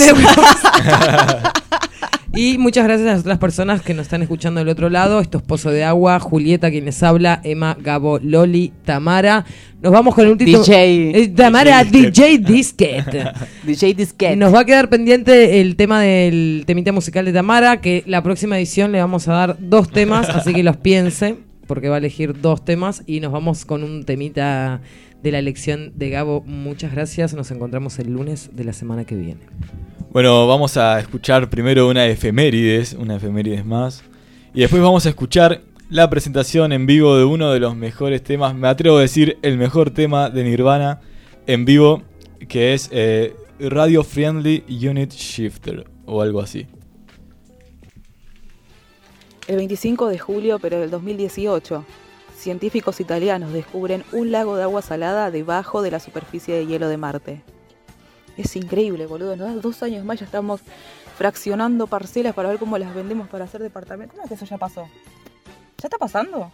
Y muchas gracias a las otras personas que nos están escuchando del otro lado. Esto es Pozo de Agua, Julieta, quien les habla, Emma, Gabo, Loli, Tamara. Nos vamos con el último. DJ. Eh, Tamara, DJ Disquet. DJ Disquet. Nos va a quedar pendiente el tema del temita musical de Tamara, que la próxima edición le vamos a dar dos temas, así que los piense, porque va a elegir dos temas y nos vamos con un temita de la elección de Gabo. Muchas gracias. Nos encontramos el lunes de la semana que viene. Bueno, vamos a escuchar primero una efemérides, una efemérides más. Y después vamos a escuchar la presentación en vivo de uno de los mejores temas, me atrevo a decir el mejor tema de Nirvana en vivo, que es eh, Radio Friendly Unit Shifter o algo así. El 25 de julio, pero del 2018, científicos italianos descubren un lago de agua salada debajo de la superficie de hielo de Marte. Es increíble, boludo. Nos das dos años más, ya estamos fraccionando parcelas para ver cómo las vendemos para hacer departamentos. ¿Cómo es que eso ya pasó? ¿Ya está pasando?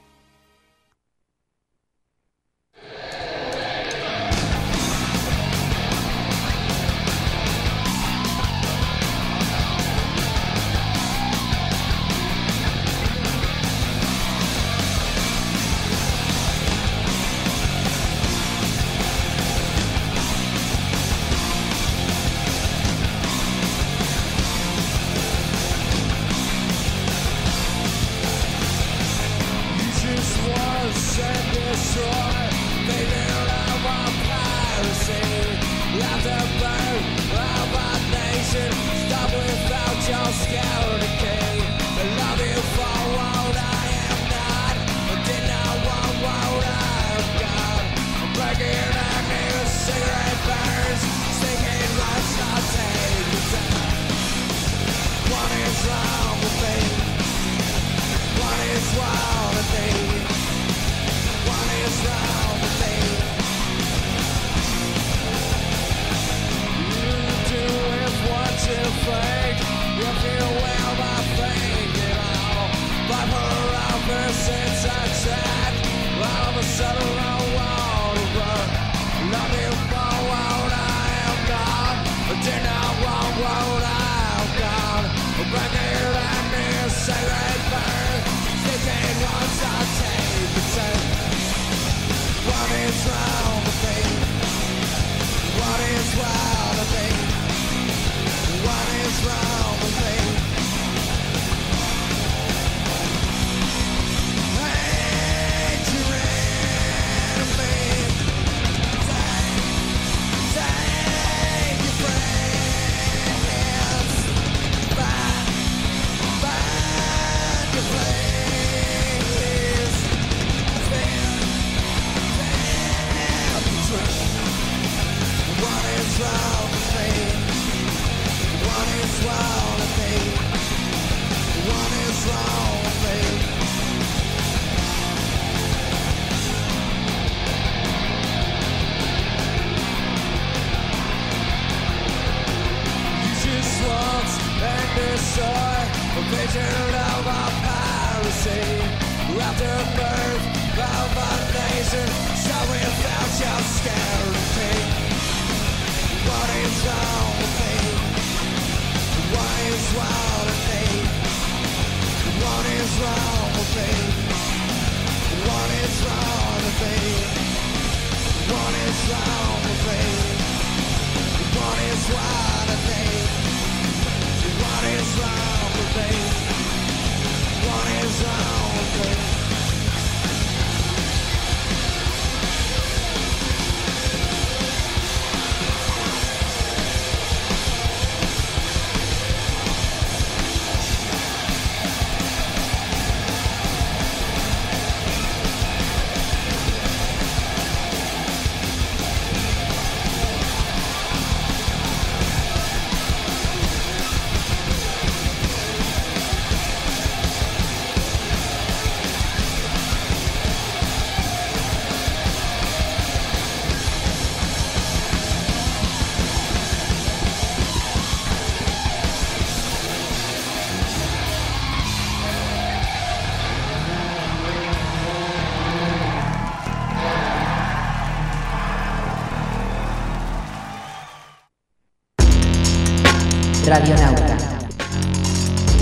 Radionauta.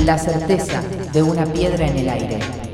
La certeza de una piedra en el aire.